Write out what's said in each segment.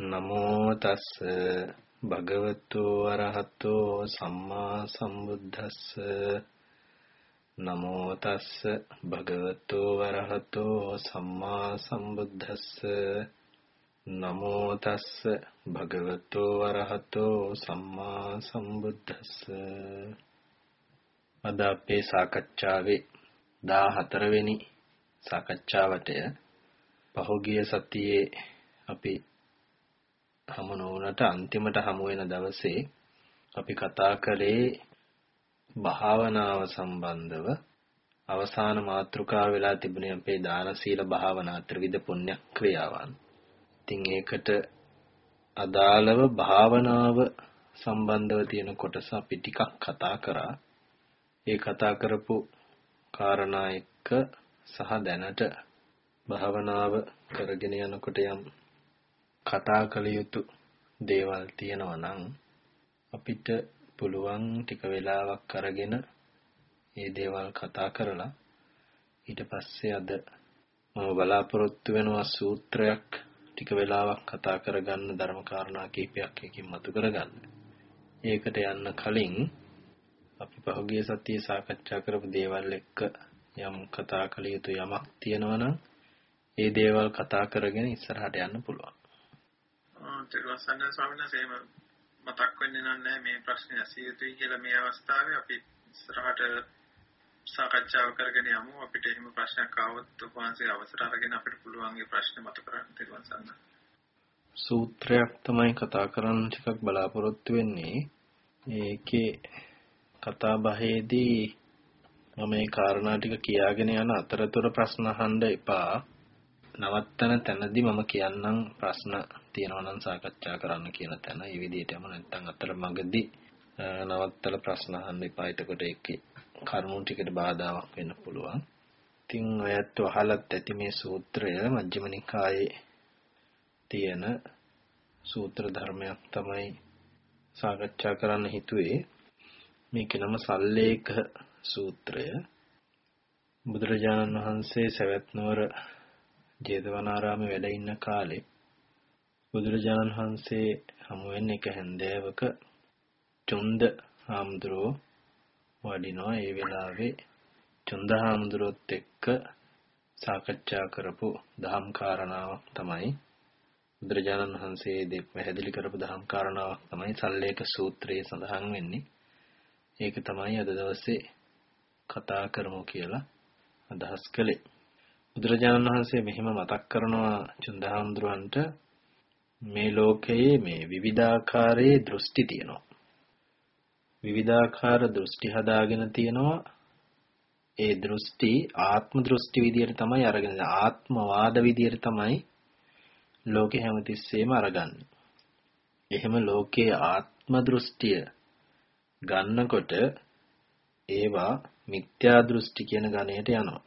නමෝ තස් භගවතු අරහතෝ සම්මා සම්බුද්දස්ස. නමෝ තස් භගවතු අරහතෝ සම්මා සම්බුද්දස්ස. නමෝ තස් භගවතු අරහතෝ සම්මා සම්බුද්දස්ස. අද අපේ සාකච්ඡාවේ 14 වෙනි සාකච්ඡාවටය. පහුගිය සතියේ අපි හමු නොවුනට අන්තිමට හමු වෙන දවසේ අපි කතා කළේ භාවනාව සම්බන්ධව අවසාන මාතෘකාව වෙලා තිබුණේ අපේ දාන සීල භාවනා ත්‍රිවිධ පුණ්‍ය ක්‍රියාවන්. ඉතින් ඒකට අදාළව භාවනාව සම්බන්ධව තියෙන කොටස අපි ටිකක් කතා කරා. ඒ කතා කරපු කාරණා එක්ක සහ දැනට භාවනාව කරගෙන යනකොට යම් කතා කළ යුතු දේවල් තියෙනවා නම් අපිට පුළුවන් ටික වෙලාවක් අරගෙන මේ දේවල් කතා කරලා ඊට පස්සේ අද මම බලාපොරොත්තු වෙනවා සූත්‍රයක් ටික වෙලාවක් කතා කරගන්න ධර්ම කාරණා කිහිපයක් එකකින් මතු කරගන්න. ඒකට යන්න කලින් අපි පහුගිය සතියේ සාකච්ඡා කරපු දේවල් එක්ක යම් කතා කළ යුතු යමක් තියෙනවා නම් ඒ දේවල් කතා කරගෙන ඉස්සරහට යන්න පුළුවන්. තිරුවසන්න ස්වාමීන් වහන්සේ මතක් වෙන්නේ නැහැ මේ ප්‍රශ්නේ ඇසිය යුතුයි කියලා මේ අවස්ථාවේ අපි ඉස්සරහට සාකච්ඡාව කරගෙන යමු. අපිට එහෙම ප්‍රශ්නයක් ආවොත් වහන්සේ අවසර අරගෙන අපිට පුළුවන් ඒ ප්‍රශ්නේ මතු කරන්න තිරුවසන්න සූත්‍රයක් තමයි කතා කරන්න ටිකක් බලාපොරොත්තු වෙන්නේ. ඒකේ කතා බහේදී මම මේ කාරණා ටික කියාගෙන යන අතරතුර ප්‍රශ්න අහන්න එපා. නවත්තන තැනදී මම කියන්නම් ප්‍රශ්න. තියෙනවා නම් සාකච්ඡා කරන්න කියන තැන. ඒ විදිහටම නැත්නම් අතර මගදී නවත්තලා ප්‍රශ්න අහන්න එපා. එතකොට ඒකේ කරුණු ටිකට බාධාවක් වෙන්න පුළුවන්. ඉතින් ඔයත් අහලත් ඇති මේ සූත්‍රය මජ්ක්‍ධිම නිකායේ තියෙන සූත්‍ර ධර්මයක් තමයි සාකච්ඡා කරන්න හිතුවේ. මේකේ නම සල්ලේක සූත්‍රය. බුදුරජාණන් වහන්සේ සවැත් නුවර ජේතවනාරාමේ වැඩ ඉන්න කාලේ බුදුරජාණන් වහන්සේ හමු වෙන්නේ එක හැන්දෑවක චුන්ද හාමුදුරුවෝ වඩිනවා. ඒ වෙලාවේ චුන්ද හාමුදුරුවොත් එක්ක සාකච්ඡා කරපු දහම් කාරණාවක් තමයි බුදුරජාණන් වහන්සේ දෙක් පැහැදිලි කරපු දහම් කාරණාවක් තමයි සල්ලේක සූත්‍රයේ සඳහන් වෙන්නේ. ඒක තමයි අද දවසේ කතා කරමු කියලා අදහස් කළේ. බුදුරජාණන් වහන්සේ මෙහිම මතක් කරනවා චුන්දහාමුදුරන්ට මේ ලෝකයේ මේ විවිධාකාරයේ දෘෂ්ටි තියෙනවා. විවිධාකාර දෘෂ්ටි හදාගෙන තියෙනවා. ඒ දෘෂ්ටි ආත්ම දෘෂ්ටි විදියට තමයි අරගෙන ආත්මවාද විදියට තමයි ලෝකේ හැමතිස්සෙම අරගන්නේ. එහෙම ලෝකයේ ආත්ම දෘෂ්ටිය ගන්නකොට ඒවා මිත්‍යා දෘෂ්ටි කියන ගණයට යනවා.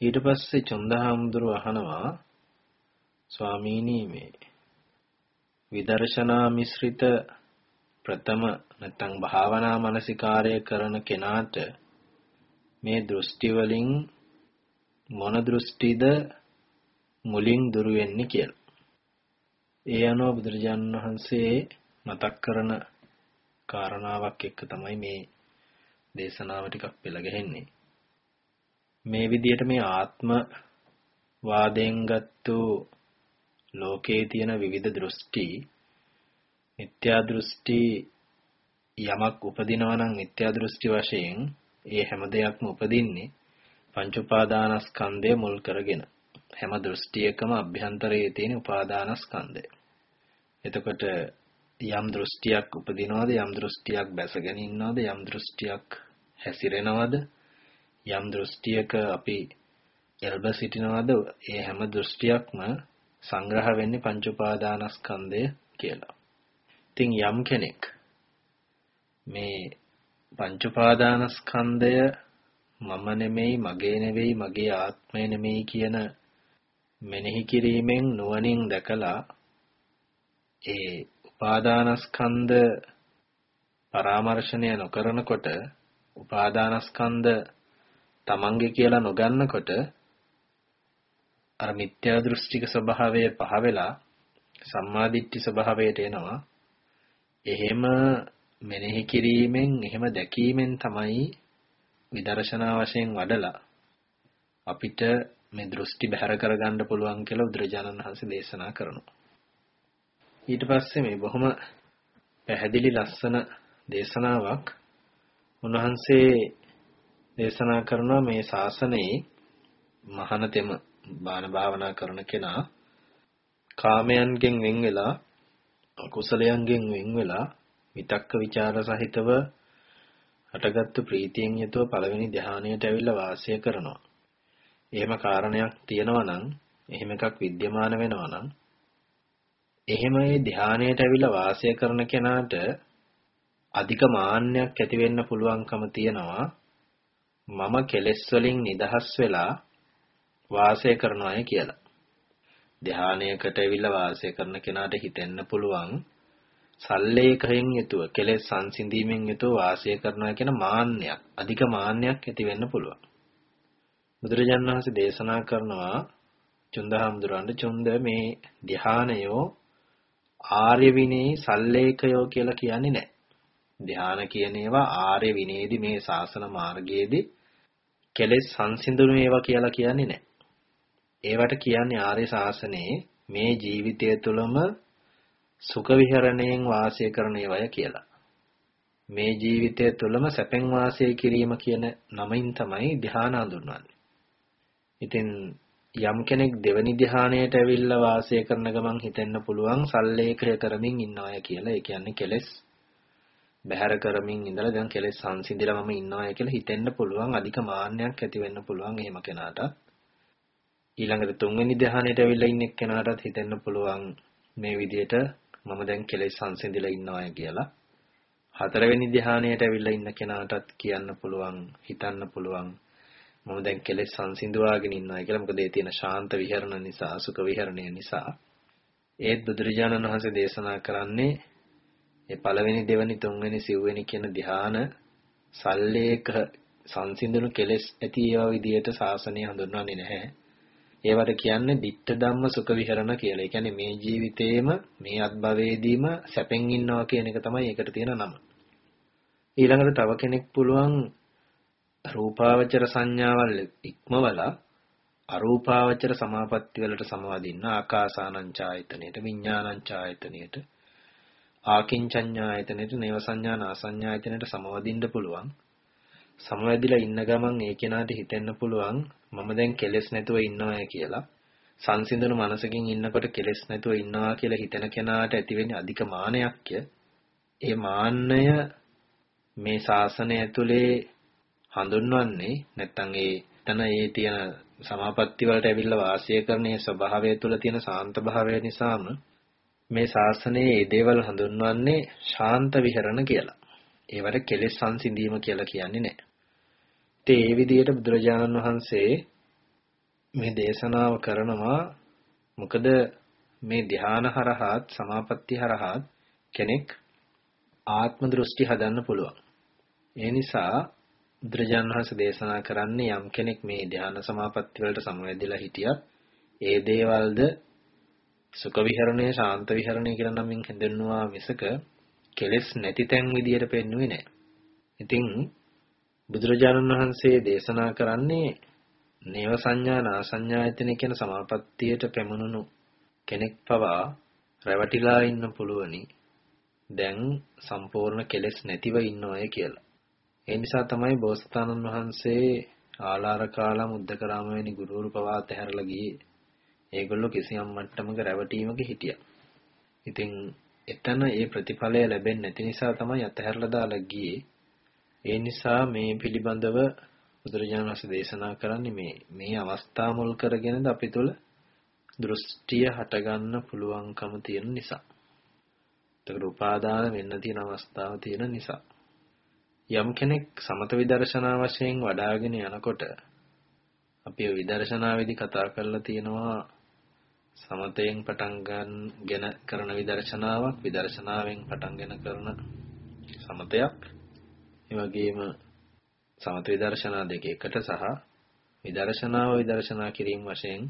ඊට පස්සේ චොන්දහාමුදුරුව අහනවා ස්වාමීනි මේ විදර්ශනා මිශ්‍රිත ප්‍රථම නැත්නම් භාවනා මානසිකාරය කරන කෙනාට මේ දෘෂ්ටි වලින් මොන දෘෂ්ටිද මුලින් දුරු වෙන්නේ කියලා. ඒ අනුව බුදුරජාණන් වහන්සේ මතක් කරන කාරණාවක් එක්ක තමයි මේ දේශනාව ටිකක් පෙළ ගැහෙන්නේ. මේ විදිහට මේ ආත්ම වාදයෙන් ගත්තු ලෝකයේ තියෙන විවිධ දෘෂ්ටි මිත්‍යා දෘෂ්ටි යමක් උපදිනවා නම් මිත්‍යා දෘෂ්ටි වශයෙන් ඒ හැම දෙයක්ම උපදින්නේ පංච උපාදානස්කන්ධය මුල් කරගෙන හැම දෘෂ්ටියකම අභ්‍යන්තරයේ තියෙන උපාදානස්කන්ධය. එතකොට යම් දෘෂ්ටියක් උපදිනවද යම් දෘෂ්ටියක් බැසගෙන ඉන්නවද යම් දෘෂ්ටියක් හැසිරෙනවද යම් දෘෂ්ටියක අපි එල්බ සිටිනවද ඒ හැම දෘෂ්ටියක්ම සංග්‍රහ වෙන්නේ පංච උපාදානස්කන්ධය කියලා. ඉතින් යම් කෙනෙක් මේ පංච උපාදානස්කන්ධය මම නෙමෙයි මගේ නෙවෙයි මගේ ආත්මය නෙමෙයි කියන මෙනෙහි කිරීමෙන් නුවණින් දැකලා ඒ උපාදානස්කන්ධ පරාමර්ශණය නොකරනකොට උපාදානස්කන්ධ තමන්ගේ කියලා නොගන්නකොට අර මිත්‍යා දෘෂ්ටික ස්වභාවය පහ වෙලා සම්මාදිට්ඨි ස්වභාවයට එනවා. එහෙම මෙනෙහි කිරීමෙන් එහෙම දැකීමෙන් තමයි විදර්ශනා වශයෙන් වඩලා අපිට මේ දෘෂ්ටි බැහැර කරගන්න පුළුවන් කියලා බුදුරජාණන් වහන්සේ දේශනා කරනවා. ඊට පස්සේ මේ බොහොම පැහැදිලි ලස්සන දේශනාවක් උන්වහන්සේ දේශනා කරනවා මේ ශාසනයේ මහානතෙම බාන භාවනා කරන කෙනා කාමයන්ගෙන් වෙන් වෙලා අකුසලයන්ගෙන් වෙන් වෙලා විතක්ක ਵਿਚාර සහිතව හටගත්තු ප්‍රීතියෙන් යුතුව පළවෙනි ධානයට ඇවිල්ලා වාසය කරනවා. එහෙම කාරණයක් තියෙනවා නම් එහෙම එකක් विद्यमान වෙනවා නම් එහෙම ඒ ධානයට ඇවිල්ලා වාසය කරන කෙනාට අධික මාන්නයක් ඇති වෙන්න පුළුවන්කම තියෙනවා. මම කෙලෙස් වලින් නිදහස් වෙලා වාසය කරනවාය කියලා. ධානයකට ඇවිල්ලා වාසය කරන කෙනාට හිතෙන්න පුළුවන් සල්ලේකයෙන් යුතුව කෙලෙස් සංසිඳීමෙන් යුතුව වාසය කරනවා කියන මාන්නයක් අධික මාන්නයක් ඇති වෙන්න පුළුවන්. බුදුරජාණන් වහන්සේ දේශනා කරනවා චුන්දහම්දුරන්ට චුන්ද මේ ධානයෝ ආර්ය විනේ සල්ලේකයෝ කියලා කියන්නේ නැහැ. ධාන කියන ඒවා ආර්ය විනේදී මේ ශාසන මාර්ගයේදී කෙලෙස් සංසිඳුණු ඒවා කියලා කියන්නේ නැහැ. ඒවට කියන්නේ ආර්ය ශාසනයේ මේ ජීවිතය තුළම සුඛ විහරණයෙන් වාසය කරන ඒවය කියලා. මේ ජීවිතය තුළම සැපෙන් වාසය කිරීම කියන නමින් තමයි ධ්‍යාන හඳුන්වන්නේ. ඉතින් යම් කෙනෙක් දෙවනි ධ්‍යානයට ඇවිල්ලා වාසය කරන ගමන් හිතෙන්න පුළුවන් සල්ලේඛය කරමින් ඉන්නවය කියලා. ඒ කියන්නේ කෙලෙස් බැහැර කරමින් ඉඳලා දැන් කෙලෙස් සංසිඳිලා මම ඉන්නවය කියලා හිතෙන්න පුළුවන් අධික මාන්නයක් ඇති වෙන්න පුළුවන් එහෙම කෙනාට. ඊළඟට තුන්වෙනි ධ්‍යානයට ඇවිල්ලා ඉන්න කෙනාටත් හිතෙන්න පුළුවන් මේ විදිහට මම දැන් කෙලෙස් සංසිඳිලා ඉන්නවය කියලා. හතරවෙනි ධ්‍යානයට ඇවිල්ලා ඉන්න කෙනාටත් කියන්න පුළුවන් හිතන්න පුළුවන් මම දැන් කෙලෙස් සංසිඳුවාගෙන ඉන්නවා කියලා. මොකද ඒ තියෙන ශාන්ත විහරණ නිසා, සුඛ විහරණය නිසා. ඒත් බුදුරජාණන් වහන්සේ දේශනා කරන්නේ ඒ පළවෙනි, දෙවෙනි, තුන්වෙනි, සිව්වෙනි කියන ධ්‍යාන සල්ලේක සංසිඳුණු කෙලෙස් ඇති ඒවා විදියට ශාසනය හඳුන්වන්නේ නැහැ. ඒවට කියන්නේ ditta ධම්ම සුඛ විහරණ කියලා. ඒ කියන්නේ මේ ජීවිතේම මේ අත්භවයේදීම සැපෙන් ඉන්නවා කියන එක තමයි ඒකට තියෙන නම. ඊළඟට තව කෙනෙක් පුළුවන් රූපාවචර සංඥාවල් ඉක්මවලා අරූපාවචර සමාපatti වලට සමවදින්න ආකාසානංචායතනෙට විඥානංචායතනෙට ආකින්චඤ්ඤායතනෙට නේව සංඥා නාසඤ්ඤායතනෙට සමවදින්න පුළුවන් සමවැදිලා ඉන්න ගමන් ඒ කෙනාට හිතෙන්න පුළුවන් මම දැන් කෙලෙස් නැතුව ඉන්නවා කියලා සංසිඳන මනසකින් ඉන්නකොට කෙලෙස් නැතුව ඉන්නවා කියලා හිතන කෙනාට ඇතිවෙන්නේ අධික මානයක්ය ඒ මාන්නය මේ ශාසනය ඇතුලේ හඳුන්වන්නේ නැත්නම් ඒ තන ඒ තියෙන සමාපatti වලට ඇවිල්ලා වාසය කරන ඒ ස්වභාවය තුළ තියෙන සාන්ත භාවය නිසාම මේ ශාසනයේ ඒ දේවල් හඳුන්වන්නේ ශාන්ත විහරණ කියලා. ඒවට කෙලෙස් සංසිඳීම කියලා කියන්නේ නැහැ. ඉතින් ඒ විදිහට බුදුරජාණන් වහන්සේ මේ දේශනාව කරනවා මොකද මේ ධ්‍යාන හරහාත් සමාපatti හරහාත් කෙනෙක් ආත්ම දෘෂ්ටි හදන්න පුළුවන්. ඒ නිසා බුදුරජාණන් වහන්සේ දේශනා කරන්නේ යම් කෙනෙක් මේ ධ්‍යාන සමාපatti වලට සමවැදිලා හිටියත් ඒ දේවල්ද සුඛ විහරණය ශාන්ත විහරණය කියලා නමින් හඳුන්වනවා මිසක කෙලෙස් නැති තැන් විදියට පෙන්වුවේ නැහැ. ඉතින් බුදුරජාණන් වහන්සේ දේශනා කරන්නේ නේව සංඥා නාසඤ්ඤායතන කියන සමාපත්තියට පැමුණුණු කෙනෙක් පවා රැවටිලා ඉන්න පුළුවනි. දැන් සම්පූර්ණ කෙලෙස් නැතිව ඉන්නවය කියලා. ඒ නිසා තමයි බෝසතාණන් වහන්සේ ආලාර කාලා මුද්දකරාම වැනි ගුරුවරු පවා අතහැරලා ගියේ. ඒගොල්ලෝ කිසියම් මට්ටමක රැවටීමක හිටියා. ඉතින් එතන ඒ ප්‍රතිඵලය ලැබෙන්නේ නැති නිසා තමයි අතහැරලා දාලා ගියේ. ඒ නිසා මේ පිළිබඳව බුදුරජාණන් වහන්සේ දේශනා කරන්නේ මේ මේ අවස්ථා මුල් කරගෙනද අපි තුල දෘෂ්ටිය හටගන්න පුළුවන්කම තියෙන නිසා. ඒකට උපාදාන වෙන්න තියෙන අවස්ථාව තියෙන නිසා. යම් කෙනෙක් සමත විදර්ශනා වශයෙන් වඩාගෙන යනකොට අපි විදර්ශනාවේදී කතා කරලා තියෙනවා සමතයෙන් පටන් ගන්නගෙන කරන විදර්ශනාවක් විදර්ශනාවෙන් පටන්ගෙන කරන සමතයක් ඒ වගේම සමත විදර්ශනා දෙක එකට සහ විදර්ශනාව විදර්ශනා කිරීම වශයෙන්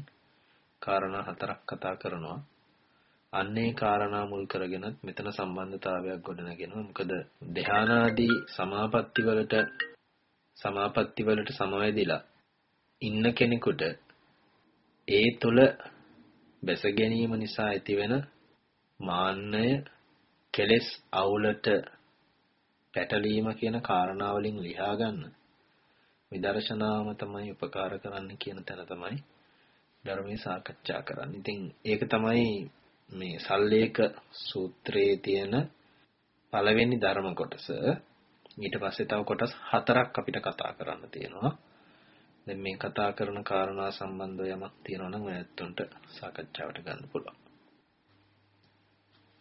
කාරණා හතරක් කතා කරනවා අන්නේ කාරණා මුල් කරගෙනත් මෙතන සම්බන්ධතාවයක් ගොඩනගෙනවා. මොකද ධානාදී සමාපatti වලට සමාපatti වලට සමවැදිලා ඉන්න කෙනෙකුට ඒ තුල බැස ගැනීම නිසා ඇතිවෙන මාන්නය කෙලෙස් අවුලට පැටලීම කියන කාරණාවලින් ලියා ගන්න විදර්ශනාවම තමයි උපකාර කරන්න කියන තැන තමයි ධර්මයේ සාකච්ඡා කරන්නේ. ඉතින් ඒක තමයි මේ සල්ලේක සූත්‍රයේ තියෙන පළවෙනි ධර්ම කොටස. ඊට පස්සේ තව කොටස් හතරක් අපිට කතා කරන්න තියෙනවා. දැන් මේ කතා කරන කාරණා සම්බන්ධව යමක් තියෙනවා නම් ඔයත්තුන්ට සාකච්ඡාවට ගන්න පුළුවන්.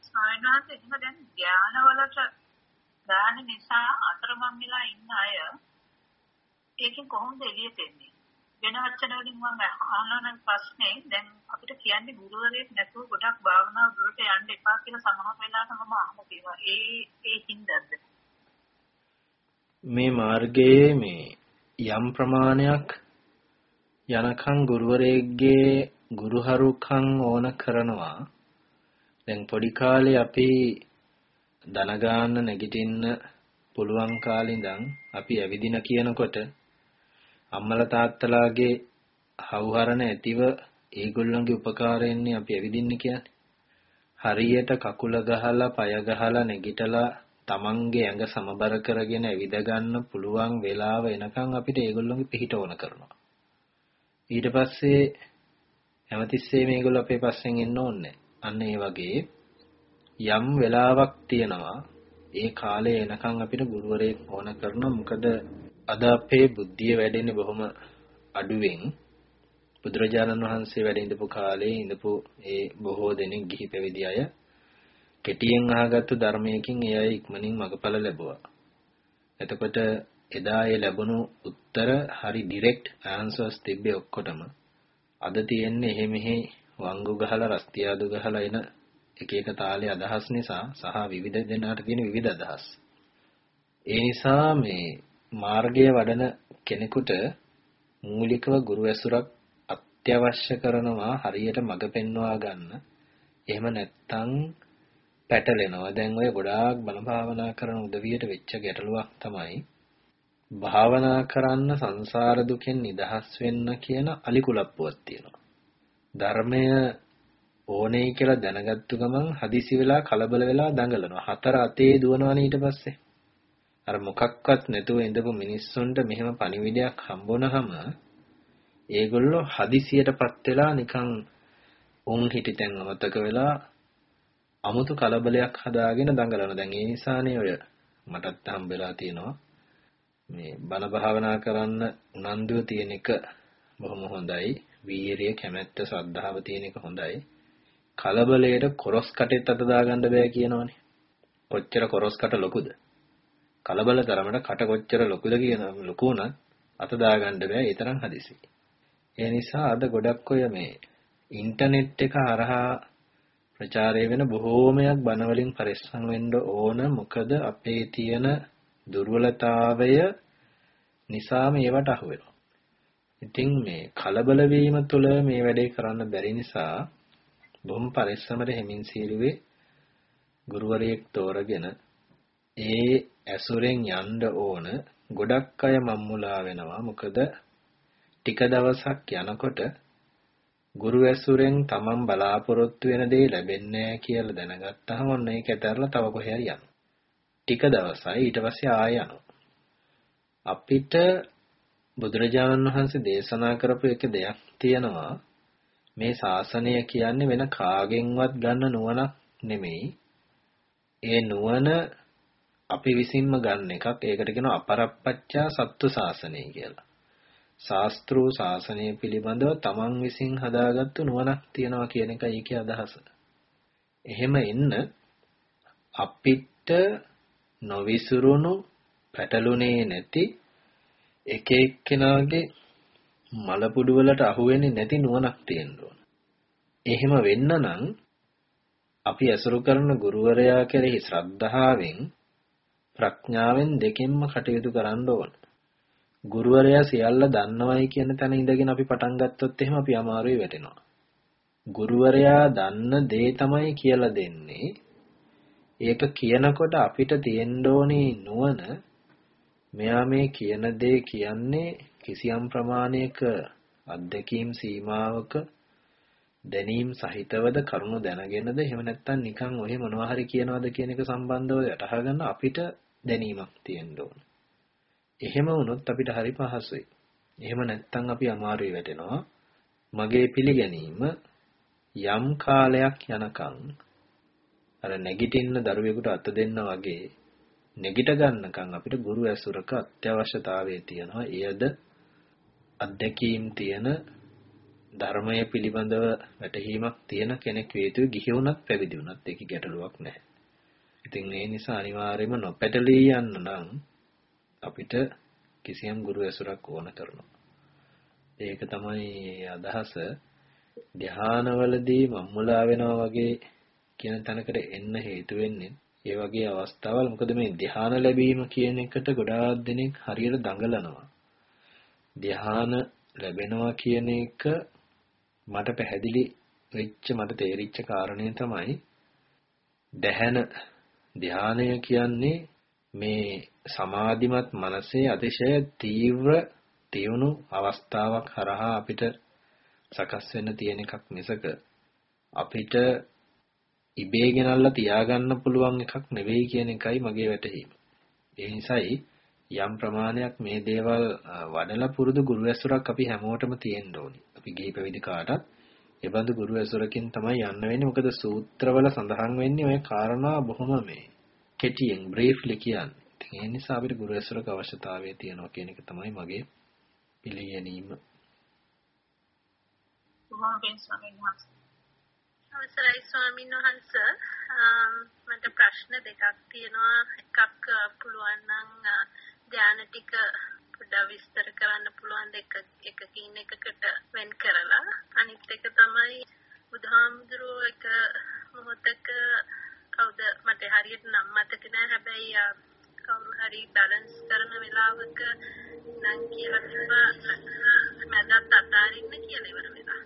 සායනාත් එහෙම දැන් ධානවලට දාන නිසා අතරමං වෙලා ඉන්න අය ඒකෙන් කොහොමද එළියට එන්නේ? වෙන වචන වලින් මම අහන ප්‍රශ්නේ දැන් අපිට කියන්නේ ගුරුවරයෙක් නැතුව ගොඩක් භාවනාව දුරට යන්න එපා කියලා සමහර වෙලාවට මම අහලා තියෙනවා. ඒ ඒ හින්දාද? මේ මාර්ගයේ මේ යම් ප්‍රමාණයක් යනකම් ගුරුවරයෙක්ගේ ගුරුහරුකම් ඕන කරනවා. දැන් පොඩි කාලේ අපි දන ගන්න නැගිටින්න පුළුවන් කාලේ ඉඳන් අපි ඇවිදින කියනකොට අම්මලා තාත්තලාගේ හවුහරණ ඇතිව ඒගොල්ලන්ගේ උපකාරයෙන්නේ අපි ඇවිදින්න කියන්නේ. හරියට කකුල ගහලා, পায় ගහලා නැගිටලා තමන්ගේ ඇඟ සමබර කරගෙන ඇවිද ගන්න පුළුවන් වෙලාව එනකන් අපිට ඒගොල්ලන්ගේ පිහිට ඕන කරනවා. ඊට පස්සේ හැමතිස්සේ මේගොල්ලෝ අපේ පස්සෙන් එන්න ඕනේ. අන්න ඒ වගේ යම් වෙලාවක් තියෙනවා ඒ කාලේ එනකන් අපිට ගුරුවරයෙක් ඕන කරනවා මොකද අද අපේ බුද්ධිය වැඩෙන්නේ බොහොම අඩුවෙන් බුදුරජාණන් වහන්සේ වැඩ ඉඳපු කාලේ ඉඳපු ඒ බොහෝ දෙනෙක් ගිහි පැවිදි අය කෙටියෙන් අහගත්තු ධර්මයකින් ඒ අය ඉක්මනින් මගඵල ලැබුවා. එතකොට එදා ඒ ලැබුණු උත්තර හරි ඩිරෙක්ට් ආන්සර්ස් තිබ්බේ ඔක්කොටම. අද තියෙන්නේ එහෙ මෙහෙ වංගු ගහලා රස්තියාදු ගහලා එන එක එක තාලේ අදහස් නිසා සහ විවිධ දෙනාට තියෙන විවිධ අදහස්. ඒ නිසා මේ මාර්ගය වඩන කෙනෙකුට මූලිකව ගුරු ඇසුරක් අත්‍යවශ්‍ය කරනවා හරියට මඟ පෙන්වා ගන්න. එහෙම නැත්නම් පැටලෙනවා. දැන් ඔය ගොඩාක් බල භාවනා කරන උදවියට වෙච්ච ගැටලුවක් තමයි භාවනා කරන්න සංසාර දුකෙන් නිදහස් වෙන්න කියන අලිකුලප්පුවක් තියෙනවා. ධර්මය ඕනේ කියලා දැනගත්තු ගමන් හදිසි වෙලා කලබල වෙලා දඟලනවා. හතර අතේ දුවනවනේ ඊට පස්සේ. අර මොකක්වත් නැතුව ඉඳපු මිනිස්සුන්ට මෙහෙම පණිවිඩයක් හම්බුනහම ඒගොල්ලෝ හදිසියටපත් වෙලා නිකන් උන් හිටිතෙන් අමතක වෙලා අමුතු කලබලයක් හදාගෙන දඟලන. දැන් ඒ නිසානේ ඔය මටත් හම්බෙලා තියෙනවා. මේ බණ භාවනා කරන්න උනන්දුව තියෙන එක බොහොම හොඳයි. වීරිය, කැමැත්ත, ශ්‍රද්ධාව තියෙන එක හොඳයි. කලබලයට කොරස් කටෙත් අත දාගන්න බෑ කියනවනේ. කොච්චර කොරස් කට ලොකුද? කලබල තරමට කට කොච්චර ලොකුද කියන ලොකු උනත් අත දාගන්න බෑ ඒ තරම් හදිසි. ඒ නිසා අද ගොඩක් ඔය මේ ඉන්ටර්නෙට් එක හරහා ප්‍රචාරය වෙන බොහෝමයක් බණ වලින් පරිස්සම් වෙන්න ඕන මොකද අපේ තියෙන දුර්වලතාවය නිසා මේවට අහු වෙනවා. ඉතින් මේ කලබල වීම තුළ මේ වැඩේ කරන්න බැරි නිසා බොහොම පරිස්සමට හිමින් සීරුවේ ගුරුවරයෙක් තෝරගෙන ඒ ඇසුරෙන් යන්න ඕන ගොඩක් අය මම්මුලා වෙනවා මොකද ටික දවසක් යනකොට ගුරු ඇසුරෙන් තමන් බලාපොරොත්තු වෙන දේ ලැබෙන්නේ නැහැ කියලා දැනගත්තාම ඔන්න ඒක ඇතරලා තව කොහේ හරි යනවා. ටික දවසයි ඊට පස්සේ ආය යනවා. අපිට බුදුරජාණන් වහන්සේ දේශනා කරපු එක දෙයක් තියෙනවා මේ ශාසනය කියන්නේ වෙන කාගෙන්වත් ගන්න නුවණක් නෙමෙයි. ඒ නුවණ අපි විසින්ම ගන්න එකක්. ඒකට කියනවා අපරප්පච්චා සත්තු ශාසනය කියලා. ශාස්ත්‍රූ ශාසනය පිළිබඳව තමන් විසින් හදාගත්තු නුවණක් තියනවා කියන එකයි ඒකේ අදහස. එහෙම එන්න අපිට නොවිසුරුණු පැටළුනේ නැති එක එක්කෙනාගේ මලපුඩු වලට අහු වෙන්නේ නැති නුවණක් තියෙන්න ඕන. එහෙම වෙන්න නම් අපි ඇසුරු කරන ගුරුවරයා කෙරෙහි ශ්‍රද්ධාවෙන් ප්‍රඥාවෙන් දෙකෙන්ම කටයුතු කරන්න ඕන. ගුරුවරයා සියල්ල දන්නවයි කියන තැන ඉඳගෙන අපි පටන් ගත්තොත් එහෙම අපි අමාරුවේ වැටෙනවා. ගුරුවරයා දන්න දේ තමයි කියලා දෙන්නේ. ඒක කියනකොට අපිට තියෙන්න ඕනේ නුවණ මෙයා මේ කියන දේ කියන්නේ කිසියම් ප්‍රමාණයක අත්දැකීම් සීමාවක දැනීම් සහිතවද කරුණු දැනගෙනද එහෙම නැත්නම් නිකන් ඔහෙ මොනවා හරි කියනවද කියන එක සම්බන්ධව යටහා ගන්න අපිට දැනීමක් තියෙන්න ඕන. එහෙම වුණොත් අපිට හරි පහසුයි. එහෙම නැත්නම් අපි අමාරුයි වැටෙනවා. මගේ පිළිගැනීම යම් කාලයක් යනකම් අර නැගිටින්න දරුවෙකුට අත දෙන්න වගේ නැගිට ගන්නකම් අපිට ගුරු ඇසුරක අත්‍යවශ්‍යතාවය තියෙනවා. එයද අත්දැකීම් තියෙන ධර්මය පිළිබඳව වැටහීමක් තියෙන කෙනෙක් වේ යුතුයි ගිහි වුණත් පැවිදි වුණත් ඒක ගැටලුවක් නැහැ. ඉතින් ඒ නිසා අනිවාර්යයෙන්ම නොපැටලී යන්න නම් අපිට කිසියම් ගුරු ඇසුරක් ඕන කරනවා. ඒක තමයි අදහස ධානවලදී මම්මුලා වෙනවා වගේ කියන තැනකට එන්න හේතු වෙන්නේ ඒ වගේ අවස්ථාවල් මොකද මේ ධාන ලැබීම කියන එකට ගොඩාක් දෙනෙක් හරියට දඟලනවා. ධාන ලැබෙනවා කියන එක මට පැහැදිලි වෙච්ච මට තේරිච්ච කාරණය තමයි දැහැන ධානය කියන්නේ මේ සමාධිමත් මනසේ අතිශය තීව්‍ර තියුණු අවස්ථාවක් හරහා අපිට සකස් වෙන්න තියෙන එකක් මිසක අපිට ඉබේ ගෙනල්ලා තියාගන්න පුළුවන් එකක් නෙවෙයි කියන එකයි මගේ වැටහීම. ඒ නිසායි යම් ප්‍රමාණයක් මේ දේවල් වඩලා පුරුදු ගුරු ඇසුරක් අපි හැමෝටම තියෙන්න ඕනි. අපි ගිහි පැවිදි කාටත් ඒ බඳු ගුරු ඇසුරකින් තමයි යන්න වෙන්නේ. මොකද සූත්‍රවල සඳහන් වෙන්නේ ওই කාරණා බොහොම මේ කෙටියෙන් බ්‍රීෆ්ලි කියන්නේ. ඉතින් ඒ නිසා අපිට ගුරු ඇසුරක අවශ්‍යතාවය තියෙනවා කියන එක තමයි මගේ පිළිගැනීම. අවසරයි ස්වාමීන් වහන්ස මට ප්‍රශ්න දෙකක් තියෙනවා එකක් පුළුවන් නම් ධාන ටික පොඩ්ඩක් විස්තර කරන්න පුළුවන් දෙක එකකින් එකකට වෙන් කරලා අනිත් එක තමයි බුදුහාමුදුරුවෝ එක මොහොතක කවුද මට හරියට නම් මතක නෑ හැබැයි කවුරු හරි බැලන්ස් කරන වෙලාවක නම් කියලා තිබ්බා මැදත් අතාරින්න කියලා ඉවර වෙලා.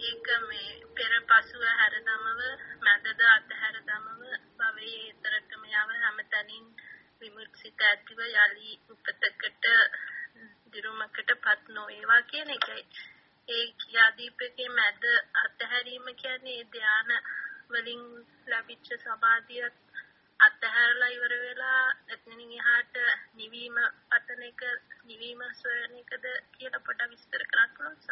ඒක මේ පෙර පසුව හැර දමව මැදද අතහැර දමව භවයේ ඊතරටම යව හැමතැනින් විමුක්තිත ඇතිව යලි උපතකට දිරුමකටපත් නොවේවා කියන එකයි. ඒ කියාදීපකේ මැද අතහැරීම කියන්නේ ධාන වලින් ලැබිච්ච සමාධිය අතහැරලා ඉවර වෙලා එතනින් එහාට නිවීම පතන එක නිවීම සොයන එකද කියලා පොඩ්ඩක් විස්තර කරන්න පුළුවන්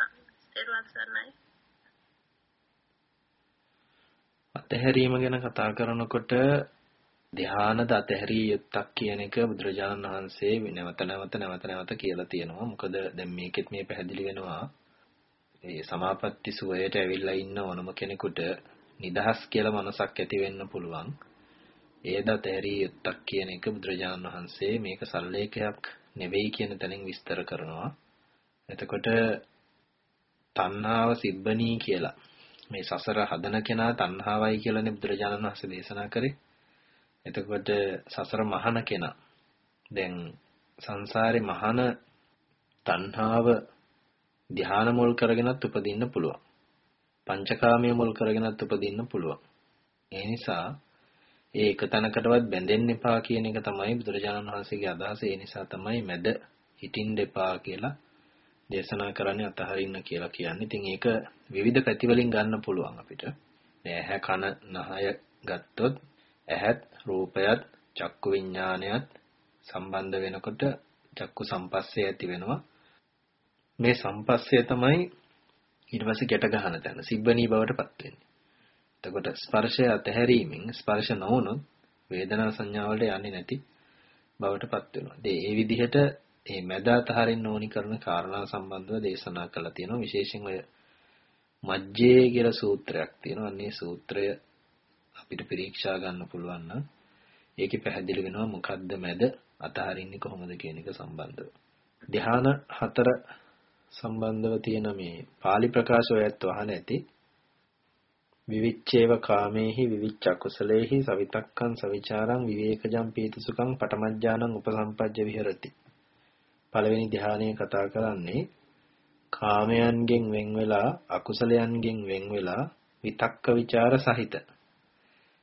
අතහැරීම ගැන කතා කරනකොට ධ්‍යානද අතහැරිය යුත්තක් කියන එක බුදුරජාණන් වහන්සේ නැවත නැවත නැවත නැවත කියලා තියෙනවා. මොකද දැන් මේකෙත් මේ පැහැදිලි වෙනවා. ඒ සමාපatti සුවයට ඇවිල්ලා ඉන්න ඕනම කෙනෙකුට නිදහස් කියලා මනසක් ඇති වෙන්න පුළුවන්. ඒද අතහැරිය යුත්තක් කියන එක බුදුරජාණන් වහන්සේ මේක සල්ලේඛයක් නෙවෙයි කියන තැනින් විස්තර කරනවා. එතකොට තණ්හාව සිබ්බණී කියලා මේ සසර හදන කෙනා තණ්හාවයි කියලානේ බුදුරජාණන් වහන්සේ දේශනා කරේ. එතකොට සසර මහන කෙනා දැන් සංසාරේ මහන තණ්හාව ධ්‍යාන මුල් කරගෙනත් උපදින්න පුළුවන්. පංචකාමයේ මුල් කරගෙනත් උපදින්න පුළුවන්. ඒ නිසා ඒ එක තැනකටවත් බැඳෙන්න එපා කියන එක තමයි බුදුරජාණන් වහන්සේගේ අදහස. ඒ නිසා තමයි මැද හිටින්න එපා කියලා දේශනා කරන්නේ අතහරින්න කියලා කියන්නේ. ඉතින් ඒක විවිධ පැති වලින් ගන්න පුළුවන් අපිට. ඇහැ කන නහය ගත්තොත් ඇහත් රූපයත් චක්කු විඥානයත් සම්බන්ධ වෙනකොට චක්කු සම්පස්සේ ඇති වෙනවා. මේ සම්පස්සේ තමයි ඊට පස්සේ ගැට ගන්න තැන සිබ්බණී බවටපත් වෙන්නේ. එතකොට ස්පර්ශය අතහැරීමෙන් ස්පර්ශ නොවුනොත් වේදනා සංඥාවලට යන්නේ නැති බවටපත් වෙනවා. ඒ විදිහට මේ මැද අතහරින්න ඕනි කරන කාරණා සම්බන්ධව දේශනා කළා තියෙනවා. විශේෂයෙන් ඔය මජ්ජේ කියලා සූත්‍රයක් තියෙනවා. අන්නේ සූත්‍රය අපිට පරීක්ෂා ගන්න පුළුවන් නම් ඒකේ පැහැදිලි වෙනවා මොකද්ද මැද අතහරින්නේ කොහොමද කියන එක සම්බන්ධව. ධ්‍යාන හතර සම්බන්ධව තියෙන මේ pāli ප්‍රකාශ ඔයත් වහන ඇති. විවිච්ඡේව කාමේහි විවිච්ඡ කුසලේහි සවිතක්කං සවිචාරං විවේකජම් පීතිසුඛං පටමජ්ජානං උපසම්පජ්ජ විහෙරති. පළවෙනි ධ්‍යානයේ කතා කරන්නේ කාමයන්ගෙන් වෙන් වෙලා අකුසලයන්ගෙන් වෙන් වෙලා විතක්ක ਵਿਚාර සහිත.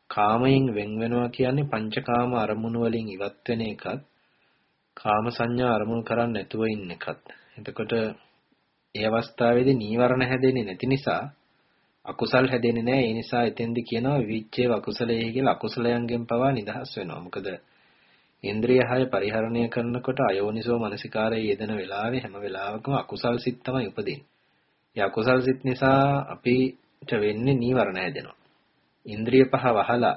කාමයෙන් වෙන් වෙනවා කියන්නේ පංචකාම අරමුණු වලින් ඉවත් වෙන එකත් කාම සංඥා අරමුණු කරන්නේ නැතුව ඉන්න එකත්. එතකොට ඒ අවස්ථාවේදී නීවරණ හැදෙන්නේ නැති නිසා අකුසල් හැදෙන්නේ නැහැ. ඒ නිසා එතෙන්දි කියනවා විවිච්ඡේව අකුසලයේ කියලා අකුසලයන්ගෙන් පවා නිදහස් වෙනවා. මොකද ඉන්ද්‍රිය හය පරිහරණය කරනකොට අයෝනිසෝ මනසිකාරයේ යෙදෙන වෙලාවේ හැම වෙලාවකම අකුසල් සිත් තමයි උපදින්නේ. ඒ අකුසල් සිත් නිසා අපිට වෙන්නේ නීවරණ හැදෙනවා. ඉන්ද්‍රිය පහ වහලා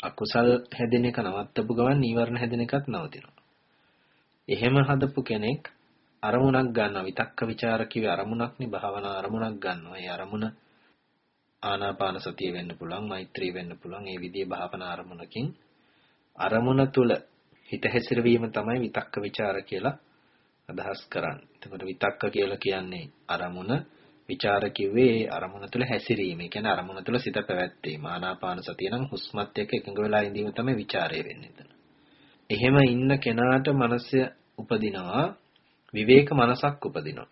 අකුසල් හැදෙන එක නවත්තපු ගමන් නීවරණ හැදෙන එකත් නවතිනවා. එහෙම හදපු කෙනෙක් අරමුණක් ගන්නවා විතක්ක ਵਿਚාර කිවි අරමුණක්නේ භාවනා අරමුණක් ගන්නවා. ඒ අරමුණ ආනාපාන සතිය වෙන්න පුළුවන්, මෛත්‍රී වෙන්න පුළුවන්. ඒ විදිහේ භාවනා අරමුණකින් අරමුණ තුල හිත හැසිරවීම තමයි විතක්ක ਵਿਚාර කියලා අදහස් කරන්නේ. එතකොට විතක්ක කියලා කියන්නේ අරමුණ විචාර කිව්වේ අරමුණ තුළ හැසිරීම. ඒ කියන්නේ අරමුණ තුළ සිත පැවැත්වීම. ආනාපාන සතිය නම් හුස්මත් එක්ක එකඟ වෙලා ඉඳීම තමයි ਵਿਚාරය වෙන්නේ එතන. එහෙම ඉන්න කෙනාට මනස උපදිනවා විවේක මනසක් උපදිනවා.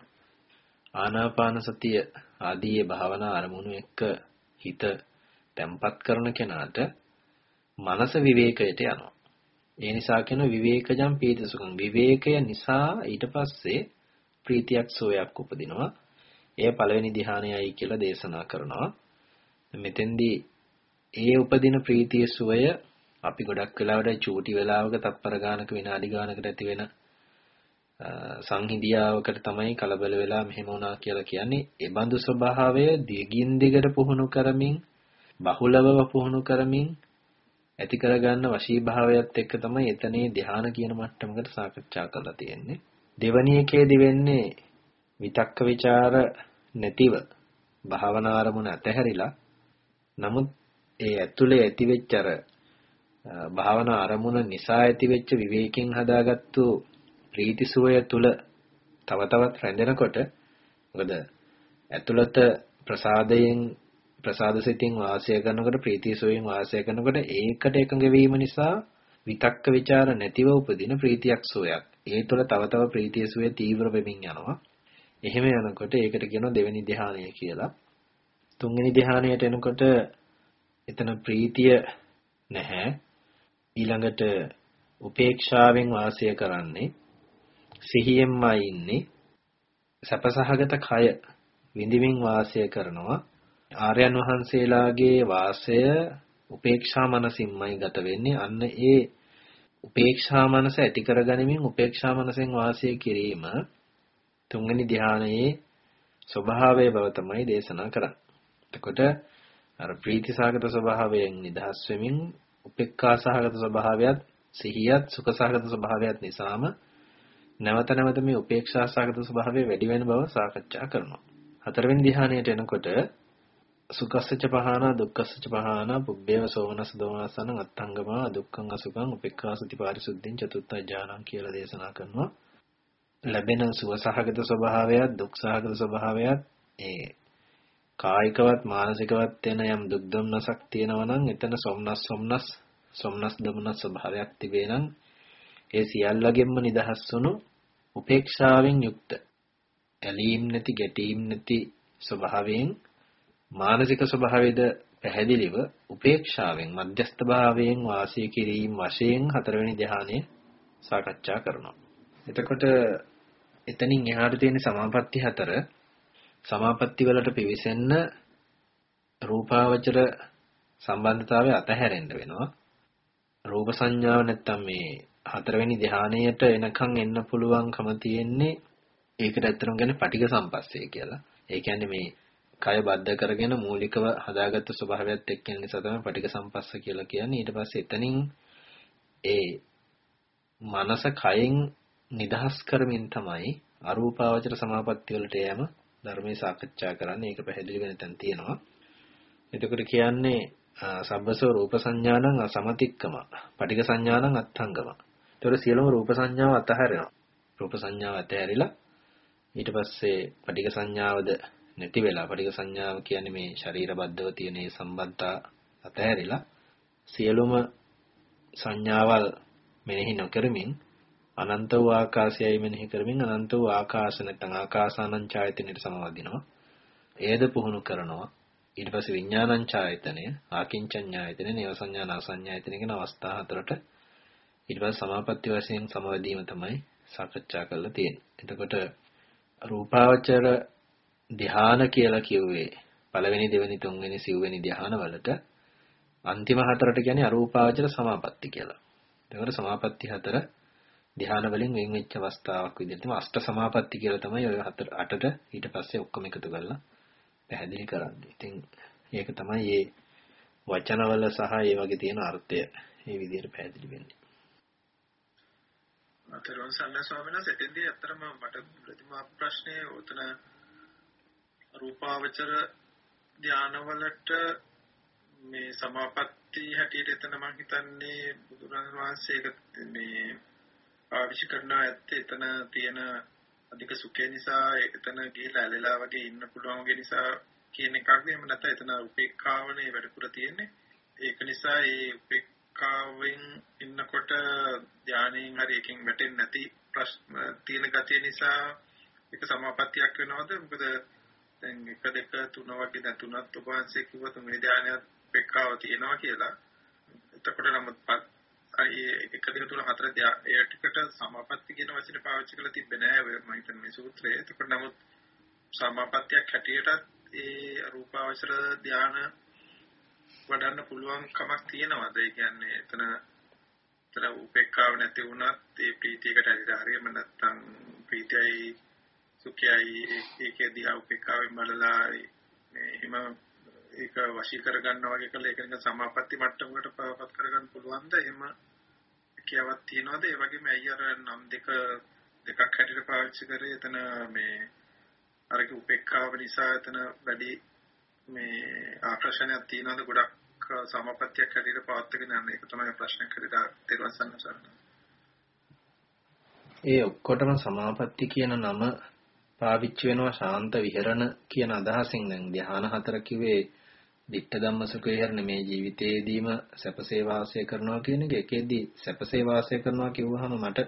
ආනාපාන සතිය ආදී භාවනා අරමුණු එක්ක හිත තැම්පත් කරන කෙනාට මනස විවේකයට යනවා. ඒ නිසා කියන විවේකජම් පීතිසුඛං විවේකය නිසා ඊට පස්සේ ප්‍රීතියක් සෝයක් උපදිනවා. එය පළවෙනි ධ්‍යානයයි කියලා දේශනා කරනවා. මෙතෙන්දී ඒ උපදින ප්‍රීතිය සුවය අපි ගොඩක් වෙලාවට චූටි වෙලාවක තත්පර ගානක විනාඩි ගානකට ඇති වෙන සංහිඳියාවකට තමයි කලබල වෙලා මෙහෙම වුණා කියලා කියන්නේ. ඒ බඳු ස්වභාවය දිගින් දිගට පුහුණු කරමින් බහුලව පුහුණු කරමින් ඇති කරගන්න වශී භාවයත් එක්ක තමයි එතනේ ධ්‍යාන කියන මට්ටමකට සාකච්ඡා කරලා තියෙන්නේ. දෙවැනි එකේදී වෙන්නේ විතක්ක ਵਿਚාර නැතිව භාවනා අරමුණ අතහැරිලා නමුත් ඒ ඇතුලේ ඇතිවෙච්ච අර භාවනා අරමුණ නිසා ඇතිවෙච්ච විවේකයෙන් හදාගත්තු ප්‍රීතිසුවය තුල තව තවත් රැඳෙනකොට මොකද ඇතුළත ප්‍රසාදයෙන් ප්‍රසාද සිතින් වාසය කරනකොට ප්‍රීතිසුවයෙන් වාසය කරනකොට ඒකට එකඟ වීම නිසා විතක්ක ਵਿਚාර නැතිව උපදින ප්‍රීතියක් සුවයක්. ඒ තුළ තව තව ප්‍රීතිය සුවය තීව්‍ර වෙමින් යනවා. එහෙම යනකොට ඒකට කියනවා දෙවෙනි ධ්‍යානය කියලා. තුන්වෙනි ධ්‍යානයට එනකොට එතන ප්‍රීතිය නැහැ. ඊළඟට උපේක්ෂාවෙන් වාසය කරන්නේ සිහියෙන්මයි ඉන්නේ. සපසහගත කය විඳින්මින් වාසය කරනවා. ආර්යයන් වහන්සේලාගේ වාසය උපේක්ෂා මනසින්මයි ගත වෙන්නේ. අන්න ඒ උපේක්ෂා මනස ඇති කරගනිමින් උපේක්ෂා මනසෙන් වාසය කිරීම තුන්වෙනි ධානයේ ස්වභාවය බව තමයි දේශනා කරන්නේ. එතකොට අර ප්‍රීතිසහගත ස්වභාවයෙන් නිදහස් වෙමින් උපේක්ඛාසහගත ස්වභාවයත් සිහියත් සුඛසහගත ස්වභාවයත් නිසාම නැවත නැවත මේ උපේක්ෂාසහගත ස්වභාවය වැඩි වෙන බව සාකච්ඡා කරනවා. හතරවෙනි ධ්‍යානයට එනකොට සුඛස්සච පහන දුක්ඛස්සච පහන පුබ්බේව සෝමනස් දෝමනසන අත්තංගම දුක්ඛං අසුඛං උපේක්ඛාසති පාරිසුද්ධින් චතුත්ථ ඥානං කියලා දේශනා කරනවා. ලැබෙන සුවසහගත ස්වභාවයත් දුක්සහගත ස්වභාවයත් ඒ කායිකවත් මානසිකවත් වෙන යම් දුක් දුම්නසක් තියෙනවා නම් එතන සොම්නස් සොම්නස් සොම්නස් දුම්නස් ස්වභාවයක් තිබේ නම් ඒ සියල්ලගෙන්ම නිදහස් වුණු උපේක්ෂාවෙන් යුක්ත ඇලීම් නැති ගැටීම් නැති ස්වභාවයෙන් මානසික ස්වභාවයේද පැහැදිලිව උපේක්ෂාවෙන් මධ්‍යස්ථ භාවයෙන් වාසය කිරීම වශයෙන් හතරවෙනි ධ්‍යානය සාකච්ඡා කරනවා. එතකොට එතනින් එහාට තියෙන සමාපatti හතර සමාපatti වලට පිවිසෙන්න රූපාවචර සම්බන්ධතාවය අතහැරෙන්න වෙනවා. රූප සංඥාව නැත්තම් මේ හතරවෙනි ධානයට එනකන් එන්න පුළුවන්කම තියෙන්නේ ඒකට ඇත්තටම කියන්නේ පටිඝ සම්පස්සේ කියලා. ඒ කියන්නේ මේ කය බද්ධ කරගෙන මූලිකව හදාගත්ත ස්වභාවයත් එක්ක ඉන්න නිසා තමයි පටිඝ සම්පස්ස කියලා කියන්නේ. ඊට පස්සේ එතනින් ඒ මනස කයෙන් නිදහස් කරමින් තමයි අරූපාවචර සමාපatti වලට යෑම ධර්මයේ සාකච්ඡා කරන්නේ. ඒක පැහැදිලි වෙන තැන් තියෙනවා. එතකොට කියන්නේ සබ්බසෝ රූප සංඥානං අසමතික්කම. පටිඝ සංඥානං අත්ංගම. ඒතකොට සියලුම රූප සංඥාව අතහැරෙනවා. රූප සංඥාව අතහැරිලා ඊට පස්සේ පටිඝ සංඥාවද නැති වෙලා පටිඝ සංඥාව කියන්නේ මේ ශරීර බද්ධව තියෙන මේ සම්බන්ධතා අතහැරිලා සියලුම සංඥාවල් මෙනෙහි නොකරමින් අනන්ත වූ ආකාශයයි මෙනෙහි කරමින් අනන්ත වූ ආකාශ නැත්නම් ආකාසානං ඡායතනෙට සමවදිනවා. එයද පුහුණු කරනවා. ඊට පස්සේ විඥානංචායතනය ආකින්චඤ්ඤායතනය නේව සංඥා නාසඤ්ඤායතනය කියන අවස්ථා හතරට ඊට පස්සේ සමාපatti වශයෙන් සමවැදීම තමයි සාකච්ඡා කරලා තියෙන්නේ. එතකොට රූපාවචර ධ්‍යාන කියලා කිව්වේ පළවෙනි දෙවෙනි තුන්වෙනි සිව්වෙනි ධ්‍යාන වලට අන්තිම හතරට කියන්නේ අරූපාවචර සමාපatti කියලා. එතකොට සමාපatti හතර ධ්‍යාන වලින් වෙන් වෙච්ච අවස්ථාවක් විදිහට තමයි අෂ්ට සමාපatti කියලා තමයි ඔය හතර අටට ඊට පස්සේ ඔක්කොම එකතු කරලා පැහැදිලි කරන්නේ. ඉතින් ඒක තමයි මේ වචනවල සහ ඒ වගේ තියෙන අර්ථය මේ විදිහට පැහැදිලි වෙන්නේ. අතරුවන් සන්න ස්වාමීන් වහන්සේ එතෙන්දී අත්‍තරම මට ප්‍රතිමා ප්‍රශ්නේ උතන රූපාවචර ධානවලට මේ සමාපatti හැටියට එතන මම හිතන්නේ බුදුරජාණන් වහන්සේ මේ පාවිච්චි කරන ඇත්තේ එතන තියෙන අධික සුඛය නිසා එතන ගිහිලා ඇලලා වගේ ඉන්න පුළුවන් වගේ නිසා කියන එකක්ද? එහෙම නැත්නම් එතන උපේක්ඛාවනේ වැඩිපුර තියෙන්නේ. ඒක නිසා ඒ උපේක්ඛාවෙන් ඉන්නකොට ධානයෙන් හරි එකකින් වැටෙන්නේ නැති ප්‍රශ්න තියෙන ගතිය නිසා ඒක සමාපත්තියක් වෙනවද? මොකද දැන් 1 2 3 වගේ දැන් තුනත් ඔබ වහන්සේ කිව්ව තුන්වෙනි ධානයත් උපේක්ඛාව තියෙනවා කියලා. එතකොට නම් අයි 1 2 3 4 ඒ ටිකට සමාපatti කියන වචනේ පාවිච්චි කරලා තිබ්බේ නෑ ඔය මම හිතන්නේ මේ සූත්‍රයේ එතකොට නමුත් සමාපත්තියක් හැටියටත් ඒ රූපාවචර ධාන වඩන්න පුළුවන් කමක් තියෙනවද? ඒ කියන්නේ එතන එතන උපේක්ඛාව නැති වුණත් ඒ ප්‍රීතියකට ඇවිල්ලා හරියම නැත්තම් ප්‍රීතියයි සුඛයයි ඒකේ දිහා උපේක්ඛාවෙන් බලලා මේ හිම ඒක වශී කරගන්නවා වගේ කළ. ඒක නිකන් සමාපatti මට්ටමකට පවපත් කරගන්න පුළුවන්ද? එහෙම කියාවක් තියනවාද? ඒ වගේම ඇයි අර නම් දෙක දෙකක් හැටියට පාවිච්චි කරේ? එතන මේ අරක උපේක්ඛාව නිසා එතන වැඩි මේ ආකර්ෂණයක් තියනවාද? ගොඩක් සමපත්තියක් හැටියට පවත්වාගෙන යන එක තමයි ප්‍රශ්නයක් හැටියට තේරුම් ගන්න ඒ ඔක්කොටම සමාපatti කියන නම පාවිච්චි වෙනවා ශාන්ත විහරණ කියන අදහසින්. දැන් ධ්‍යාන හතර කිව්වේ ditta dhamma sukha විහරණ මේ ජීවිතේදීම සැපසේ වාසය කරනවා කියන එක එකෙදී සැපසේ වාසය කරනවා කිව්වහම මට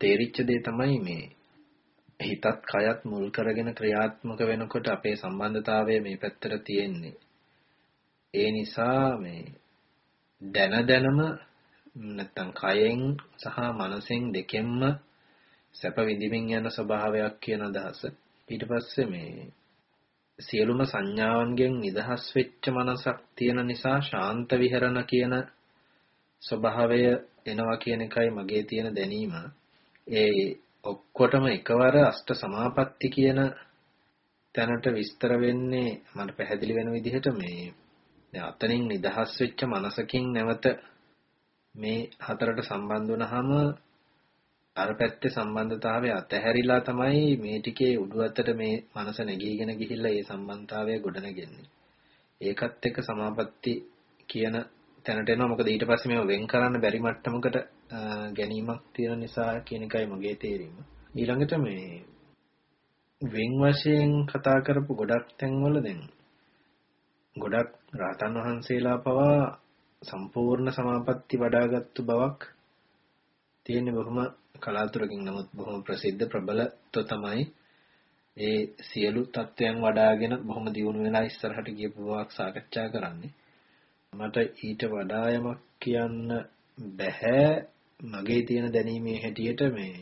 තේරිච්ච දේ තමයි මේ හිතත් කයත් මුල් කරගෙන ක්‍රියාත්මක වෙනකොට අපේ සම්බන්ධතාවය මේ පැත්තට තියෙන්නේ. ඒ නිසා මේ දැන දැනම නැත්තම් කයෙන් සහ මනසෙන් දෙකෙන්ම සැප විඳින්මින් යන ස්වභාවයක් කියන අදහස. ඊට පස්සේ මේ සියලුම සංඥාවන්ගෙන් නිදහස් වෙච්ච මනසක් තියෙන නිසා ශාන්ත විහරණ කියන ස්වභාවය එනවා කියන එකයි මගේ තියෙන දැනීම. ඒ ඔක්කොටම එකවර අෂ්ට සමාපatti කියන තැනට විස්තර වෙන්නේ මට පැහැදිලි වෙන විදිහට මේ දැන් අතනින් නිදහස් වෙච්ච මනසකින් නැවත මේ හතරට සම්බන්ධ වුණාම අර පැත්තේ සම්බන්ධතාවය අතහැරිලා තමයි මේ ටිකේ උඩු අතට මේ මනස නැගීගෙන ගිහිල්ලා ඒ සම්බන්ධතාවය ගොඩනගෙන්නේ. ඒකත් එක්ක සමාපatti කියන තැනට එනවා මොකද ඊට පස්සේ මේව වෙන් කරන්න බැරි මට්ටමකට ගැනීමක් තියෙන නිසා කියන එකයි මගේ තේරීම. ඊළඟට මේ වෙන් වශයෙන් කතා කරපු ගොඩක් තැන්වල දැන් ගොඩක් රහතන් වහන්සේලා පවා සම්පූර්ණ සමාපatti වඩාගත්තු බවක් තියෙන බොහොම කලාතුරකින් නමුත් බොහොම ප්‍රසිද්ධ ප්‍රබලත්ව තමයි ඒ සියලු தත්වයන් වඩාගෙන බොහොම දියුණු වෙලා ඉස්සරහට ගියපු බවක් සාකච්ඡා කරන්නේ. මට ඊට වඩා යමක් කියන්න බෑ මගේ තියෙන දැනීමේ හැටියට මේ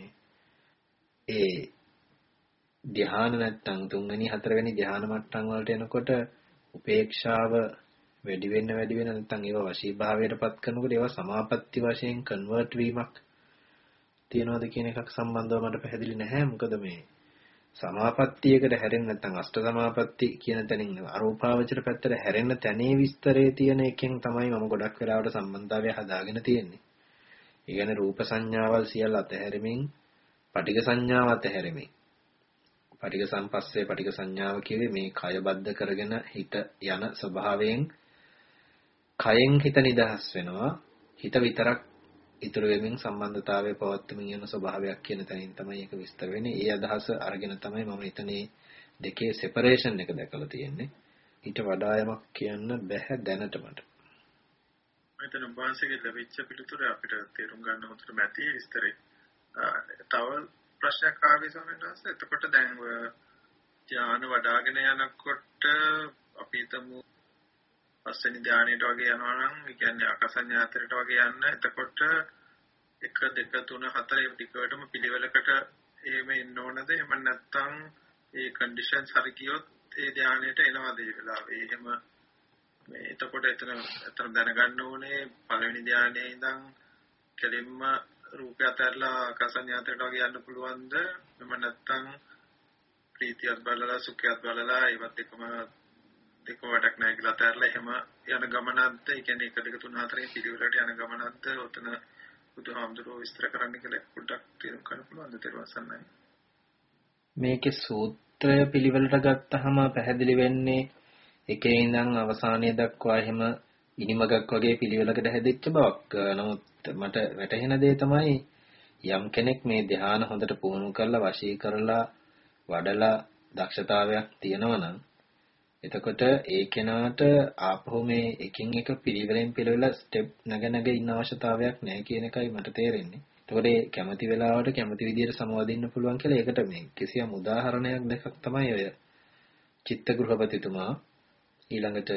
ඒ ධ්‍යාන නැත්තම් තුන්වෙනි හතරවෙනි ධ්‍යාන මට්ටම් වලට එනකොට උපේක්ෂාව වැඩි වෙන්න වැඩි වෙන නැත්නම් ඒවා වශීභාවයටපත් කරනකොට ඒවා සමාපatti වශයෙන් කන්වර්ට් වීමක් තියනවාද කියන එකක් සම්බන්ධව මට පැහැදිලි නැහැ. මොකද මේ සමාපත්තියකට හැරෙන්න නැත්නම් අෂ්ට සමාපatti කියන තැනින් අරූපාවචර පැත්තට හැරෙන්න තැනේ විස්තරේ තියෙන එකෙන් තමයි මම ගොඩක් වෙලාවට සම්බන්ධතාවය හදාගෙන තියෙන්නේ. ඒ කියන්නේ රූප සංඥාවල් සියල්ල අතහැරෙමින් පටික සංඥාව අතහැරෙමින්. පටික සම්පස්සේ පටික සංඥාව කිව්වේ මේ කය බද්ධ කරගෙන හිත යන ස්වභාවයෙන් කයෙන් හිත නිදහස් වෙනවා. හිත විතරක් ඉතුරු වෙමින් සම්බන්ධතාවය පවත්වමින් යන ස්වභාවයක් කියන තැනින් තමයි ඒක විස්තර වෙන්නේ. ඒ අදහස අරගෙන තමයි මම එතනේ දෙකේ සෙපරේෂන් එක දැකලා තියෙන්නේ. ඊට වඩා යමක් කියන්න බැහැ දැනට මට. මෙතන වහන්සේගේ ලැබිච්ච පිළිතුර අපිට තේරුම් ගන්න හොඳට මැති විස්තරේ. තව ප්‍රශ්නයක් ආවේ ස්වාමීන් වහන්සේ. එතකොට දැන් ධ්‍යාන වඩ아가න යනකොට අපි හිතමු පස්වෙනි ධානයට වගේ යනවා නම් ඒ කියන්නේ අකසඤ්ඤාතරයට වගේ යන්න. එතකොට 1 2 3 4 ටිකටම පිළිවෙලකට එහෙම එන්න ඕනද? එහෙම නැත්නම් ඒ කන්ඩිෂන්ස් හරි ගියොත් ඒ ධානයට එනවාද ඒ වෙලාවේ? එහෙම මේ එතකොට එතන එතන දැනගන්න ඕනේ පළවෙනි ධානයේ ඉඳන් කෙලින්ම රූපය අතහැරලා ආකාසඤ්ඤාතයට වගේ යන්න පුළුවන්ද? එහෙම නැත්නම් ප්‍රීතියත් බලලා සුඛයත් බලලා ඒවත් එකම දෙක වඩක් නැහැ කියලා අතහැරලා එහෙම යන ගමනක්ද? ඒ කියන්නේ 1 2 3 4 පිළිවෙලට යන ගමනක්ද? ඔතන බුදුහාමුදුරුවෝ විස්තර කරන්න කියලා පොඩ්ඩක් තේරුම් ගන්න පුළුවන්ද? තේරුවසන්නයි මේකේ සූත්‍රය පිළිවෙලට ගත්තහම පැහැදිලි වෙන්නේ එකේ ඉඳන් අවසානයේ දක්වා එහෙම ඉනිමගක් වගේ පිළිවෙලකට හැදිච්ච බවක්. නමුත් මට වැටහෙන දේ තමයි යම් කෙනෙක් මේ ධ්‍යාන හොඳට පුහුණු කරලා වශී කරලා වඩලා දක්ෂතාවයක් තියෙනවා නම් එතකොට ඒ කෙනාට ආපහු මේ එකින් එක පිළිවෙලෙන් පිළිවෙල ස්ටෙප් නැග නැග ඉන්න අවශ්‍යතාවයක් නැහැ කියන එකයි මට තේරෙන්නේ. එතකොට ඒ කැමති වෙලාවට කැමති විදිහට සමවදින්න පුළුවන් කියලා ඒකට මේ කිසියම් උදාහරණයක් දෙකක් තමයි ඔය චිත්තගෘහපතිතුමා ඊළඟට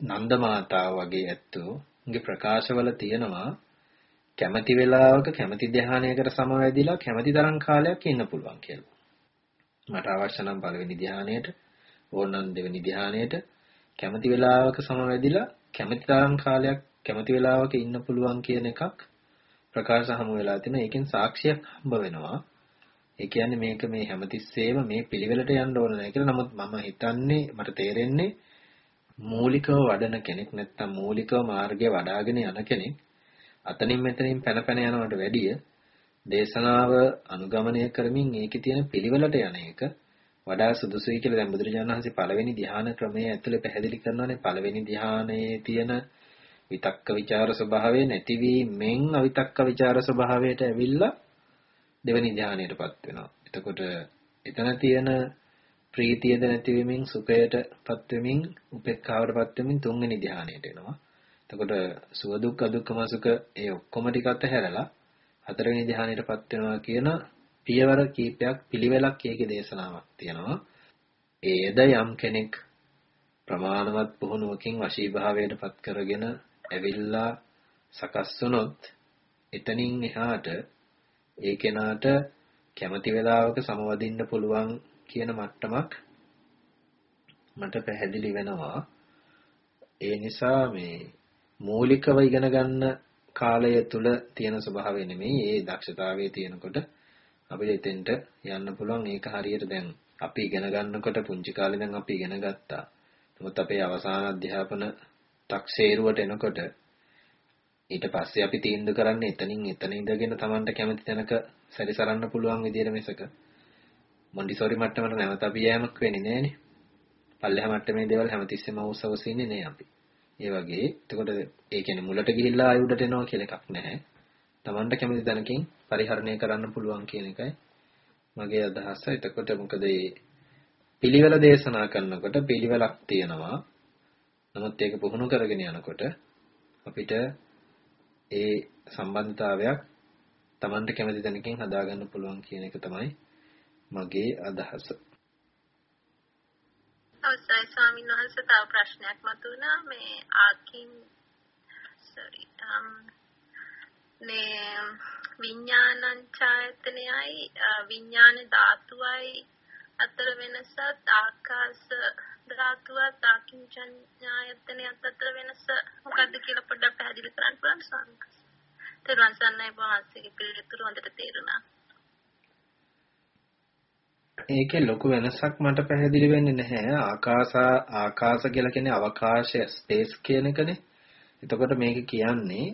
නන්ද මාතාව වගේ ඇත්තෝගේ ප්‍රකාශවල තියෙනවා කැමති වෙලාවක කැමති ධ්‍යානයකට සමවැදිලා කැමති තරම් කාලයක් ඉන්න පුළුවන් කියලා. මට අවශ්‍ය නම් පළවෙනි ධ්‍යානයට ඕනනම් දෙවෙනි ධ්‍යානයට කැමති වෙලාවක සමවැදිලා කැමති තරම් කාලයක් කැමති වෙලාවක ඉන්න පුළුවන් කියන එකක් ප්‍රකාශ හමු වෙලා තිනවා. ඒකෙන් සාක්ෂියක් හම්බ වෙනවා. ඒ කියන්නේ මේක මේ හැමතිස්සෙම මේ පිළිවෙලට යන්න ඕන නැහැ කියලා. නමුත් මම හිතන්නේ මට තේරෙන්නේ මූලිකව වඩන කෙනෙක් නැත්තම් මූලිකව මාර්ගය වඩ아가න යන කෙනෙක් අතනින් මෙතනින් පැන පැන යනවට වැඩිය දේශනාව අනුගමනය කරමින් ඒකේ තියෙන පිළිවෙලට යන එක වඩා සුදුසුයි කියලා දැන් බුදුරජාණන් වහන්සේ පළවෙනි ධ්‍යාන ක්‍රමයේ ඇතුලේ පැහැදිලි කරනවානේ පළවෙනි ධ්‍යානයේ තියෙන විතක්ක ਵਿਚාර ස්වභාවය නැතිවීමෙන් අවිතක්ක ਵਿਚාර ස්වභාවයට ඇවිල්ලා දෙවෙනි ධ්‍යානයටපත් වෙනවා. එතකොට එතන තියෙන ප්‍රීතියද නැතිවීමෙන් සුඛයටපත් වෙමින් උපේක්ඛාවටපත් වෙමින් තුන්වෙනි ධානයට එනවා. එතකොට සුව දුක්ඛ දුක්ඛම සුඛ ඒ ඔක්කොම ටිකත් හැරලා හතරවෙනි ධානයටපත් වෙනවා කියන පියවර කීපයක් පිළිවෙලක් ඒකේ දේශනාවක් තියෙනවා. ඒද යම් කෙනෙක් ප්‍රමාණවත් පුහුණුවකින් වශීභාවයටපත් කරගෙන ඇවිල්ලා සකස් වුණොත් එතනින් එහාට ඒ කෙනාට කැමති වෙලාවක සමවදින්න පුළුවන් කියන මට්ටමක් මට පැහැදිලි වෙනවා. ඒ නිසා මේ මූලිකව ඉගෙන ගන්න කාලය තුල තියෙන ස්වභාවය නෙමෙයි ඒ දක්ෂතාවයේ තියෙනකොට අපිට එතෙන්ට යන්න පුළුවන් ඒක හරියට දැන් අපි ඉගෙන ගන්නකොට පුංචි කාලේ දැන් අපි ඉගෙන ගත්තා. නමුත් අපේ අවසාන අධ්‍යාපන තක්සේරුවට එනකොට ඊට පස්සේ අපි තීන්දුව කරන්නේ එතනින් එතන ඉඳගෙන Tamanට කැමති තැනක සැරිසරන්න පුළුවන් විදියට මිසක මොන්ඩිසෝරි මට්ටමට නැවත අපි යෑමක් වෙන්නේ නැහනේ. පල්ලෙහා මට්ටමේ දේවල් හැමතිස්සෙම අවශ්‍යවස ඉන්නේ නැහැ අපි. ඒ වගේ එතකොට ඒ කියන්නේ මුලට ගිහිල්ලා ආය උඩට එනවා කියලා එකක් නැහැ. Tamanට කැමති තැනකින් පරිහරණය කරන්න පුළුවන් කියන එකයි මගේ අදහස. එතකොට මොකද මේ පිළිවෙල දේශනා කරනකොට පිළිවෙලක් තියෙනවා. නමුත් ඒක පුහුණු කරගෙන යනකොට අපිට ඒ සම්බන්ධතාවයක් Tamanට කැමති තැනකින් හදාගන්න පුළුවන් කියන එක තමයි මගේ අදහස. අවසරයි ස්වාමීන් වහන්සේ තව ප්‍රශ්නයක් මතුවුණා මේ ආකින් sorry um මේ විඥානං ඡායතනයයි විඥාන ධාතුවයි අතර වෙනසත් ආකාශ ධාතුවත් ආකින්චඤ්ඤායතනයත් අතර වෙනස මොකද්ද කියලා පොඩ්ඩක් පැහැදිලි කරන්න පුළුවන් ස්වාමීන් වහන්සේ. තේරුවන් සන්නයි වහන්සේගේ පිළිතුරු හොඳට තේරුණා. ඒකේ ලොකු වෙනසක් මට පැහැදිලි වෙන්නේ නැහැ. ආකාශ ආකාශ කියලා කියන්නේ අවකාශය ස්පේස් කියන එකනේ. එතකොට මේක කියන්නේ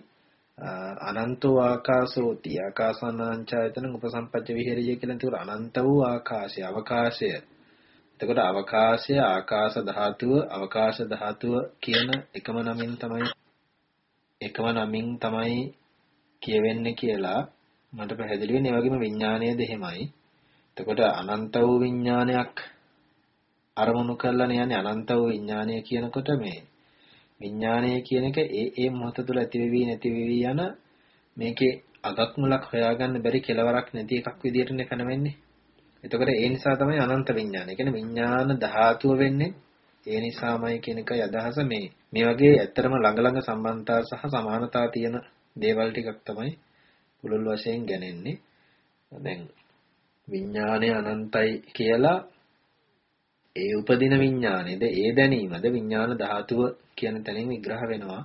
අනන්තෝ ආකාශෝති ආකාසානංචායතන උපසම්පච්ච විහෙරිය කියලා නේද අනන්ත වූ ආකාශය අවකාශය. එතකොට අවකාශය ආකාශ ධාතුව අවකාශ ධාතුව කියන එකම නමින් තමයි එකම නමින් තමයි කියවෙන්නේ කියලා මට පැහැදිලි වෙන්නේ. ඒ වගේම විඥානයද එහෙමයි එතකොට අනන්ත වූ විඥානයක් අරමුණු කරලා යන්නේ. අනන්ත වූ විඥානය කියනකොට මේ විඥානය කියන එක ඒ ඒ මොහොත තුළ ඇතිවෙවි නැතිවෙවි යන මේකේ අගක් මුලක් හොයාගන්න බැරි කෙලවරක් නැති එකක් විදියට නේ කන වෙන්නේ. එතකොට ඒ නිසා තමයි අනන්ත විඥානය. කියන්නේ විඥාන ධාතුව වෙන්නේ ඒ නිසාමයි කියන එකයි අදහස මේ මේ වගේ ඇත්තරම ළඟ ළඟ සම්බන්ධතා සහ සමානතා තියෙන දේවල් ටිකක් තමයි පුළුල් වශයෙන් ගැනෙන්නේ. දැන් විඥානය අනන්තයි කියලා ඒ උපදින විඥානේද ඒ දැනීමද විඥාන ධාතුව කියන තැනින් විග්‍රහ වෙනවා.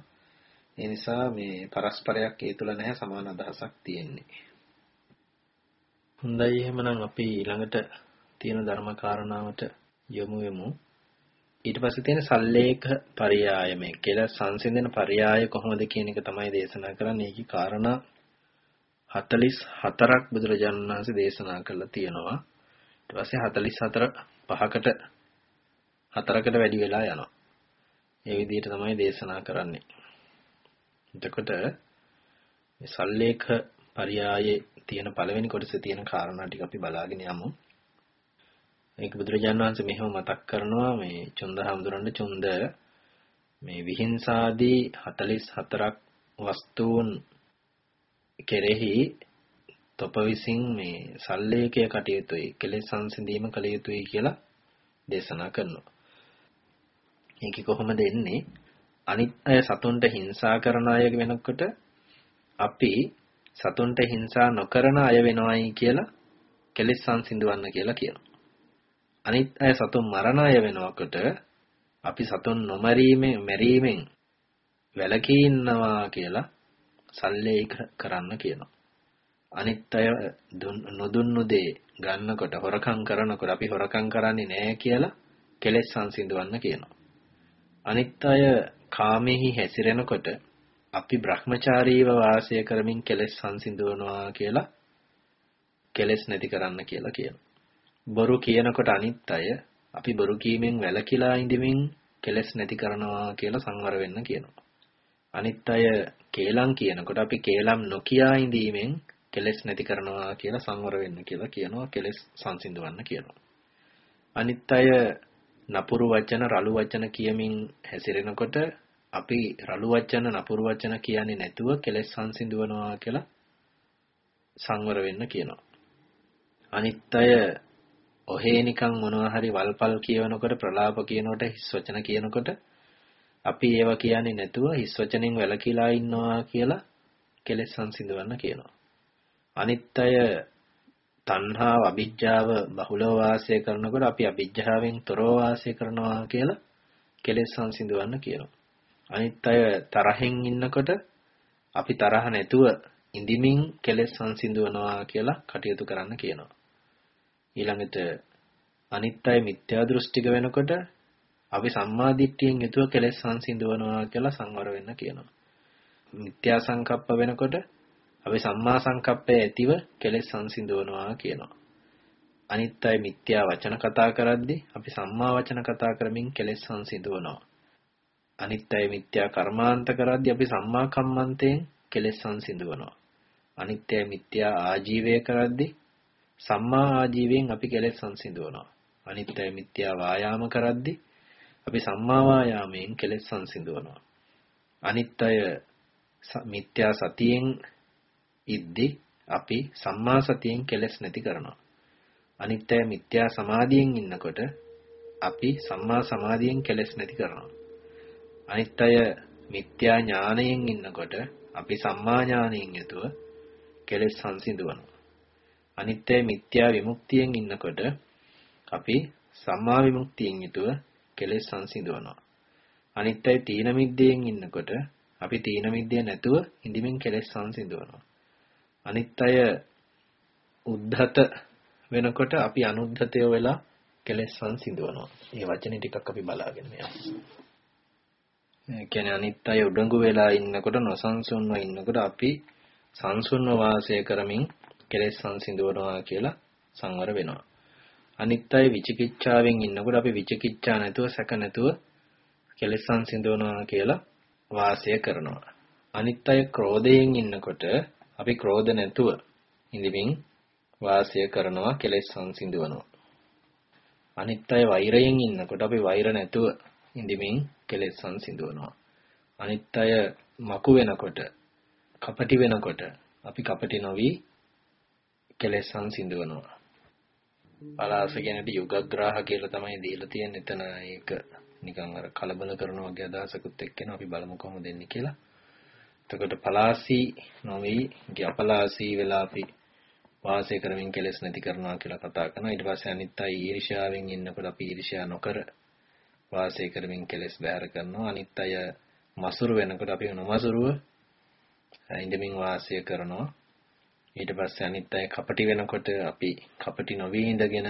ඒ නිසා මේ පරස්පරයක් ඒ තුල නැහැ සමාන අදහසක් තියෙන්නේ. හොඳයි එහෙමනම් අපි ඊළඟට තියෙන ධර්ම කාරණාවට යොමු වෙමු. ඊට පස්සේ තියෙන සල්ලේක පරියාය මේ කියලා සංසිඳන පරියාය කොහොමද කියන එක තමයි දේශනා කරන්නේ. ඒකේ කාරණා 44ක් බුදුරජාණන් වහන්සේ දේශනා කළා තියෙනවා. ඊට පස්සේ 44 පහකට හතරකට වැඩි වෙලා යනවා. ඒ විදිහට තමයි දේශනා කරන්නේ. එතකොට මේ සල්ලේක පරියායේ තියෙන පළවෙනි කොටසේ තියෙන කාරණා ටික අපි බලාගෙන යමු. මේක බුදුරජාණන් වහන්සේ මෙහෙම මතක් කරනවා මේ චුන්ද හඳුරන්න චුන්ද මේ විහිංසාදී 44ක් වස්තුන් කෙරෙහි තොප විසින් මේ සල්ලේකය කටයුතුයි කෙලෙස් සංසිඳීම කළ යුතුයි කියලා දේශනා කරනවා. ඒක කොහොමද එන්නේ? අනිත් අය සතුන්ට හිංසා කරන අය වෙනකොට අපි සතුන්ට හිංසා නොකරන අය වෙනවයි කියලා කෙලෙස් සංසිඳවන්න කියලා කියනවා. අනිත් අය සතුන් මරණ අය වෙනකොට අපි සතුන් නොමරීමෙන් මැරීමෙන් වැළකී ඉන්නවා කියලා සල්ලේක කරන්න කියනවා. අනිත් අය නොදුන්නු දේ ගන්නකොට හොරකම් කරනකොට අපි හොරකම් කරන්නේ නැහැ කියලා කෙලෙස් සංසිඳවන්න කියනවා. අනිත් අය කාමෙහි හැසිරෙනකොට අපි Brahmachariව වාසය කරමින් කෙලෙස් සංසිඳවනවා කියලා කෙලෙස් නැති කරන්න කියලා කියනවා. බොරු කියනකොට අනිත් අය අපි බොරු කීමෙන් වැළකීලා ඉඳමින් කෙලෙස් නැති කරනවා කියලා සංවර වෙන්න කියනවා. අනිත් අය කේලම් කියනකොට අපි කේලම් නොකියා ඉඳීමෙන් කෙලෙස් නැති කරනවා කියලා සංවර වෙන්න කියලා කියනවා කෙලෙස් සංසිඳවන්න කියනවා. අනිත් අය නපුරු වචන රළු වචන කියමින් හැසිරෙනකොට අපි රළු වචන නපුරු වචන කියන්නේ නැතුව කෙලෙස් සංසිඳවනවා කියලා සංවර වෙන්න කියනවා. අනිත් අය ඔහේ නිකන් මොනවා හරි වල්පල් කියනකොට ප්‍රලාප කියනකොට හිස් වචන කියනකොට අපි ඒවා කියන්නේ නැතුව හිස් වචනෙන් වැළකීලා ඉන්නවා කියලා කෙලෙස් සංසිඳවන්න කියනවා. අනිත් අය තණ්හාව අවිජ්ජාව බහුලව වාසය කරනකොට අපි අවිජ්ජාවෙන් තොරව වාසය කරනවා කියලා කෙලෙස් සංසිඳවන්න කියනවා. අනිත් අය තරහෙන් ඉන්නකොට අපි තරහ නැතුව ඉඳිමින් කෙලෙස් සංසිඳවනවා කියලා කටයුතු කරන්න කියනවා. ඊළඟට අනිත් අය මිත්‍යා දෘෂ්ටික වෙනකොට අපි සම්මා දිට්ඨියෙන් යුතුව කෙලෙස් සංසිඳවනවා කියලා සංවර වෙන්න කියනවා. මිත්‍යා සංකප්ප වෙනකොට අපි සම්මා සංකප්පය ඇතිව කෙලෙස් සංසිඳවනවා කියනවා. අනිත් අය මිත්‍යා වචන කතා කරද්දී අපි සම්මා වචන කතා කරමින් කෙලෙස් සංසිඳවනවා. අනිත් අය මිත්‍යා කර්මාන්ත කරද්දී අපි සම්මා කම්මන්තයෙන් කෙලෙස් සංසිඳවනවා. අනිත් අය මිත්‍යා ආජීවය කරද්දී සම්මා ආජීවයෙන් අපි කෙලෙස් සංසිඳවනවා. අනිත් අය මිත්‍යා වායාම කරද්දී අපි සම්මා වායාමයෙන් කෙලෙස් සංසිඳවනවා. අනිත් අය මිත්‍යා සතියෙන් ඉද්දි අපි සම්මා සතියෙන් කෙලෙස් නැති කරනවා. අනිත් අය මිත්‍යා සමාධියෙන් ඉන්නකොට අපි සම්මා සමාධියෙන් කෙලෙස් නැති කරනවා. අනිත් අය මිත්‍යා ඥානයෙන් ඉන්නකොට අපි සම්මා ඥානයෙන් යුතුව කෙලෙස් සංසිඳවනවා. අනිත් අය මිත්‍යා විමුක්තියෙන් ඉන්නකොට අපි සම්මා විමුක්තියෙන් යුතුව කෙලෙස් සංසිඳවනවා. අනිත් අය තීන මිද්දයෙන් ඉන්නකොට අපි තීන මිද්දේ නැතුව ඉඳිමින් කෙලෙස් සංසිඳවනවා. අනිත් අය උද්ධත වෙනකොට අපි අනුද්ධතය වෙලා කෙලෙස් සංසිඳවනවා. මේ වචනේ ටිකක් අපි බලාගෙන යමු. ඒ කියන්නේ අනිත් අය උඩඟු වෙලා ඉන්නකොට නොසන්සුන්ව ඉන්නකොට අපි සංසුන්ව වාසය කරමින් කෙලෙස් සංසිඳවනවා කියලා සංවර වෙනවා. අනිත් අය විචිකිච්ඡාවෙන් ඉන්නකොට අපි විචිකිච්ඡා නැතුව සැක නැතුව කෙලෙස් සංසිඳවනවා කියලා වාසය කරනවා. අනිත් අය ක්‍රෝධයෙන් ඉන්නකොට අපි ක්‍රෝධ නැතුව ඉඳිමින් වාසය කරනවා කෙලෙස් සංසිඳවනවා. අනිත් අය වෛරයෙන් ඉන්නකොට අපි වෛර නැතුව ඉඳිමින් කෙලෙස් සංසිඳවනවා. අනිත් අය මකු වෙනකොට කපටි වෙනකොට අපි කපටි නොවි කෙලෙස් සංසිඳවනවා. පලාස කියනට යුගග්‍රාහ කියලා තමයි දීලා තියෙන්නේ එතන ඒක නිකන් අර කලබල කරන වගේ අදහසකුත් එක්කන අපි බලමු කොහොමද දෙන්නේ කියලා. එතකොට පලාසී නොවි ගැපලාසී වෙලා අපි වාසය කරමින් කෙලෙස් නැති කරනවා කියලා කතා කරනවා. ඊට පස්සේ අනිත් අය ඊර්ෂ්‍යාවෙන් ඉන්නකොට අපි ඊර්ෂ්‍යා නොකර වාසය කරමින් කෙලෙස් බැහැර කරනවා. අනිත් අය මසුරු වෙනකොට අපි නොමසුරුව ඉඳමින් වාසය කරනවා. ඊට පස්සේ අනිත් අය කපටි වෙනකොට අපි කපටි නොවී ඉඳගෙන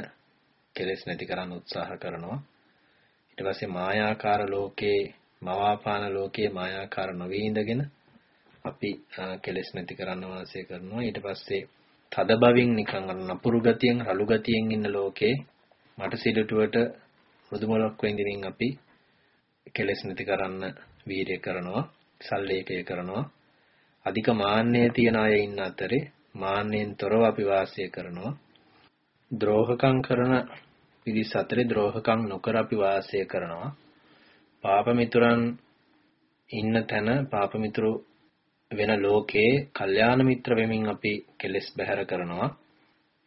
කෙලෙස් නැති කරන්න උත්සාහ කරනවා. ඊට පස්සේ මායාකාර ලෝකේ මවාපාන ලෝකයේ මායාකාර නොවී ඉඳගෙන අපි කෙලෙස් නැති කරන්න වාසය කරනවා. ඊට පස්සේ තද බවින් නිකන් අර නපුරු ගතියෙන් රළු ගතියෙන් ඉන්න ලෝකේ මට සිදුටුවට මෘදු මොලක් වෙන්දිමින් අපි කෙලෙස් නැති කරන්න වීරිය කරනවා සල්ලේකය කරනවා. අධික මාන්නය තියන අය ඉන්න අතරේ මාන්නයෙන් තොරව අපි වාසය කරනවා. ද්‍රෝහකම් කරන පිරිස අතරේ ද්‍රෝහකම් නොකර අපි වාසය කරනවා. පාප මිතුරන් ඉන්න තැන පාප මිතුරු වෙන ලෝකේ කල්යාණ මිත්‍ර වෙමින් අපි කෙලෙස් බැහැර කරනවා.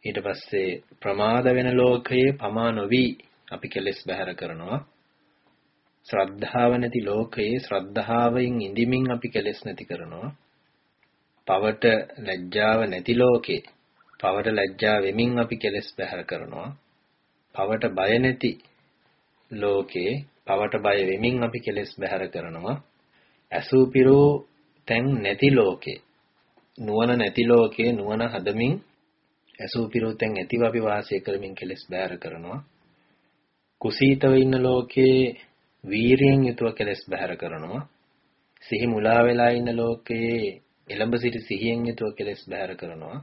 ඊට පස්සේ ප්‍රමාද වෙන ලෝකයේ පමා නොවි අපි කෙලෙස් බැහැර කරනවා. ශ්‍රද්ධාව නැති ලෝකයේ ශ්‍රද්ධාවෙන් ඉඳිමින් අපි කෙලෙස් නැති කරනවා. පවට ලැජ්ජාව නැති ලෝකේ පවට ලැජ්ජා වෙමින් අපි කෙලෙස් බැහැර කරනවා. පවට බය නැති ලෝකේ පවට බය වෙමින් අපි කෙලෙස් බැහැර කරනවා. ඇසූ පිරූ තැන් නැති ලෝකේ නුවණ නැති ලෝකේ නුවණ හදමින් ඇසූ පිරූ තැන් ඇතිව අපි වාසය කරමින් කෙලෙස් බැහැර කරනවා. කුසීතව ඉන්න ලෝකේ වීරියෙන් යුතුව කෙලෙස් බැහැර කරනවා. සිහි මුලා වෙලා ඉන්න ලෝකේ එළඹ සිටි සිහියෙන් යුතුව කෙලෙස් බැහැර කරනවා.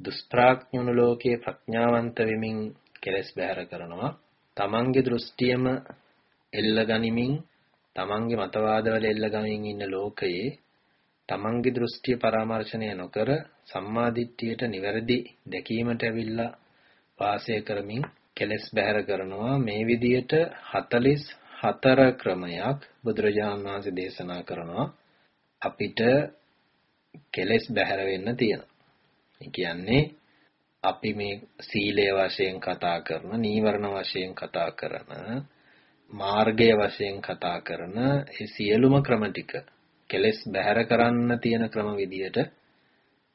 දුෂ්ප්‍රඥුණු ලෝකයේ ප්‍රඥාවන්ත වෙමින් කෙලෙස් බැහැර කරනවා. තමන්ගේ දෘෂ්ටියම එල්ල ගනිමින් තමන්ගේ මතවාදවල එල්ල ගමින් ඉන්න ලෝකයේ තමන්ගේ දෘෂ්ටිය පරාමර්ශනය නොකර සම්මාදිට්ඨියට නිවැරදි දැකීමට ඇවිල්ලා වාසය කරමින් කෙලෙස් බැහැර කරනවා මේ විදියට 44 ක්‍රමයක් බුදුරජාණන් වහන්සේ දේශනා කරනවා අපිට කෙලෙස් බැහැර වෙන්න තියෙනවා. ඒ කියන්නේ අපි මේ සීලය වශයෙන් කතා කරන, නීවරණ වශයෙන් කතා කරන, මාර්ගය වශයෙන් කතා කරන ඒ සියලුම ක්‍රම ටික කෙලෙස් බැහැර කරන්න තියෙන ක්‍රම විදියට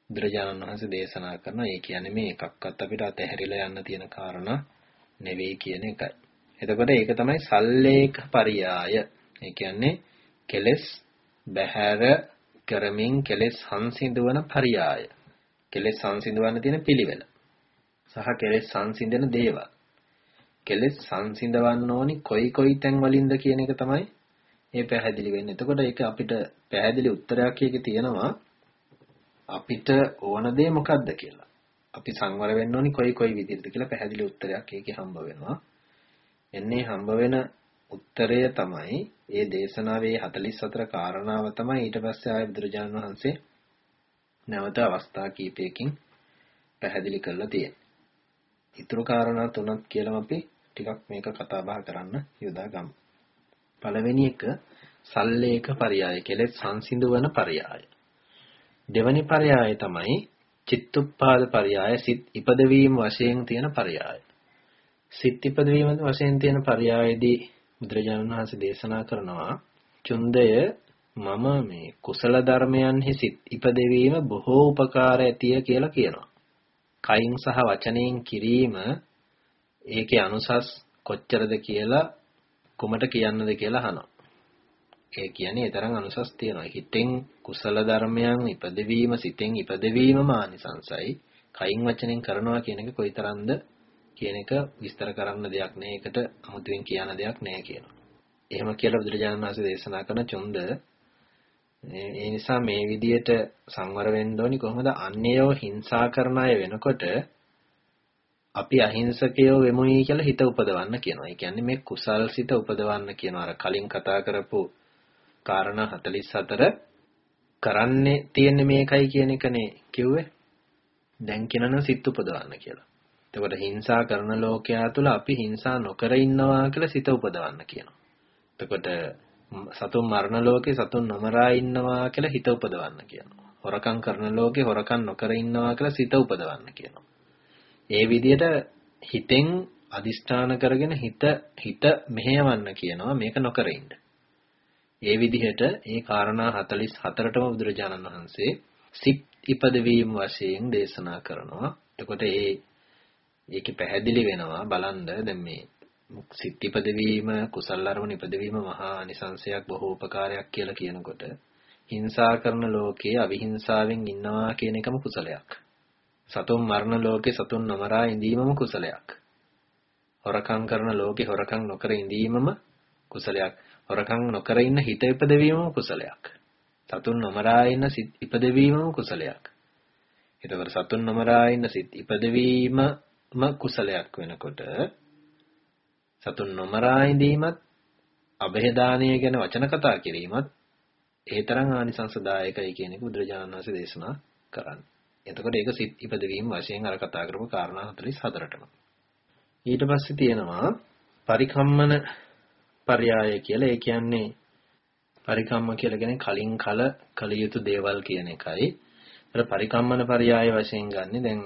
බුදුරජාණන් වහන්සේ දේශනා කරනවා. ඒ කියන්නේ මේ එකක්වත් අපිට අතහැරිලා යන්න තියෙන කාරණා නෙවෙයි කියන එකයි. එතකොට ඒක තමයි සල්ලේක පරියාය. ඒ කියන්නේ කෙලෙස් බැහැර කරමින් කෙලෙස් සංසිඳවන පරියාය. කෙලෙස් සංසිඳවන්න තියෙන පිළිවෙල. සහ කෙලෙස් සංසිඳන දේවල්. කෙලෙස් සංසිඳවන්න ඕනි කොයි කොයි තැන් වලින්ද කියන එක තමයි මේ පැහැදිලි වෙන්නේ. එතකොට ඒක අපිට පැහැදිලි උත්තරයක් එකේ තියෙනවා අපිට ඕන දේ මොකද්ද කියලා. අපි සංවර වෙන්න ඕනි කොයි කොයි විදිහටද කියලා පැහැදිලි උත්තරයක් ඒකේ හම්බ වෙනවා. එන්නේ හම්බ වෙන උත්තරය තමයි ඒ දේශනාවේ 44 කාරණාව තමයි ඊට පස්සේ ආය බුදුරජාණන් වහන්සේ නැවත අවස්ථා කීපයකින් පැහැදිලි කරලා තියෙන්නේ. ඊතුරු කාරණා තුනක් කියලා අපි ටිකක් මේක කතා බහ කරන්න යොදා ගමු. පළවෙනි එක සල්ලේක පරයය කෙලෙස් සංසිඳවන පරයය. දෙවැනි පරයය තමයි චිත්තුප්පාද පරයය සිත් ඉපදවීම වශයෙන් තියෙන පරයය. සිත් ඉපදවීම වශයෙන් තියෙන පරයයේදී බුදුරජාණන් වහන්සේ දේශනා කරනවා චුන්දය මම මේ කුසල ධර්මයන්හි සිත් ඉපදවීම බොහෝ උපකාර ඇතිය කියලා කියනවා. කයින් සහ වචනයෙන් කිරීම ඒකේ අනුසස් කොච්චරද කියලා කුමට කියන්නද කියලා අහනවා. ඒ කියන්නේ ඒ තරම් අනුසස් තියෙනවා. හිතෙන් කුසල ධර්මයන් ඉපදවීම සිතෙන් ඉපදවීම මානිසංසයි. කයින් වචනෙන් කරනවා කියන එක කොයිතරම්ද කියන එක විස්තර කරන්න දෙයක් නෑ. ඒකට අමුතුවෙන් කියන දෙයක් නෑ කියනවා. එහෙම කියලා බුදුරජාණන් වහන්සේ දේශනා කරන චුන්ද ඒ නිසා මේ විදියට සංවර වෙන්න ඕනි කොහොමද අන්‍යයව හිංසා කරන අය වෙනකොට අපි අහිංසකයෝ වෙමුයි කියලා හිත උපදවන්න කියනවා. ඒ කියන්නේ මේ කුසල් සිත උපදවන්න කියනවා. අර කලින් කතා කරපු කාරණා 44 කරන්නේ තියෙන්නේ මේකයි කියන එකනේ කිව්වේ. දැන් කියනනම් සිත් උපදවන්න කියලා. එතකොට හිංසා කරන ලෝකයා තුල අපි හිංසා නොකර ඉන්නවා කියලා සිත උපදවන්න කියනවා. එතකොට සතුන් මරණ ලෝකේ සතුන් නොමරා ඉන්නවා කියලා හිත උපදවන්න කියනවා. හොරකම් කරන ලෝකේ හොරකම් නොකර ඉන්නවා කියලා සිත උපදවන්න කියනවා. ඒ විදිහට හිතෙන් අදිෂ්ඨාන කරගෙන හිත හිත මෙහෙයවන්න කියනවා මේක නොකර ඉන්න. ඒ විදිහට ඒ කාරණා 44ටම බුදුරජාණන් වහන්සේ සිත් ඉපදවීම වශයෙන් දේශනා කරනවා. එතකොට ඒ ඒකේ පැහැදිලි වෙනවා බලන්න දැන් මේ සිත් ඉපදවීම කුසල අරමුණ ඉපදවීම මහා අනිසංශයක් බොහෝ උපකාරයක් කියලා කියනකොට හිංසා කරන ලෝකයේ අවිහිංසාවෙන් ඉන්නවා කියන එකම කුසලයක්. සතුන් මරණ ලෝකේ සතුන් නොමරා ඉඳීමම කුසලයක්. හොරකම් කරන ලෝකේ හොරකම් නොකර ඉඳීමම කුසලයක්. හොරකම් නොකර ඉන්න හිත ඉපදවීමම කුසලයක්. සතුන් නොමරා ඉන්න සිත් ඉපදවීමම කුසලයක්. එතකොට සතුන් නොමරා ඉන්න සිත් ඉපදවීමම කුසලයක් වෙනකොට සතුන් නොමරා ඉඳීමත් અભේදානය ගැන වචන කතා කිරීමත් ඒ තරම් ආනිසංසදායකයි කියන එක බුදුරජාණන් වහන්සේ දේශනා කරන්නේ. එතකොට ඒක සිත් ඉපදවීම වශයෙන් අර කතා කරපු කාරණා 44ටම. ඊට පස්සේ තියෙනවා පරිකම්මන පරයය කියලා. ඒ කියන්නේ පරිකම්ම කියලා කියන්නේ කලින් කල කල යුතු දේවල් කියන එකයි. ඒතර පරිකම්මන පරයය වශයෙන් ගන්නෙ දැන්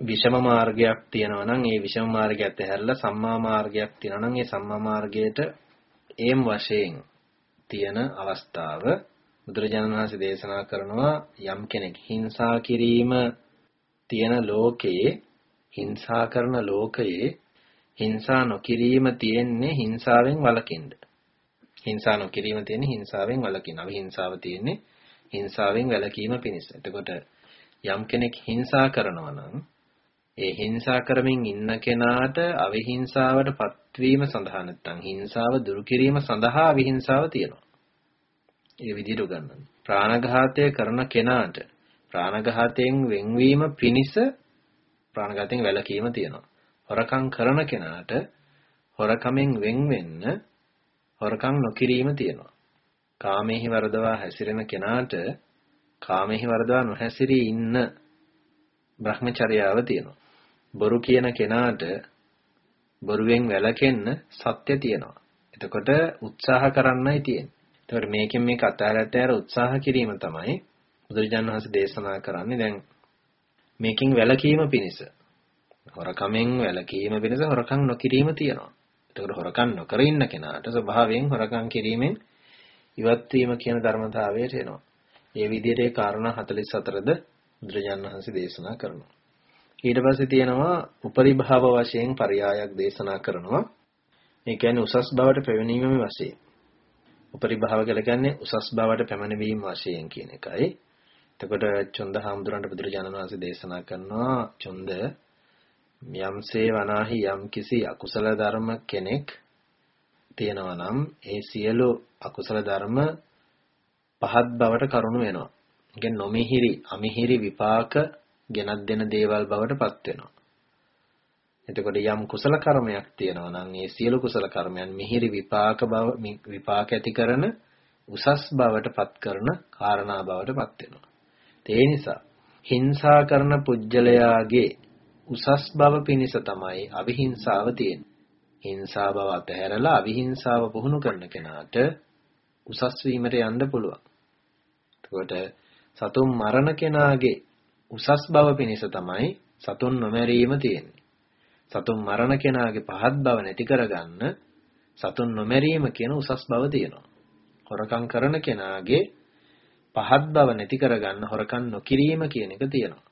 විෂම මාර්ගයක් තියෙනවා නම් ඒ විෂම මාර්ගය ඇතහැරලා සම්මා මාර්ගයක් තියෙනවා නම් ඒ සම්මා මාර්ගයට ඒම් වශයෙන් තියෙන අවස්ථාව බුදුරජාණන් වහන්සේ දේශනා කරනවා යම් කෙනෙක් හිංසා කිරීම තියෙන ලෝකයේ හිංසා කරන ලෝකයේ හිංසා නොකිරීම තියෙන්නේ හිංසාවෙන් වළකින්න. හිංසා නොකිරීම තියෙන්නේ හිංසාවෙන් වළකින්න. අවිහිංසාව තියෙන්නේ හිංසාවෙන් වැළකීම පිණිස. එතකොට යම් කෙනෙක් හිංසා කරනවා නම් ඒ හිංසා කරමින් ඉන්න කෙනාට අවිහිංසාවට පත්වීම සඳහා නැත්නම් හිංසාව දුරු කිරීම සඳහා අවිහිංසාව තියෙනවා. ඒ විදිහට උගන්වන්නේ. ප්‍රාණඝාතය කරන කෙනාට ප්‍රාණඝාතයෙන් වෙන්වීම පිණිස ප්‍රාණඝාතයෙන් වැළකීම තියෙනවා. හොරකම් කරන කෙනාට හොරකමෙන් වෙන් වෙන්න හොරකම් නොකිරීම තියෙනවා. කාමෙහි වරදවා හැසිරෙන කෙනාට කාමෙහි වරදවා නොහැසිරී ඉන්න බ්‍රහ්මචර්යාව තියෙනවා. බොරු කියන කෙනාට බොරුවෙන් වැළකෙන්න සත්‍ය තියෙනවා. එතකොට උත්සාහ කරන්නයි තියෙන්නේ. එතකොට මේකෙන් මේක අතාරට ඇර උත්සාහ කිරීම තමයි බුදුරජාණන් වහන්සේ දේශනා කරන්නේ. දැන් මේකෙන් වැළකීම පිණිස හොරකමෙන් වැළකීම පිණිස හොරකම් නොකිරීම තියෙනවා. එතකොට හොරකම් නොකර ඉන්න කෙනාට ස්වභාවයෙන් හොරකම් කිරීමෙන් ඉවත් වීම කියන ධර්මතාවයට එනවා. ඒ විදිහට ඒ කාරණා 44ද බුදුරජාණන් වහන්සේ දේශනා කරනවා. ඊට පස්සේ තියෙනවා උපරිභාව වශයෙන් පරයායක් දේශනා කරනවා. ඒ කියන්නේ උසස් බවට පැමිණීමේ වශයෙන්. උපරිභාව කියලා කියන්නේ උසස් බවට පැමිණීම වශයෙන් කියන එකයි. එතකොට චොන්ද හාමුදුරන්ට බුදුරජාණන් වහන්සේ දේශනා කරනවා චොන්ද යම්සේ වනාහි යම් කිසි අකුසල ධර්ම කෙනෙක් තියෙනවා නම් ඒ සියලු අකුසල ධර්ම පහත් බවට කරුණු වෙනවා. ඒ නොමිහිරි අමිහිරි විපාක ගෙනත් දෙන දේවල් බවට පත් වෙනවා. එතකොට යම් කුසල කර්මයක් තියෙනවා නම් ඒ සියලු කුසල කර්මයන් මිහිරි විපාක බව විපාක ඇති කරන උසස් බවට පත් කරන කාරණා බවට පත් වෙනවා. ඒ නිසා හිංසා කරන පුජ්‍යලයාගේ උසස් බව පිණිස තමයි අවිහිංසාව තියෙන්නේ. හිංසා බව අතහැරලා අවිහිංසාව පුහුණු කරන කෙනාට උසස් වීමට යන්න පුළුවන්. එතකොට සතුන් මරණ කෙනාගේ උසස් බව පිණිස තමයි සතුන් නොමැරීම තියෙන්නේ. සතුන් මරණ කෙනාගේ පහත් බව නැති කරගන්න සතුන් නොමැරීම කියන උසස් බව තියෙනවා. හොරකම් කරන කෙනාගේ පහත් බව නැති කරගන්න හොරකම් නොකිරීම කියන එක තියෙනවා.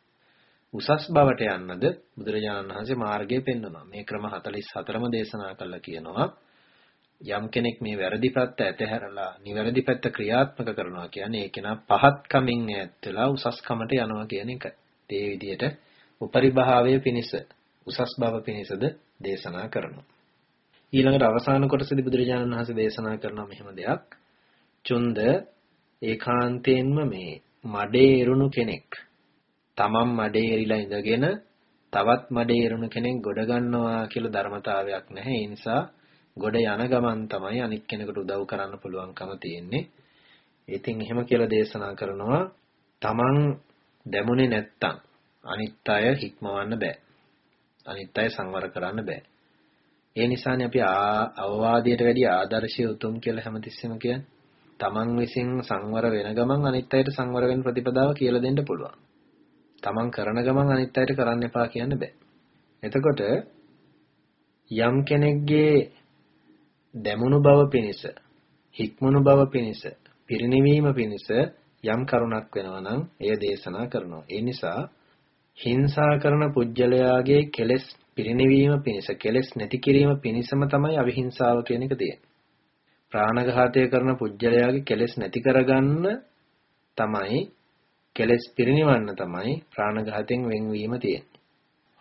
උසස් බවට යන්නද බුදුරජාණන් වහන්සේ මාර්ගය පෙන්වනවා. මේ ක්‍රම 44ම දේශනා කළා කියනවා. යම් කෙනෙක් මේ වැරදි පැත්ත ඇතහැරලා නිවැරදි පැත්ත ක්‍රියාත්මක කරනවා කියන්නේ ඒ කෙනා පහත්කමින් ඈත් වෙලා උසස්කමට යනවා කියන එකයි. ඒ විදිහට උපරිභාවය පිණිස උසස් බව පිණිසද දේශනා කරනවා. ඊළඟට අවසාන කොටසදී බුදුරජාණන් වහන්සේ දේශනා කරනවා මෙහෙම දෙයක්. චුන්ද ඒකාන්තයෙන්ම මේ මඩේ එරුණු කෙනෙක් තමන් මඩේ එරිලා ඉඳගෙන තවත් මඩේ එරුණු කෙනෙක් ගොඩ ගන්නවා කියලා ධර්මතාවයක් නැහැ. ඒ නිසා ගොඩ යන ගමන් තමයි අනිත් කෙනෙකුට උදව් කරන්න පුළුවන්කම තියෙන්නේ. ඉතින් එහෙම කියලා දේශනා කරනවා තමන් දැමුනේ නැත්තම් අනිත් අය හික්මවන්න බෑ. අනිත් අය සංවර කරන්න බෑ. ඒ නිසානේ අපි අවවාදයට වැඩි ආදර්ශය උතුම් කියලා හැමතිස්සෙම කියන්නේ. තමන් විසින් සංවර වෙන ගමන් අනිත් අයට සංවර වෙන ප්‍රතිපදාව කියලා දෙන්න පුළුවන්. තමන් කරන ගමන් අනිත් අයට කරන්න එපා කියන්න බෑ. එතකොට යම් කෙනෙක්ගේ දැමුණු බව පිණිස හික්මුණු බව පිණිස පිරිනිවීම පිණිස යම් කරුණක් වෙනවා නම් එය දේශනා කරනවා. ඒ නිසා හිංසා කරන පුජ්‍යලයාගේ කෙලෙස් පිරිනිවීම පිණිස කෙලෙස් නැති කිරීම පිණිසම තමයි අවිහිංසාව කියන එක තියෙන්නේ. ප්‍රාණඝාතය කරන පුජ්‍යලයාගේ කෙලෙස් නැති කරගන්න තමයි කෙලෙස් පිරිනිවන්න තමයි ප්‍රාණඝාතයෙන් වෙන්වීම තියෙන්නේ.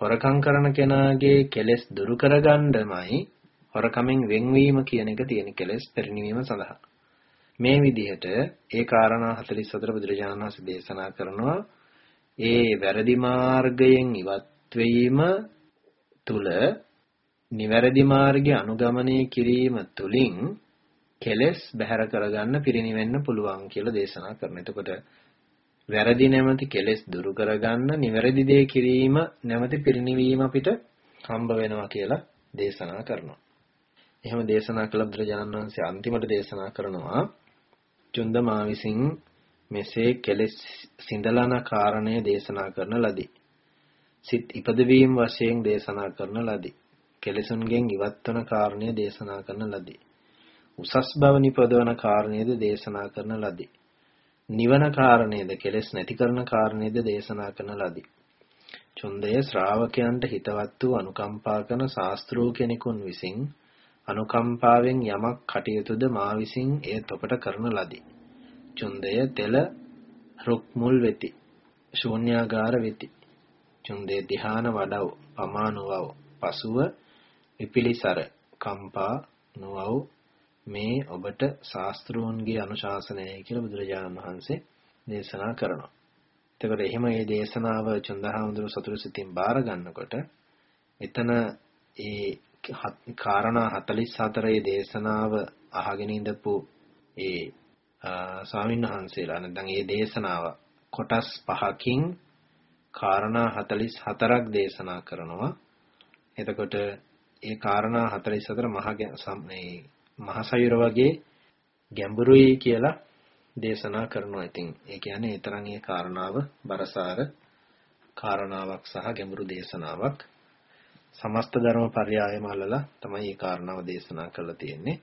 හොරකම් කරන කෙනාගේ කෙලෙස් දුරු කරගන්නමයි හොරකමින් වෙන්වීම කියන එක තියෙන කෙලෙස් පිරිනිවීම සඳහා. මේ විදිහට ඒ කාරණා 44 බුදුරජාණන් වහන්සේ දේශනා කරනවා ඒ වැරදි මාර්ගයෙන් ඉවත් වීම තුල නිවැරදි මාර්ගය අනුගමනය කිරීම තුලින් කෙලෙස් බැහැර කරගන්න පිරිනිවෙන්න පුළුවන් කියලා දේශනා කරනවා. එතකොට වැරදි නැමැති කෙලෙස් දුරු කරගන්න නිවැරදි දේ කිරීම නැමැති පිරිනිවීම අපිට හම්බ වෙනවා කියලා දේශනා කරනවා. එහෙම දේශනා කළ බුදුරජාණන් වහන්සේ අන්තිමට දේශනා කරනවා චුන්ද මා විසින් මෙසේ කෙලෙස් සිඳලන කාරණය දේශනා කරන ලදී. සිත් ඉපදවීම වශයෙන් දේශනා කරන ලදී. කෙලෙසුන්ගෙන් ඉවත් වන කාරණය දේශනා කරන ලදී. උසස් බව නිපදවන කාරණයද දේශනා කරන ලදී. නිවන කාරණේද කෙලෙස් නැති කරන කාරණේද දේශනා කරන ලදී. චුන්දය ශ්‍රාවකයන්ට හිතවත් වූ අනුකම්පා කරන ශාස්ත්‍රූ කෙනෙකුන් විසින් අනුකම්පාවෙන් යමක් කටයුතුද මා විසින් එය තොපට කරන ලදී. චුන්දය තෙල රුක් මුල් වෙති. ශූන්‍යාගාර වෙති. චුන්දේ ධ්‍යාන වඩව පමානුවව පසුව විපිලිසර කම්පා නොවව මේ ඔබට ශාස්ත්‍රූන්ගේ අනුශාසනයයි කියලා බුදුරජාණන් වහන්සේ දේශනා කරනවා. එතකොට එහෙම මේ දේශනාව චුන්දහාමුදුරු සතුරු සිතින් බාර ගන්නකොට එතන ඒ කාරණා 44 දේශනාව අහගෙන ඉඳපු ඒ ස්වාමීන් වහන්සේලා නැත්නම් ඒ දේශනාව කොටස් පහකින් කාරණා 44ක් දේශනා කරනවා. එතකොට ඒ කාරණා 44 මහ මේ මහසයුර වගේ ගැඹුරුයි කියලා දේශනා කරනවා. ඉතින් ඒ කියන්නේ ඒ තරම් ඒ කාරණාව බරසාර කාරණාවක් සහ ගැඹුරු දේශනාවක්. සමස්ත ධර්ම පරයයම අල්ලලා තමයි මේ කාරණාව දේශනා කරලා තියෙන්නේ.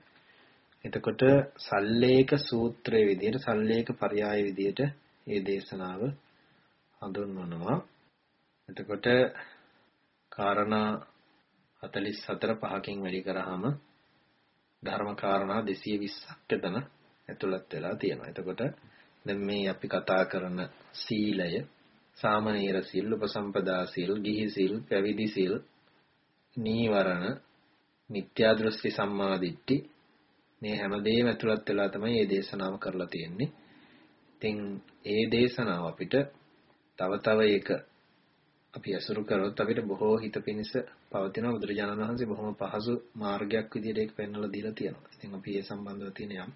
එතකොට සල්ලේක සූත්‍රයේ විදිහට සල්ලේක පරයය විදිහට මේ දේශනාව හඳුන්වනවා. එතකොට කාරණා 44 පහකින් වැඩි කරාම ධර්ම කාරණා 220ක් එතන ඇතුළත් වෙලා තියෙනවා. එතකොට දැන් මේ අපි කතා කරන සීලය, සාමනීර සීල්, උපසම්පදා සීල්, ගිහි සීල්, පැවිදි සීල්, නීවරණ, මිත්‍යා දෘෂ්ටි සම්මාදිට්ඨි මේ හැමදේම ඇතුළත් වෙලා තමයි මේ දේශනාව කරලා තියෙන්නේ. ඉතින් ඒ දේශනාව අපිට තව තව එක අපි අසුරු කරොත් අපිට බොහෝ හිත පිනිස පවතින බුදුරජාණන් වහන්සේ බොහොම පහසු මාර්ගයක් විදිහට ඒක පෙන්වලා දීලා තියෙනවා. ඉතින් අපි ඒ සම්බන්ධව තියෙන යම්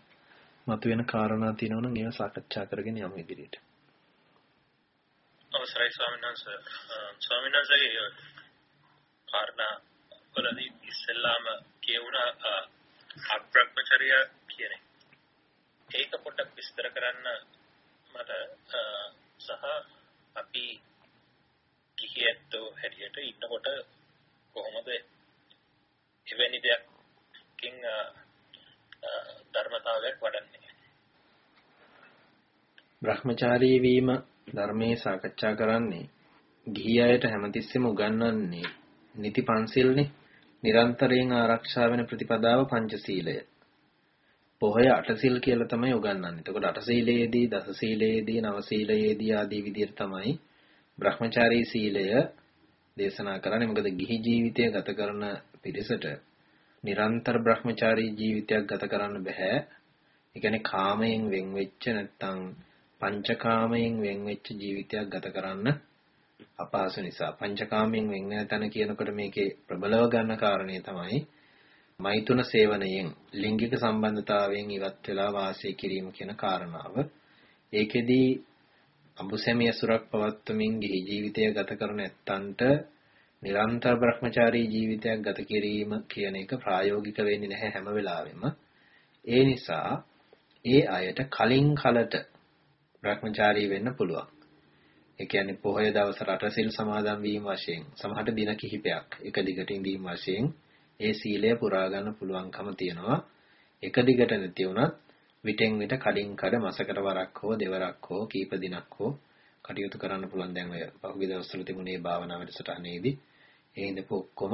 මතුවෙන කාරණා තියෙනවා නම් ඒවා සාකච්ඡා කරගෙන යමු ඉදිරියට. අවසරයි ස්වාමීන් වහන්සේ. ස්වාමීන් වහන්සේගේ කාරණා වලදී ඉස්සෙල්ලාම කියුණා අබ්‍රහ්මචර්ය කියන්නේ. ඒක පොඩ්ඩක් විස්තර කරන්න මට සහ අපි ගිහියැත්තෝ හැටියට ඉන්නකොට කොහොමද එවැනි දෙයක්කින් ධර්මතාවයක් වඩන්නේ බ්‍රහ්මචාරී වීම ධර්මයේ සාකච්ඡා කරන්නේ ගිහි අයට හැමතිස්සෙම උගන්වන්නේ නිති පන්සිල්නේ නිරන්තරයෙන් ආරක්ෂා වෙන ප්‍රතිපදාව පංචශීලය. පොහොය අටසිල් කියලා තමයි උගන්වන්නේ. එතකොට අටසීලයේදී දසසීලයේදී නවසීලයේදී ආදී විදිහට තමයි බ්‍රහ්මචාරී සීලය දේශනා කරන්නේ මොකද ගිහි ජීවිතය ගත කරන පිරිසට නිරන්තර බ්‍රහ්මචාරී ජීවිතයක් ගත කරන්න බෑ. ඒ කියන්නේ කාමයෙන් වෙන් වෙච්ච නැත්තම් පංචකාමයෙන් වෙන් වෙච්ච ජීවිතයක් ගත කරන්න අපහසු නිසා පංචකාමයෙන් වෙන් වෙන තැන කියනකොට මේකේ ප්‍රබලව ගන්න කාරණේ තමයි මෛතුන සේවනයෙන් ලිංගික සම්බන්ධතාවයෙන් ඉවත් වෙලා වාසය කිරීම කියන කාරණාව. ඒකෙදී අඹුසැමිය සුරක් පවත්වමින් ගිහි ජීවිතය ගත කරන ඇත්තන්ට නිරන්තර බ්‍රහ්මචාරී ජීවිතයක් ගත කිරීම කියන එක ප්‍රායෝගික වෙන්නේ නැහැ හැම වෙලාවෙම. ඒ නිසා ඒ අයට කලින් කලට බ්‍රහ්මචාරී වෙන්න පුළුවන්. ඒ කියන්නේ පොහොය දවස රට සිල් සමාදන් වීම වශයෙන් සමහරට දින කිහිපයක් එක දිගට ඉඳීම වශයෙන් ඒ සීලය පුරා ගන්න පුළුවන්කම තියෙනවා. එක දිගට නැති වුණත් විටෙන් විට කඩින් කඩ මාසකට වරක් හෝ දෙවරක් හෝ කීප දිනක් හෝ කටයුතු කරන්න පුළුවන් දැන් ඔය පහුගිය දවස්වල තිබුණේ භාවනා වැඩසටහනේදී ඒ ඉඳපු ඔක්කොම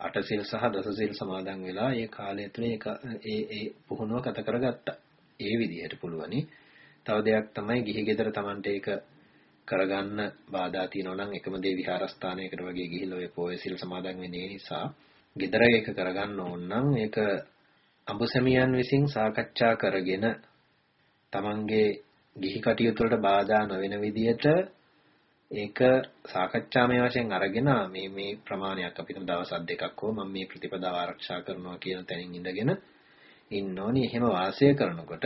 අටසිල් සහ දසසිල් සමාදන් වෙලා ඒ කාලය තුනේ ඒ ඒ පුහුණුව ගත කරගත්තා. ඒ විදිහට පුළුවනි. තව දෙයක් තමයි ගිහි ගෙදර Tamante ඒක කරගන්න බාධා තියෙනවා නම් එකම දේ විහාරස්ථානයකට වගේ ගිහිල්ලා ඔය පොය සිල් සමාදන් වෙන්නේ නිසා ගෙදර ඒක කරගන්න ඕන නම් ඒක අඹසැමියන් විසින් සාකච්ඡා කරගෙන තමන්ගේ ගිහි කටයුතු වලට බාධා නොවන විදියට ඒක සාකච්ඡාමය වශයෙන් අරගෙන මේ මේ ප්‍රමාණයක් අපි තුන් දවස් දෙකක් හෝ මම මේ ප්‍රතිපදාව ආරක්ෂා කරනවා කියන තැනින් ඉඳගෙන ඉන්න ඕනි. එහෙම වාසය කරනකොට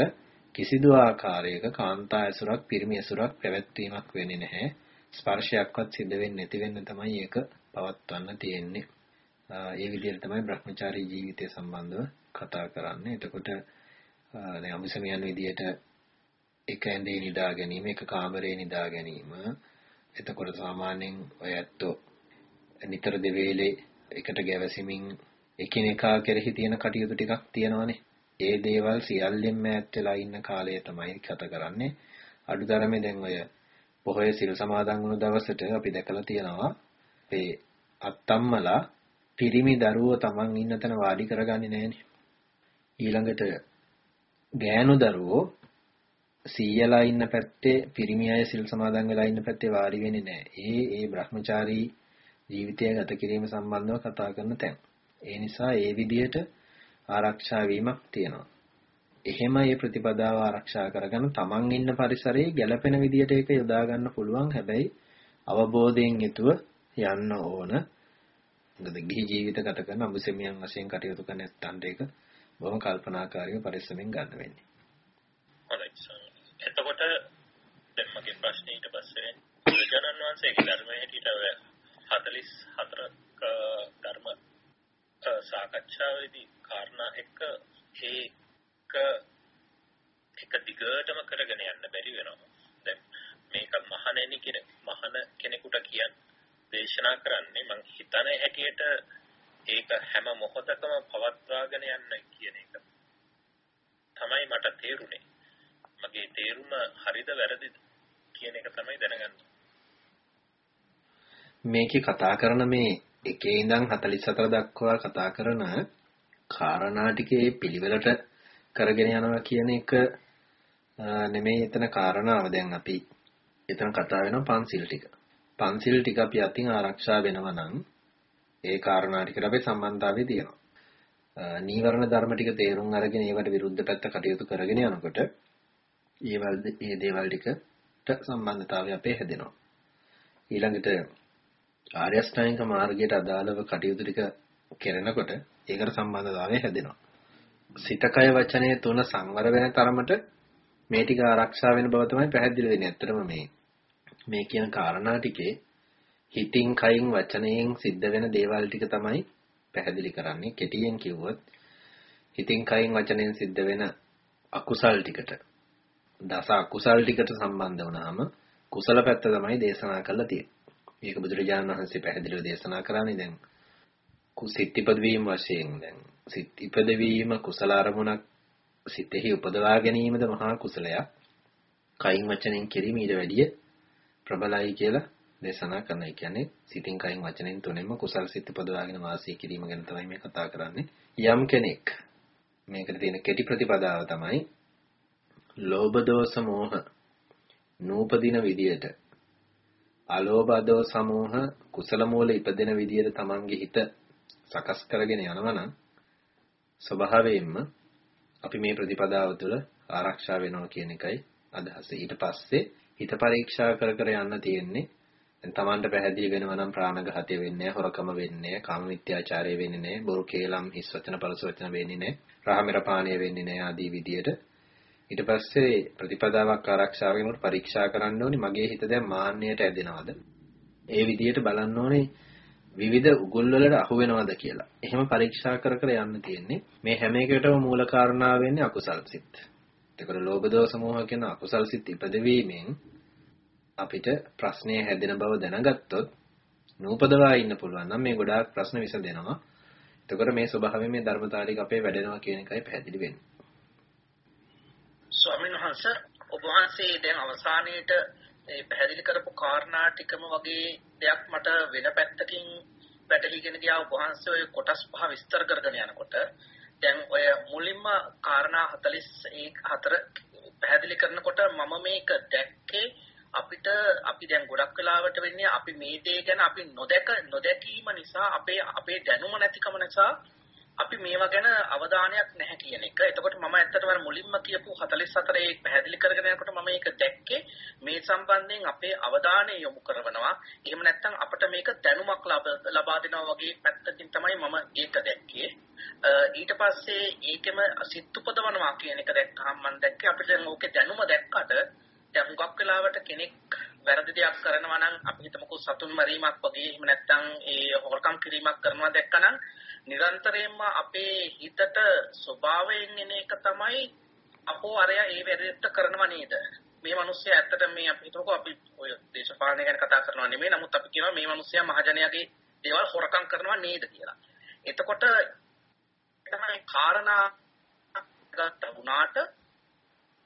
කිසිදු ආකාරයක කාන්තා ඇසුරක් පිරිමි ඇසුරක් පැවැත්වීමක් වෙන්නේ නැහැ. ස්පර්ශයක්වත් සිද්ධ වෙන්නේ නැති වෙන්න තමයි ඒක පවත්වන්න තියෙන්නේ. ඒ විදිහට තමයි Brahmachari ජීවිතය සම්බන්ධව කතා කරන්නේ. එතකොට දැන් අමුසමියන් විදිහට එක ඇඳේ නිදා ගැනීම, එක කාමරේ නිදා ගැනීම. එතකොට සාමාන්‍යයෙන් ඔය ඇත්තෝ නිතර දෙවේලේ එකට ගැවසෙමින් එකිනෙකා කෙරෙහි තියෙන කටයුතු ටිකක් තියෙනවානේ. ඒ දේවල් සියල්ලෙන් මෑත් වෙලා ඉන්න කාලය තමයි ගත කරන්නේ. අඩුතරමේ දැන් ඔය පොහොය සිල් සමාදන් වුණු දවසට අපි දැකලා තියෙනවා අපේ අත්තම්මලා පිරිමි දරුවෝ Taman ඉන්න තැන වාඩි කරගන්නේ නැහනේ. ඊළඟට ගෑනු දරුවෝ සීයලා ඉන්න පැත්තේ පිරිමි අය සිල් සමාදන් වෙලා ඉන්න පැත්තේ වාඩි වෙන්නේ නැහැ. ඒ ඒ Brahmachari ජීවිතය ගත කිරීම සම්බන්ධව කතා කරන තැන්. ඒ නිසා ඒ විදිහට ආරක්ෂා වීමක් තියෙනවා. එහෙම මේ ප්‍රතිපදාව ආරක්ෂා කරගෙන තමන් ඉන්න පරිසරයේ ගැළපෙන විදියට ඒක යොදා ගන්න පුළුවන්. හැබැයි අවබෝධයෙන් යුතුව යන්න ඕන. මොකද ගිහි ජීවිත ගත කරන අඹසෙමියන් වශයෙන් කටයුතු කරන නැත්තන්ට ඒක බොහොම කල්පනාකාරීව පරිස්සමෙන් ගන්න වෙන්නේ. හොඳයි. එතකොට දැන් මගේ ප්‍රශ්නේ ඊට පස්සේ බුදුජානන් වහන්සේගේ ධර්මයේ හැටියට 44ක ධර්ම සාකච්ඡාවේදී කාරණා එක ඒක එක දිගටම කරගෙන යන්න බැරි වෙනවා. දැන් මේක මහණෙනි කියන මහණ කෙනෙකුට කියන්න දේශනා කරන්නේ මං හිතන හැටියට ඒක හැම මොහොතකම පවත්වාගෙන යන්න කියන එක තමයි මට තේරුනේ. මගේ තේරුම හරිද වැරදිද කියන එක තමයි දැනගන්න. මේකේ කතා කරන මේ එකේ ඉඳන් 44 දක්වා කතා කරන කාරණා ටිකේ පිළිවෙලට කරගෙන යනවා කියන එක නෙමෙයි එතන කාරණාව දැන් අපි එතන කතා වෙනවා පන්සිල් ටික. පන්සිල් ටික අපි අතින් ආරක්ෂා වෙනවා නම් ඒ කාරණා ටිකට අපි සම්බන්ධතාවය තියෙනවා. නීවරණ ධර්ම ටික තේරුම් අරගෙන ඒවට විරුද්ධ පැත්ත කටයුතු කරගෙන යනකොට ඒවල් මේ දේවල් ටිකට සම්බන්ධතාවය අපේ හැදෙනවා. ඊළඟට ආර්ය අෂ්ටාංගික මාර්ගයට අදාළව කටයුතු ටික කරනකොට ඒකට සම්බන්ධතාවය හැදෙනවා. සිතකය වචනය තුන සංවර වෙන තරමට මේ ටික ආරක්ෂා වෙන බව තමයි පැහැදිලි වෙන්නේ. ඇත්තටම මේ මේ කියන කාරණා ටිකේ හිතින් කයින් වචනයෙන් සිද්ධ වෙන දේවල් ටික තමයි පැහැදිලි කරන්නේ. කෙටියෙන් කිව්වොත් හිතින් කයින් වචනයෙන් සිද්ධ වෙන අකුසල් ටිකට දස අකුසල් ටිකට සම්බන්ධ වුණාම කුසල පැත්ත තමයි දේශනා කරලා තියෙන්නේ. මේක බුදුරජාණන් වහන්සේ පැහැදිලිව දේශනා කරන්නේ දැන් කුසිත ඉපදවීම වශයෙන් දැන් සිත් ඉපදවීම කුසල අරමුණක් සිතෙහි උපදවා ගැනීමද මහා කුසලයක්. කයින් වචනෙන් කිරීම ඊට වැඩිය ප්‍රබලයි කියලා දේශනා කරන. ඒ කියන්නේ සිතින් කයින් වචනෙන් තුනෙන්ම කුසල් සිත් උපදවාගෙන වාසය කිරීම ගැන තමයි මේ කතා කරන්නේ. යම් කෙනෙක් මේකට තියෙන කෙටි ප්‍රතිපදාව තමයි ලෝභ දෝෂ මෝහ නූපදින විදියට අලෝභ දෝෂ සමෝහ කුසල මූල ඉපදෙන විදියට තමන්ගේ හිත සකස් කරගෙන යනවා නම් ස්වභාවයෙන්ම අපි මේ ප්‍රතිපදාව තුළ ආරක්ෂා වෙනවා කියන එකයි අදහස. ඊට පස්සේ හිත පරීක්ෂා කර කර යන්න තියෙන්නේ දැන් Tamanට පැහැදිලි වෙනවා නම් ප්‍රාණඝාතය වෙන්නේ නැහැ, හොරකම වෙන්නේ නැහැ, කාම මිත්‍යාචාරය වෙන්නේ නැහැ, බොරු කේලම් හිස් වචන පරස වචන වෙන්නේ නැහැ, රාමෙර පානය වෙන්නේ නැහැ ආදී විදියට ඊට පස්සේ ප්‍රතිපදාවක් ආරක්ෂා වෙනකොට පරීක්ෂා කරන්න ඕනේ මගේ හිත දැන් මාන්නයට ඇදෙනවද? ඒ විදියට බලන්න ඕනේ විවිධ උගුල් වලට අහු වෙනවද කියලා. එහෙම පරීක්ෂා කර කර යන්න තියෙන්නේ. මේ හැම එකකටම මූල කාරණා වෙන්නේ අකුසල් සිත්. එතකොට ලෝභ දෝෂ මෝහ කියන අකුසල් සිත් ඉපදවීමෙන් අපිට ප්‍රශ්නය හැදෙන බව දැනගත්තොත් නූපදවා ඉන්න පුළුවන් නම් මේ ගොඩාක් ප්‍රශ්න විසඳෙනවා. එතකොට මේ ස්වභාවයෙන් මේ ධර්මතාලික අපේ වැඩෙනවා කියන එකයි පැහැදිලි වෙන්නේ. ස්වාමීන් වහන්සේ ඔබ වහන්සේ දැන් අවසානයේට ඒ පැහැදිලි කරපු කාරණා ටිකම වගේ දෙයක් මට වෙන පැත්තකින් පැටලිගෙන ගියා. ඔබ වහන්සේ ඔය කොටස් පහ විස්තර කරගෙන යනකොට දැන් ඔය මුලින්ම කාරණා 44 පැහැදිලි කරනකොට මම මේක දැක්කේ අපිට අපි දැන් ගොඩක් වෙලාවට වෙන්නේ අපි මේ දේ ගැන අපි නොදැක නොදැකීම නිසා අපේ අපේ දැනුම නැතිකම නිසා අපි මේවා ගැන අවධානයක් නැහැ කියන එක. එතකොට මම ඇත්තටම මුලින්ම කියපු 44 ඒ පැහැදිලි කරගෙන යනකොට මම ඒක දැක්කේ මේ සම්බන්ධයෙන් අපේ අවධානය යොමු කරනවා. එහෙම නැත්නම් අපිට මේක දැනුමක් ලබා දෙනවා වගේ පැත්තකින් තමයි මම ඒක දැක්කේ. ඊට පස්සේ ඒකෙම සිත් උපදවනවා කියන එක දැක්කහම මම දැක්කේ අපිට දැන් ඕකේ දැනුම දැක්කට දැන් හුඟක් වෙලාවට කෙනෙක් වැරදි දෙයක් කරනවා නම් අපි හිතමුකෝ සතුන් මරීමක් වගේ එහෙම නැත්නම් ඒ හොරකම් කිරීමක් කරනවා දැක්කනම් නිරන්තරයෙන්ම අපේ හිතට ස්වභාවයෙන් එන එක තමයි අපෝ අරයා ඒ වැරද්ද කරනවා නේද මේ මිනිස්සයා ඇත්තට මේ අපි හිතමුකෝ අපි ඔය දේශපාලනය ගැන කතා කරනවා නෙමෙයි නමුත් අපි කියනවා මේ මිනිස්සයා මහජනයාගේ දේවල් හොරකම් කරනවා නේද කියලා. එතකොට තමයි කාරණා ගත්ත වුණාට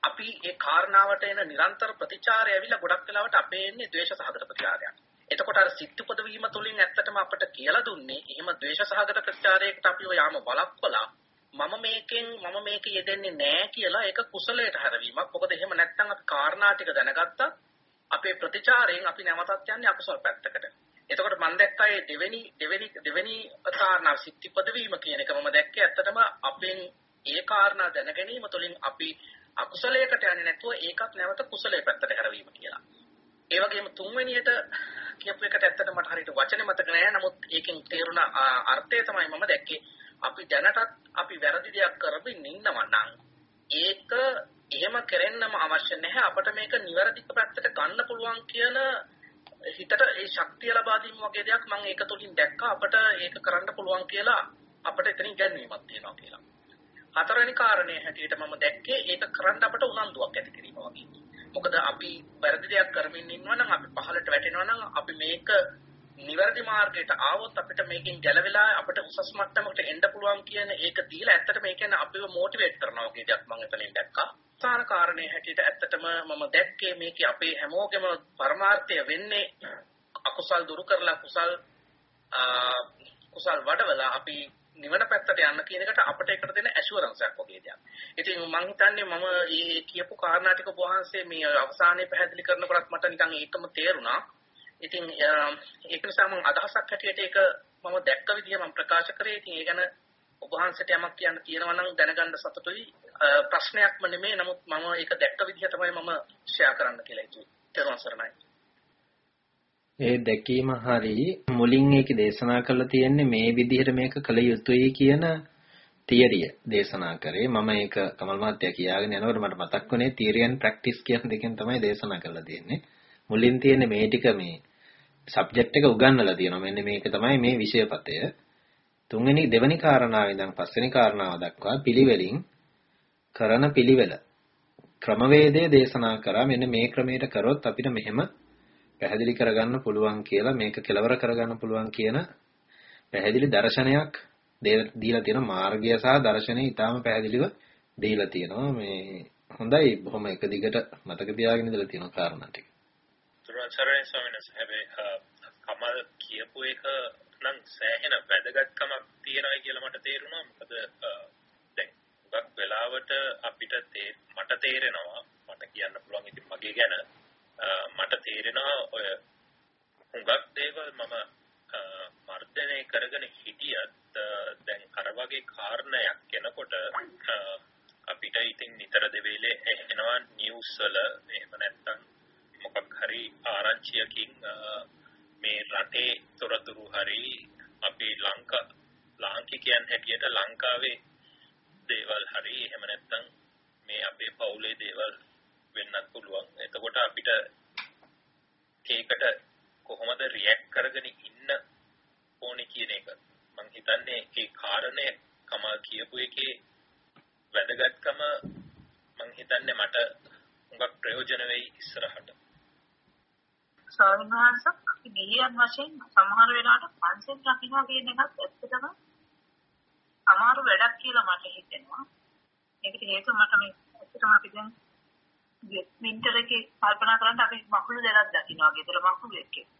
අපි ඒ කාරණාවට එන නිරන්තර ප්‍රතිචාරය ඇවිල්ලා ගොඩක් වෙලාවට අපේ එන්නේ ද්වේෂ සහගත ප්‍රතිචාරයක්. එතකොට අර සිත් උපදවීම තුළින් ඇත්තටම අපිට කියලා දුන්නේ එහෙම ද්වේෂ සහගත ප්‍රතිචාරයකට අපි යාම බලක්වලා මම මේකෙන් මම මේක යෙදෙන්නේ නැහැ කියලා ඒක කුසලයට හැරවීමක්. මොකද එහෙම නැත්නම් අපි කාරණා ටික දැනගත්තා අපේ ප්‍රතිචාරයෙන් අපි නැවතත් යන්නේ අකුසල පැත්තකට. එතකොට මම දැක්කා මේ දෙවෙනි දෙවෙනි දෙවෙනි කාරණා සිත් උපදවීම කියන එක මම දැක්කේ ඇත්තටම අපෙන් ඒ කාරණා දැන ගැනීම තුළින් අපි අකුසලයකට යන්නේ නැතුව ඒකත් නැවත කුසලයේ පැත්තට හැරවීම කියලා. ඒ වගේම තුන්වෙනියට කියපු එකට ඇත්තට මට හරියට වචනේ මතක නෑ. නමුත් ඒකෙන් තේරුණ අර්ථය තමයි මම දැක්කේ. අපි දැනටත් අපි වැරදි දෙයක් කරමින් ඉන්නවා නම් ඒක එහෙම කරෙන්නම අවශ්‍ය නැහැ. අපිට මේක නිවැරදි පැත්තට ගන්න පුළුවන් කියන හිතට ඒ ශක්තිය ලබා දීම වගේ දෙයක් මම ඒක තුලින් දැක්කා. අපිට ඒක කරන්න පුළුවන් කියලා අපිට එතනින් ගැන්වීමක් තියෙනවා කියලා. හතරවෙනි කාරණේ හැටියට මම දැක්කේ ඒක කරන්න අපට උනන්දුවක් ඇති කිරීම වගේ. මොකද අපි වැරදි දෙයක් කරමින් ඉන්නවා නම් අපි පහළට වැටෙනවා නම් අපි මේක නිවැරදි මාර්ගයට ආවොත් අපිට මේකෙන් ගැලවිලා අපිට උසස් මට්ටමකට එන්න පුළුවන් කියන ඒක දීලා ඇත්තට මේ කියන්නේ අපිව මොටිවේට් කරනවා වගේ දෙයක් මම එතනින් දැක්කා. සාන කාරණේ හැටියට ඇත්තටම මම දැක්කේ මේකේ අපේ හැමෝගෙම පරමාර්ථය වෙන්නේ අකුසල් දුරු කරලා කුසල් කුසල් වඩවලා අපි නිවන පැත්තට යන්න කියන එකට අපිට එකට දෙන ඇෂුරන්ස් එකක් වගේ දෙයක්. ඉතින් මම හිතන්නේ මම මේ කියපු කාරණා ටික වහන්සේ මේ අවසානයේ පැහැදිලි කරනකොටත් මට නිකන් ඒකම තේරුණා. ඉතින් ඒක නිසා මම අදහසක් හැටියට ඒක මම දැක්ක විදිහ මම ප්‍රකාශ කරේ. ඉතින් ඒ ගැන ඔබ වහන්සේට යමක් කියන්න තියෙනවා නම් දැනගන්න සතුටුයි. ප්‍රශ්නයක්ම නෙමෙයි. නමුත් මම ඒක දැක්ක විදිහ තමයි මම ෂෙයා කරන්න කියලා හිතුවේ. තේරුම් සරණයි. ඒ දැකීම හරි මුලින් ඒක දේශනා කරලා තියෙන්නේ මේ විදිහට මේක කළ යුතුයි කියන තියරිය දේශනා කරේ. මම ඒක කමල් මහත්තයා කියාගෙන යනකොට මට මතක් වුණේ තියරි and ප්‍රැක්ටිස් කියන දෙකෙන් තමයි දේශනා කරලා තියෙන්නේ. මුලින් තියෙන්නේ මේ ටික මේ සබ්ජෙක්ට් එක උගන්වලා තියෙනවා. මෙන්න මේක තමයි මේ විෂයපතය. තුන්වෙනි දෙවෙනි කාරණාව ඉඳන් පස්වෙනි කාරණාව දක්වා පිළිවෙලින් කරන පිළිවෙල. ක්‍රමවේදය දේශනා කරා. මෙන්න මේ ක්‍රමයට කරොත් අපිට මෙහෙම පැහැදිලි කරගන්න පුළුවන් කියලා මේක කෙලවර කරගන්න පුළුවන් කියන පැහැදිලි දර්ශනයක් දීලා තියෙන මාර්ගය සහ දර්ශනය ඊටාම පැහැදිලිව දීලා තියෙනවා මේ හොඳයි බොහොම එක දිගට මතක තියාගෙන ඉඳලා තියෙන කාරණා ටික. තුරාචරණය ස්වාමීන් වහන්සේ කමල් කියපු එක නම් සෑහෙන වැදගත්කමක් තියෙනවා කියලා මට තේරුණා. මොකද දැන් හුඟක් වෙලාවට අපිට මට තේරෙනවා මට කියන්න පුළුවන් ඉතින් මගේ ගැන මට තේරෙනවා ඔය හුඟක් දේවල් මම මර්ධනය කරගෙන හිටියත් දැන් අර වගේ කාරණයක් එනකොට අපිට ඉතින් නිතර දෙවේලේ එනවා නිවුස් වල. එහෙම නැත්නම් මොකක් හරි ආරංචියකින් මේ රටේ තොරතුරු හරි අපි ලංකා ලාංකිකයන් හැටියට ලංකාවේ දේවල් හරි එහෙම නැත්නම් මේ අපේ පවුලේ දේවල් වෙන්නත් පුළුවන්. එතකොට අපිට ඒකට කොහොමද රියැක්ට් කරගෙන ඉන්න ඕනේ කියන එක මම හිතන්නේ ඒ කාරණය කමල් කියපු එකේ වැදගත්කම මම හිතන්නේ මට හුඟක් ප්‍රයෝජන වෙයි ඉස්සරහට. ස්වාමීන් වහන්සේ ගිහියන් වශයෙන් සමහර වෙලාවට පන්සල් රකින්නවා කියන එකත් ඇත්තටම අමාරු වැඩක් කියලා මට හිතෙනවා. ඒකට හේතුව මට මේ ඇත්තටම අපි දැන් වින්ටර් එකේ කල්පනා කරන්න අපි මකුළු දෙකක් දකින්නවා ගෙදර මකුළුෙක් එක්ක.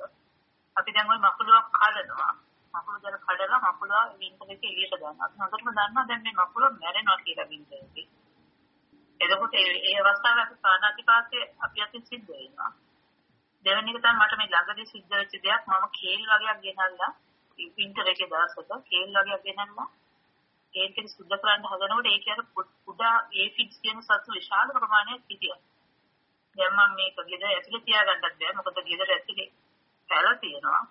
අපි දැන් ওই මකුළුවක් කඩනවා. මකුළු දෙක කඩලා මකුළුවා වින්ටර් එකේ එළියට දානවා. අපි හොඳටම දන්නවා දැන් මේ මකුළුව මැරෙනවා කියලා වින්ටර් එකේ. එතකොට ඒ අවස්ථාවේ අපි ප්‍රාණාතිපාතයේ අපි අතින් සිද්ධ වෙනවා. දෙවෙනි එක තමයි මට මේ ළඟදී සිද්ධ වෙච්ච දෙයක් මම කේල් වගේක් ගෙනල්ලා වින්ටර් එකේ දවසක කේල් වගේක් ගෙනල්ලා ඒක සුද්ධ කරන්න හදනකොට ඒක අර කුඩා ඒෆිඩ්ස් කියන සත්තු විශාල ප්‍රමාණයක් හිටියා. දැන් මම මේක ගෙදර ඇතුලේ තියාගන්නත් බෑ මොකද ගෙදර ඇතුලේ පැල තියෙනවා.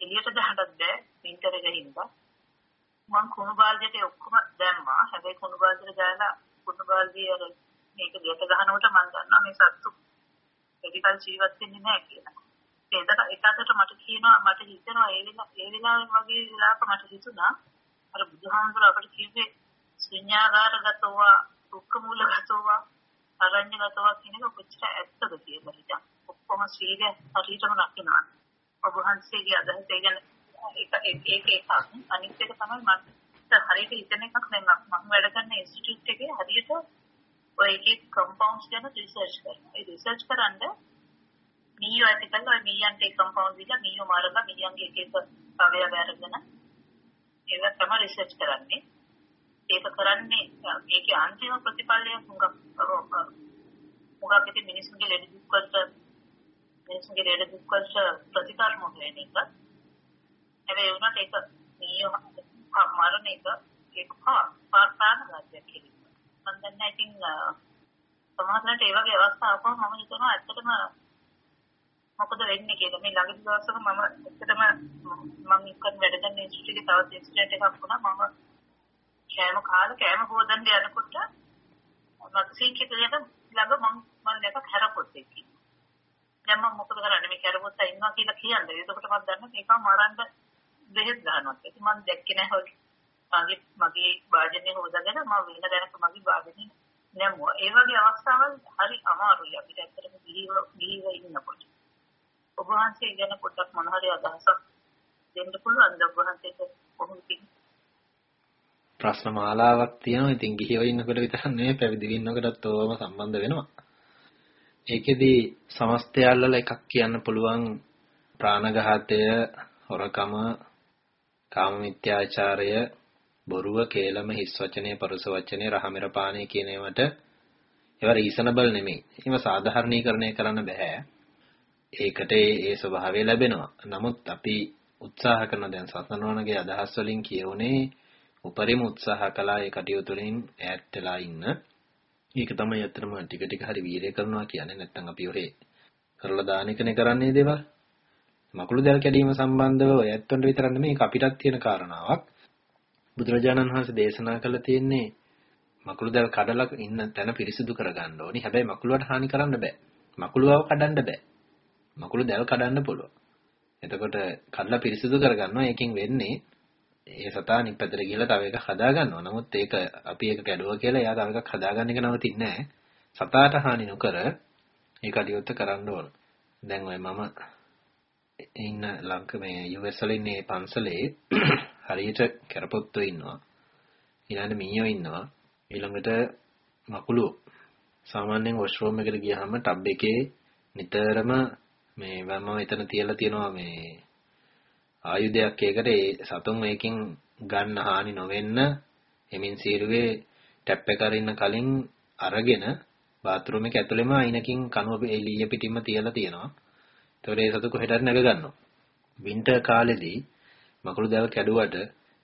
එළියට දාන්නත් බෑ වින්ටර් එකේ හින්දා. මම කුණු බාල්දියට ඔක්කොම දැම්මා. හැබැයි කුණු බාල්දියට දාලා කුණු බාල්දිය අර මේක ගෙට ගහනකොට මම දන්නවා මේ සත්තු එදිකල් ජීවත් වෙන්නේ නැහැ කියලා. ඒක එකකට මට කියනවා මට හිතෙනවා ඒ වෙලාව ඒ වෙලාවෙන් වගේ වෙලාවක මට හිතුණා අර බුදුහාමුදුර අපිට කිව්වේ ශුන්‍යාගාරගතව දුක්ඛ මූලගතව අරඤ්‍යගතව කියන එක කොච්චර ඇත්තද කියලා හිතන්න. ඔක්කොම සීලය හරියටම රකින්නවා. ඔබ වහන්සේගේ අදහස ගැන ඒක ඒක එකක්. අනිත් එක තමයි මට හරියට හිතෙන එකක් දැන් මම වැඩ කරන ඉන්ස්ටිටියුට් එකේ හරියට ඔය එක එක කම්පවුන්ඩ්ස් ගැන රිසර්ච් කරනවා. ඒ රිසර්ච් කරන්නේ මීයෝ ඇති කරලා මීයන්ට ඒ කම්පවුන්ඩ් දීලා මීයෝ මාරලා මීයන්ගේ එක එක අවයව අරගෙන ඒක තමයි රිසර්ච් කරන්නේ. ඒක කරන්නේ ඒකේ අන්තිම ප්‍රතිඵලය හුඟක් හුඟක් ඉතින් මිනිස්සුන්ගේ ලෙඩ දුක් වලට මිනිස්සුන්ගේ ලෙඩ දුක් වලට ප්‍රතිකාර මොකද එක. හැබැයි උනත් ඒක මීයෝ මරණ එක ඒක පාපාන ගතිය කියලා. මම දන්නේ ඉතින් සමහරවිට ඒ වගේ අවස්ථාවක මම හිතනවා ඇත්තටම මොකද වෙන්නේ කියලා. මේ ළඟදි දවසක මම ඇත්තටම මම එක්කන් වැඩ කරන ඉන්ස්ටිටියුට් එකේ තවත් ඉන්සිඩන්ට් එකක් වුණා. මම කෑම කාලා කෑම හොදන්න යනකොට මට සීකිට ළඟ මම මම දැක්ක කැරපොත්තෙක් දැන් මම මොකද කරන්නේ? මේ කැරපොත්තා ඉන්නවා කියලා කියන්නේ. එතකොට මම දන්න මේක මරන්න බෙහෙත් ගන්නවා ඒක මම දැක්කේ නැහැ මගේ මගේ වාජනේ හොදගෙන මම වෙන දැනක මගේ වාජනේ නැමුවා. ඒ වගේ අවස්ථාවල් හරි අමාරුයි. අපිට ඇත්තටම ගිහිව ගිහිව ඉන්නකොට ඔබ වහන්සේ ගැන පොඩ්ඩක් මොන හරි අදහසක් දෙන්න පුළුවන්ද ඔබ වහන්සේට කොහොමද ප්‍රශ්න මාලාවක් තියෙනවා. ඉතින් ගිහිව ඉන්නකොට විතරක් නෙවෙයි පැවිදි වෙන්නකොටත් ඕවම සම්බන්ධ වෙනවා. ඒකෙදි සමස්තයල්වල එකක් කියන්න පුළුවන් ප්‍රාණඝාතය, හොරකම, කාම මිත්‍යාචාරය, බොරුව, කේලම, හිස් වචනය, පරුස වචනය, රහමෙර පානය කියන ඒවාට ඒවා රීසනබල් නෙමෙයි. ඒවා සාධාරණීකරණය කරන්න බෑ. ඒකට ඒ ස්වභාවය ලැබෙනවා. නමුත් අපි උත්සාහ කරන දැන් සසනවනගේ අදහස් වලින් කියවනේ උපරිම උත්සාහ කළා ඒ කටයුතු වලින් ඈත් වෙලා ඉන්න. ඒක තමයි ඇත්තටම ටික ටික හරි වීරය කරනවා කියන්නේ නැත්නම් අපි ඔහේ කරලා දාන එකනේ කරන්නේ දේවල්. මකුළු දැල් කැඩීම සම්බන්ධව ඔය ඇත්තොන්ට විතරක් නෙමෙයි ඒක අපිටත් තියෙන කාරණාවක්. බුදුරජාණන් වහන්සේ දේශනා කළ තියෙන්නේ මකුළු දැල් කඩලා ඉන්න තැන පිරිසිදු කරගන්න ඕනි. හැබැයි මකුළුවට හානි කරන්න බෑ. මකුළුවව කඩන්න බෑ. මකුළු දැල් කඩන්න පුළුවන්. එතකොට කඩලා පිරිසිදු කරගන්නවා. ඒකෙන් වෙන්නේ ඒ සතා අනිත් පැත්තට ගිහලා තව එකක් හදා ගන්නවා. නමුත් ඒක අපි ඒක කැඩුවා කියලා එයා තව එකක් හදාගන්න එක නවතින්නේ නැහැ. සතාට හානි නොකර ඒ කටයුත්ත කරන්න ඕන. දැන් ඔය මම ඉන්න ලංක මේ US වල ඉන්නේ පන්සලේ හරියට කරපොත්තෝ ඉන්නවා. ඊළඟට මීයෝ ඉන්නවා. ඊළඟට මකුළු සාමාන්‍යයෙන් වොෂ්රූම් එකට ගියාම ටබ් එකේ නිතරම මේ මම එතන තියලා තියෙනවා මේ ආයුධයක් ඒකට ඒ සතුන් ඒකෙන් ගන්න හානි නොවෙන්න එමින් සීරුවේ ටැප් එක අරින්න කලින් අරගෙන බාත්රූම් එක ඇතුළෙම අයිනකින් කනුව එළිය පිටින්ම තියලා තියෙනවා. ඒතකොට ඒ සතු කොහෙට හරි නැග ගන්නවා. වින්ටර් කාලෙදී මකුළු දැල් කැඩුවට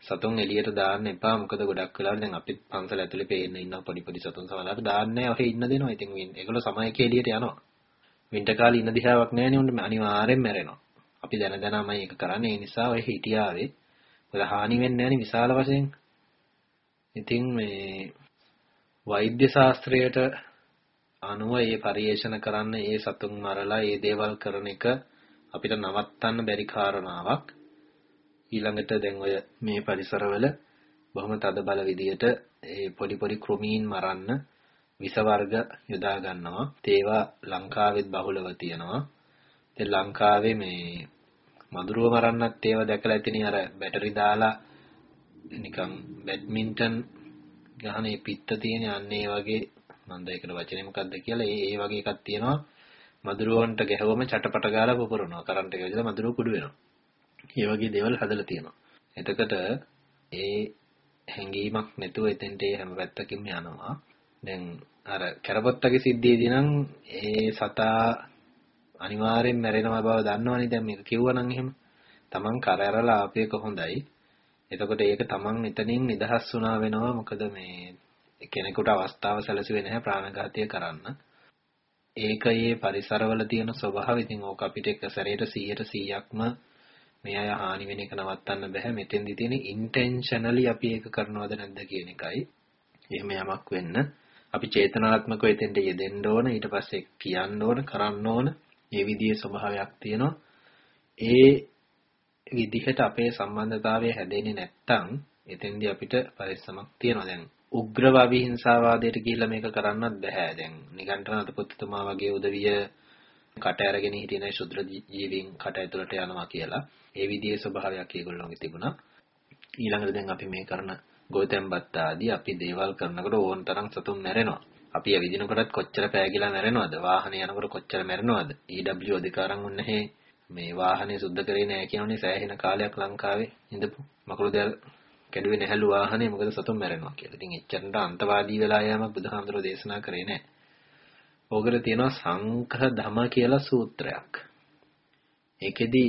සතුන් එළියට දාන්න එපා. මොකද ගොඩක් වෙලාවට දැන් අපි පන්සල ඇතුලේ පේන්න ඉන්න පොඩි පොඩි සතුන් සමහරවිට දාන්නේ ඔහේ ඉන්න දෙනවා. ඉතින් ඒගොල්ලෝ සමයක එළියට යනවා. වින්ටර් කාලේ ඉන්න දිහාවක් නැහැ නේ උන්ට අනිවාර්යෙන් මැරෙනවා. අපි දැන දැනමයි ඒක කරන්නේ. ඒ නිසා ඔය හිටියාවේ මොකද හානි වෙන්නේ නැණි විශාල වශයෙන්. ඉතින් මේ වෛද්‍ය ශාස්ත්‍රයට අනුව මේ පරිේෂණ කරන්න ඒ සතුන් මරලා ඒ දේවල් කරන එක අපිට නවත්තන්න බැරි කාරණාවක්. ඊළඟට දැන් ඔය මේ පරිසරවල බොහොම තද බල විදියට ඒ පොඩි පොඩි කෘමීන් මරන්න විස වර්ග යොදා ගන්නවා. ඒවා ලංකාවෙත් බහුලව තියෙනවා. ඉතින් ලංකාවේ මේ මදුරුව මරන්නත් ඒවා දැකලා ඇතිනේ අර බැටරි දාලා නිකන් බැඩ්මින්ටන් ගහනේ පිත්ත තියෙන අන්නේ වගේ මන්ද ඒකට වචනේ මොකද්ද කියලා ඒ ඒ වගේ එකක් තියෙනවා මදුරුවන්ට ගැහුවම චටපට ගාලා පුපුරනවා කරන්ට් එක විදිහට මදුරුව කුඩු වෙනවා. ඒ වගේ දේවල් හදලා තියෙනවා. එතකොට ඒ හැඟීමක් නැතුව එතෙන්ට ඒ හැම පැත්තකින්ම යනවා. දැන් අර කරපොත්තගේ සිද්ධියේදී නම් ඒ සතා අනිවාර්යෙන් මැරෙනවා බව දන්නවනේ දැන් මේක කිව්වනම් එහෙම. Taman කර ඇරලා ආපේක හොඳයි. එතකොට ඒක Taman එතනින් නිදහස් වුණා වෙනවා. මොකද මේ කෙනෙකුට අවස්ථාව සැලසුවේ නැහැ ප්‍රාණඝාතය කරන්න. ඒකයේ පරිසරවල තියෙන ස්වභාව ඉතින් ඕක අපිට එක සැරේට 100ට 100ක්ම මේ අය හානි වෙන එක නවත්තන්න බෑ මෙතෙන්දි තියෙන ඉන්ටෙන්ෂනලි අපි ඒක කරනවද නැද්ද කියන එකයි එහෙම යමක් වෙන්න අපි චේතනාත්මකව එතෙන්ට යෙදෙන්න ඕන. ඊට පස්සේ කියන්න ඕන කරන්න ඕන. මේ විදිහේ ස්වභාවයක් තියෙනවා. ඒ විදිහට අපේ සම්බන්ධතාවය හැදෙන්නේ නැත්තම් එතෙන්දී අපිට පරිස්සමක් තියෙනවා. දැන් උග්‍රව අවිහිංසාවාදයට ගිහිල්ලා මේක කරන්නත් බෑ. දැන් නිගණ්ඨනාත පුත්තුමා වගේ උදවිය කට අරගෙන හිටියේ ශුද්‍ර ජීවීන් කට ඇතුළට යනවා කියලා ඒ විදිහේ ස්වභාවයක් ඒගොල්ලෝගේ තිබුණා. ඊළඟට දැන් අපි මේ කරන ගෝතැම්බත් ආදී අපි දේවල් කරනකොට ඕන තරම් සතුන් මැරෙනවා අපි ඇවිදිනකොටත් කොච්චර පෑගිලා මැරෙනවද වාහනේ යනකොට කොච්චර මැරෙනවද EW අධිකාරම් උන්නේ මේ වාහනේ සුද්ධ කරේ නැහැ කියනෝනේ සෑහෙන කාලයක් ලංකාවේ ඉඳපු මකුළු දැල් කැඩුවේ නැහැලු වාහනේ මොකද සතුන් මැරෙනවා කියලා. ඉතින් එච්චරට අන්තවාදී වෙලා යෑමක් බුදුහාමුදුරෝ දේශනා කරේ නැහැ. ඕකට තියෙනවා සංඝ ධම කියලා සූත්‍රයක්. ඒකෙදි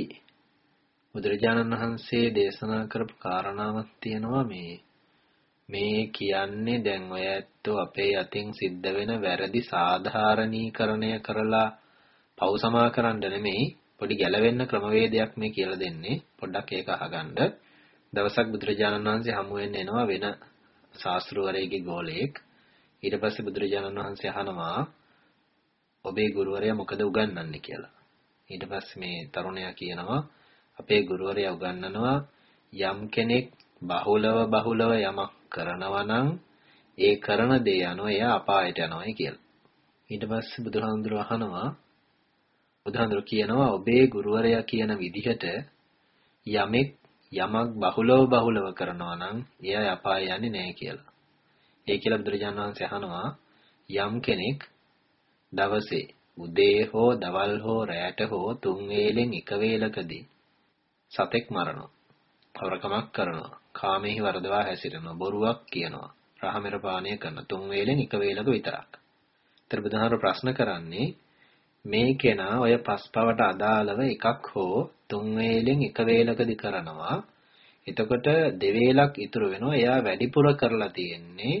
බුදුරජාණන් වහන්සේ දේශනා කරපු කාරණාවක් තියෙනවා මේ මේ කියන්නේ දැන් ඔය ඇත්තෝ අපේ අතින් සිද්ධ වෙන වැරදි සාධාරණීකරණය කරලා පෞසමා කරන්න නෙමෙයි පොඩි ගැලවෙන්න ක්‍රමවේදයක් මේ කියලා දෙන්නේ. පොඩ්ඩක් ඒක අහගන්න. දවසක් බුදුරජාණන් වහන්සේ හමු වෙන්න එනවා වෙන ශාස්ත්‍රවරයෙක්ගේ ගෝලයෙක්. ඊට පස්සේ බුදුරජාණන් වහන්සේ අහනවා ඔබේ ගුරුවරයා මොකද උගන්වන්නේ කියලා? ඊට පස්සේ මේ තරුණයා කියනවා අපේ ගුරුවරයා උගන්වනවා යම් කෙනෙක් බහුලව බහුලව යමක් කරනවා නම් ඒ කරන දේ අනුව එයා අපායට යනවායි කියලා. ඊට පස්සේ බුදුහාමුදුරුව අහනවා බුදුහාමුදුරුව කියනවා ඔබේ ගුරුවරයා කියන විදිහට යමෙක් යමක් බහුලව බහුලව කරනවා නම් එයා අපාය යන්නේ නැහැ කියලා. ඒ කියලා බුදුරජාණන් වහන්සේ අහනවා යම් කෙනෙක් දවසේ උදේ හෝ දවල් හෝ රැයට හෝ තුන් වේලෙන් එක වේලකදී සතෙක් මරනවා. හොරකමක් කරනවා. කාමෙහි වරදවා හැසිරෙනවා. බොරුවක් කියනවා. රහමෙර පානය කරන තුන් වේලෙන් එක වේලක විතරක්. ඊතර බුදුහාමර ප්‍රශ්න කරන්නේ මේ කෙනා ඔය පස්පවට අදාළව එකක් හෝ තුන් වේලෙන් එක වේලකදී කරනවා. එතකොට දෙවේලක් ඉතුරු වෙනවා. එයා වැඩිපුර කරලා තියෙන්නේ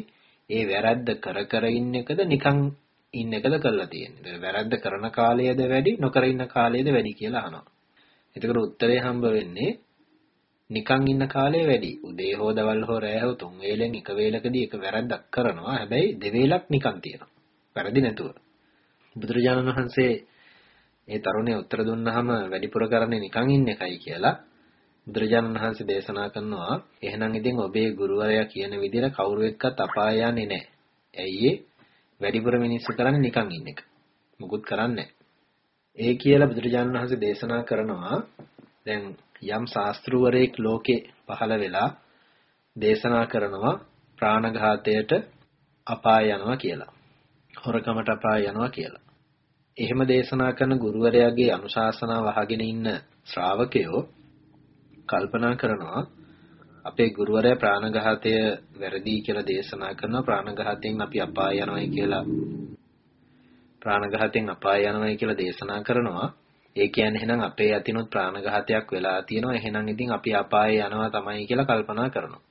ඒ වැරද්ද කර කර ඉන්න එකද නිකන් ඉන්න එකද කරලා තියෙන්නේ. වැරද්ද කරන කාලයද වැඩි නොකර ඉන්න කාලයද වැඩි කියලා අහනවා. එතකොට උත්තරේ හම්බ වෙන්නේ නිකන් ඉන්න කාලය වැඩි. උදේ හෝ දවල් හෝ රෑ හෝ තුන් වේලෙන් එක වේලකදී එක වැරද්දක් කරනවා. හැබැයි දෙවේලක් නිකන් තියෙනවා. වැරදි නැතුව. බුදුරජාණන් වහන්සේ ඒ තරුණයා උත්තර දුන්නාම වැඩිපුර කරන්නේ නිකන් ඉන්න එකයි කියලා බුදුරජාණන් වහන්සේ දේශනා කරනවා එහෙනම් ඉතින් ඔබේ ගුරුවරයා කියන විදිහට කවුරු එක්කත් අපාය යන්නේ නැහැ. ඇයි වැඩිපුර මිනිස්සු කරන්නේ නිකන් ඉන්න එක. මුකුත් කරන්නේ ඒ කියලා බුදුරජාණන් වහන්සේ දේශනා කරනවා දැන් යම් ශාස්ත්‍රවරයෙක් ලෝකේ පහළ වෙලා දේශනා කරනවා ප්‍රාණඝාතයට අපාය යනවා කියලා. හොරකමට අපාය යනවා කියලා. එහෙම දේශනා කරන ගුරුවරයාගේ අනුශාසනාව අහගෙන ඉන්න ශ්‍රාවකයෝ කල්පනා කරනවා අපේ ගුරුවරයා ප්‍රාණඝාතය වැරදි කියලා දේශනා කරනවා ප්‍රාණඝාතයෙන් අපි අපාය යනවායි කියලා ප්‍රාණඝාතයෙන් අපාය යනවායි කියලා දේශනා කරනවා ඒ කියන්නේ එහෙනම් අපේ අතිනුත් ප්‍රාණඝාතයක් වෙලා තියෙනවා. එහෙනම් ඉතින් අපි අපායේ යනවා තමයි කියලා කල්පනා කරනවා.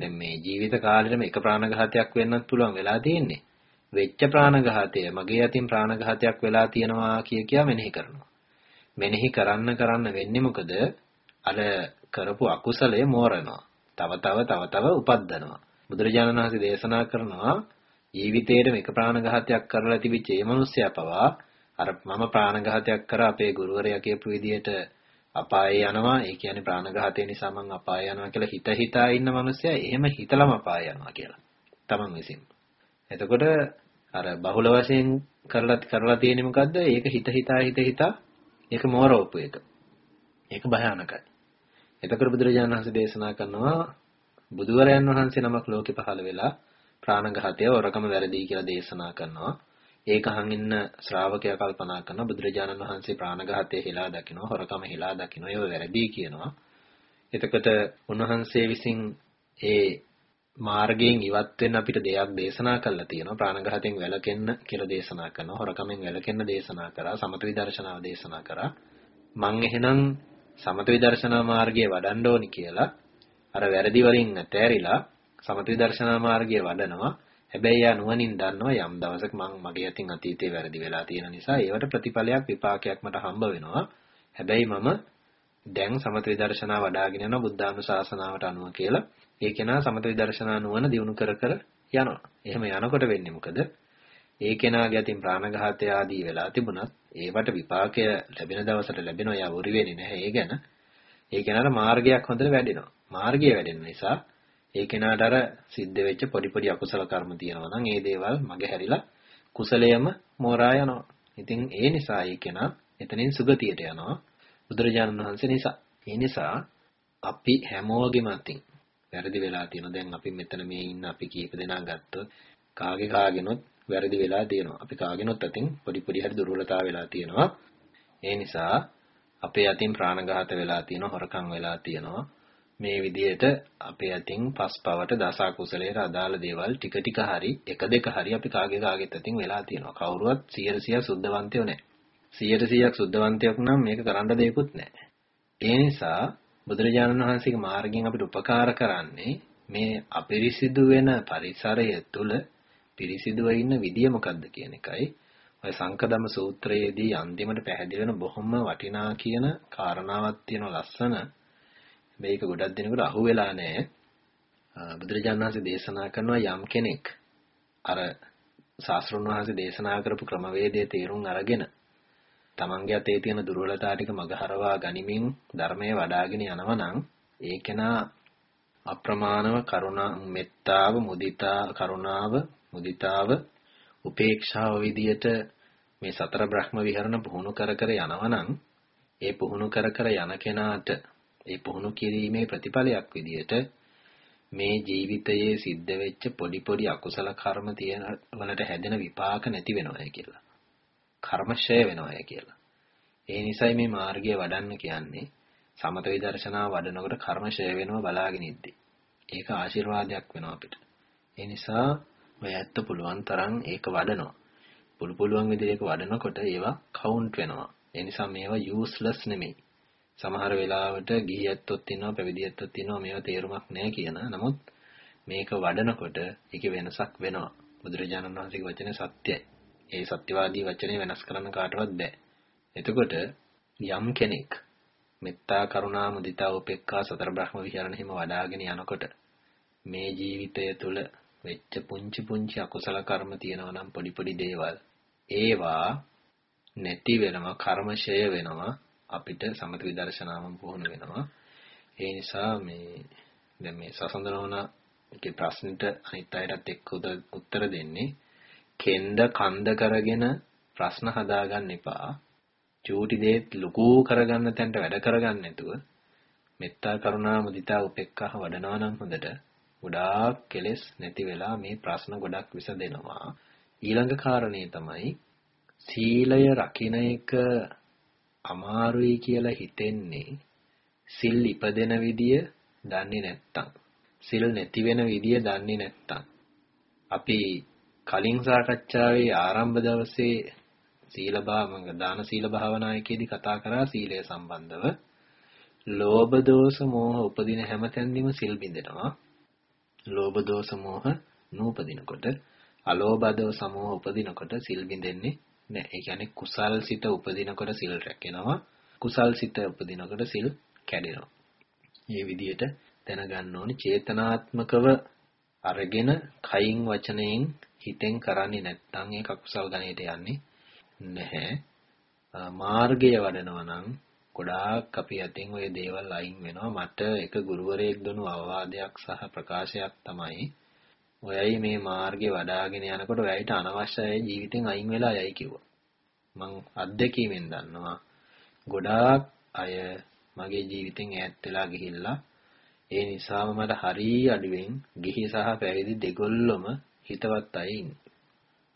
දැන් මේ ජීවිත කාලෙටම එක ප්‍රාණඝාතයක් වෙන්නත් පුළුවන් වෙලා තියෙන්නේ. වෙච්ච ප්‍රාණඝාතය මගේ අතින් ප්‍රාණඝාතයක් වෙලා තියෙනවා කිය කියා මෙනෙහි කරනවා. මෙනෙහි කරන්න කරන්න වෙන්නේ මොකද? අර කරපු අකුසලය මෝරනවා. තව තව තව තව උපද්දනවා. බුදුරජාණන් වහන්සේ දේශනා කරනවා ජීවිතේට එක ප්‍රාණඝාතයක් කරලා තිබිච්ච මේ මිනිස්සයා පවා අර මම ප්‍රාණඝාතයක් කරා අපේ ගුරුවරයා කියපු විදිහට අපායේ යනවා. ඒ කියන්නේ ප්‍රාණඝාතය නිසා මං අපායේ යනවා කියලා හිත හිතා ඉන්න මිනිස්සයා එහෙම හිතලම අපායේ යනවා කියලා. තමන් විසින් එතකොට අර බහුල වශයෙන් කරලා කරලා තියෙන්නේ මොකද්ද? ඒක හිත හිතා හිත හිතා ඒක මෝරවපු එක. ඒක භයානකයි. එතකොට බුදුරජාණන් වහන්සේ දේශනා කරනවා බුදුවරයන් වහන්සේ නමක් ලෝකෙ පහළ වෙලා ප්‍රාණඝාතය වරකම වැරදි කියලා දේශනා කරනවා. ඒක අහන් ඉන්න ශ්‍රාවකයා කල්පනා කරනවා බුදුරජාණන් වහන්සේ ප්‍රාණඝාතය හිලා දකිනවා, හොරකම හිලා දකිනවා, ඒව වැරදි කියනවා. එතකොට උන්වහන්සේ විසින් ඒ මාර්ගයෙන් ඉවත් වෙන්න අපිට දෙයක් දේශනා කළා තියෙනවා. ප්‍රාණඝාතයෙන් වැළකෙන්න කියලා දේශනා කරනවා හොරකමෙන් වැළකෙන්න දේශනා කරා සමත විදර්ශනාව දේශනා කරා. මං එහෙනම් සමත විදර්ශනා මාර්ගයේ වඩන්න ඕනි කියලා අර වැරදි වලින් නැතෑරිලා සමත විදර්ශනා මාර්ගයේ වඩනවා. හැබැයි යා නුවණින් දන්නවා යම් දවසක මං මගේ අතින් අතීතේ වැරදි වෙලා තියෙන නිසා ඒවට ප්‍රතිඵලයක් විපාකයක් මට හම්බ වෙනවා හැබැයි මම දැන් සමත විදර්ශනා වඩ아가ගෙන යනවා බුද්ධානුශාසනාවට අනුව කියලා ඒ කෙනා සමත විදර්ශනා නුවණ දිනු කර කර යනවා. එහෙම යනකොට වෙන්නේ මොකද? ඒ කෙනාගේ අතින් ප්‍රාණඝාතය ආදී වෙලා තිබුණත් ඒවට විපාකය ලැබෙන දවසට ලැබෙනවා යා වරි වෙන්නේ නැහැ ඒ ගැන. ඒ කෙනාට මාර්ගයක් හොඳට වැඩෙනවා. මාර්ගය වැඩෙන නිසා ඒ කෙනාට අර සිද්ධ වෙච්ච පොඩි පොඩි අකුසල කර්ම තියෙනවා නම් ඒ දේවල් මගේ හැරිලා කුසලයම මෝරා යනවා. ඉතින් ඒ නිසා ඒ කෙනා එතනින් සුගතියට යනවා. බුදුරජාණන් වහන්සේ නිසා. ඒ නිසා අපි හැමෝගෙම අතින් වැරදි වෙලා තියෙනවා. දැන් අපි මෙතන මේ ඉන්න අපි කීප දෙනා ගත්තොත් කාගේ කාගෙනොත් වැරදි වෙලා තියෙනවා. අපි කාගෙනොත් අතින් පොඩි පොඩි හරි දුර්වලතා වෙලා තියෙනවා. ඒ නිසා අපේ අතින් ප්‍රාණඝාත වෙලා තියෙනවා, හොරකම් වෙලා තියෙනවා. මේ විදිහට අපේ අතින් පස්පවට දස කුසලයට අදාළ දේවල් ටික ටික හරි එක දෙක හරි අපි කාගේ කාගෙත් අතින් වෙලා තියෙනවා. කවුරුවත් 100% සුද්ධවන්තයෝ නැහැ. 100%ක් සුද්ධවන්තයෙක් නම් මේක කරන්න දෙයක්වත් නැහැ. ඒ නිසා බුදුරජාණන් වහන්සේගේ මාර්ගයෙන් අපිට උපකාර කරන්නේ මේ අපිරිසිදු වෙන පරිසරය තුළ පිරිසිදුව ඉන්න විදිය මොකක්ද කියන එකයි. ඔය සංකදම සූත්‍රයේදී අන්තිමට පැහැදිලි වෙන බොහොම වටිනා කියන කාරණාවක් තියෙන ලස්සන. මේක ගොඩක් දෙනෙකුට අහු වෙලා නැහැ. බුදුරජාණන් වහන්සේ දේශනා කරනවා යම් කෙනෙක් අර ශාස්ත්‍රුන් වහන්සේ දේශනා කරපු ක්‍රමවේදයේ තේරුම් අරගෙන තමන්ගේ අතේ තියෙන දුර්වලතා ටික මගහරවා ගනිමින් ධර්මයේ වඩ아가ගෙන යනවා නම් ඒ කෙනා අප්‍රමාණව කරුණා මෙත්තාව මුදිතා කරුණාව මුදිතාව උපේක්ෂාව විදියට මේ සතර බ්‍රහ්ම විහරණ පුහුණු කර කර යනවා නම් ඒ පුහුණු කර කර යන කෙනාට ඒ පුහුණු කිරීමේ ප්‍රතිඵලයක් විදියට මේ ජීවිතයේ සිද්ධ වෙච්ච පොඩි පොඩි අකුසල කර්ම තියෙන වලට හැදෙන විපාක නැති වෙනවා කියලා. කර්මශය වෙනවා කියලා. ඒ නිසයි මේ මාර්ගය වඩන්න කියන්නේ සමත විදර්ශනා වඩනකොට කර්මශය වෙනව බලාගෙන ඉද්දී. ඒක ආශිර්වාදයක් වෙනවා අපිට. ඒ නිසා ඔය ඇත්ත පුළුවන් තරම් ඒක වඩනවා. පුළු පුළුවන් විදිහට ඒක වඩනකොට ඒවා කවුන්ට් වෙනවා. ඒ නිසා මේවා යූස්ලස් නෙමෙයි. සමහර වෙලාවට ගිහියැත්තොත් ඉන්නවා පැවිදියැත්තොත් ඉන්නවා මේවා තේරුමක් නැහැ කියන. නමුත් මේක වඩනකොට ඒකේ වෙනසක් වෙනවා. බුදුරජාණන් වහන්සේගේ වචනේ සත්‍යයි. ඒ සත්‍යවාදී වචනේ වෙනස් කරන්න කාටවත් බෑ. එතකොට යම් කෙනෙක් මෙත්තා කරුණා මුදිතා උපේක්ඛා සතර බ්‍රහ්ම විහරණ හිම වඩාගෙන යනකොට මේ ජීවිතය තුළ වෙච්ච පුංචි පුංචි අකුසල කර්ම තියෙනවා නම් පොඩි පොඩි දේවල් ඒවා නැති වෙනවා කර්මශය වෙනවා අපිට සමත විදර්ශනාවම පුහුණු වෙනවා ඒ නිසා මේ දැන් මේ සසඳනෝනගේ ප්‍රශ්නෙට අනිත් අයටත් එක්ක උත්තර දෙන්නේ කෙන්ද කන්ද කරගෙන ප්‍රශ්න හදාගන්න එපා. චූටි දේත් ලොකු කරගන්න තැනට වැඩ කරගන්න නැතුව මෙත්තා කරුණා මුදිතා උපේක්ඛා වඩනවා නම් හොඳට ගොඩාක් කෙලෙස් නැති වෙලා මේ ප්‍රශ්න ගොඩක් විසඳෙනවා. ඊළඟ කාරණේ තමයි සීලය රකින්න එක අමාරුයි කියලා හිතෙන්නේ සිල් ඉපදෙන විදිය දන්නේ නැත්තම්. සිල් නැති වෙන විදිය දන්නේ නැත්තම්. අපි කලින් සාකච්ඡාවේ ආරම්භ දවසේ සීල භාවංග දාන සීල භාවනායකේදී කතා කරා සීලය සම්බන්ධව. ලෝභ දෝෂ මෝහ උපදින හැමතැනදීම සිල් බින්දෙනවා ලෝභ දෝෂ මෝහ නූපදිනකොට අලෝභ දෝෂ මෝහ උපදිනකොට සිල් බින්දෙන්නේ නැහැ ඒ කියන්නේ කුසල් සිත උපදිනකොට සිල් රැකෙනවා කුසල් සිත උපදිනකොට සිල් කැඩෙනවා මේ විදිහට දැනගන්න ඕනි චේතනාත්මකව අරගෙන කයින් වචනයෙන් හිතෙන් කරන්නේ නැත්නම් ඒක අකුසල් ගණයට යන්නේ නැහැ. මාර්ගය වඩනවා නම් ගොඩාක් අපි අතින් ওই දේවල් අයින් වෙනවා. මට එක ගුරුවරයෙක් දුන්නු අවවාදයක් සහ ප්‍රකාශයක් තමයි ඔයයි මේ මාර්ගේ වඩාගෙන යනකොට ඔයයිට අනවශ්‍යයි ජීවිතෙන් අයින් වෙලා යයි කිව්වා. මං අත්දැකීමෙන් දන්නවා ගොඩාක් අය මගේ ජීවිතෙන් ඈත් වෙලා ගිහිල්ලා ඒ නිසාම මට හරිය අඩුවෙන් ගිහි සහ පැවිදි දෙගොල්ලොම හිතවත් අය ඉන්නේ.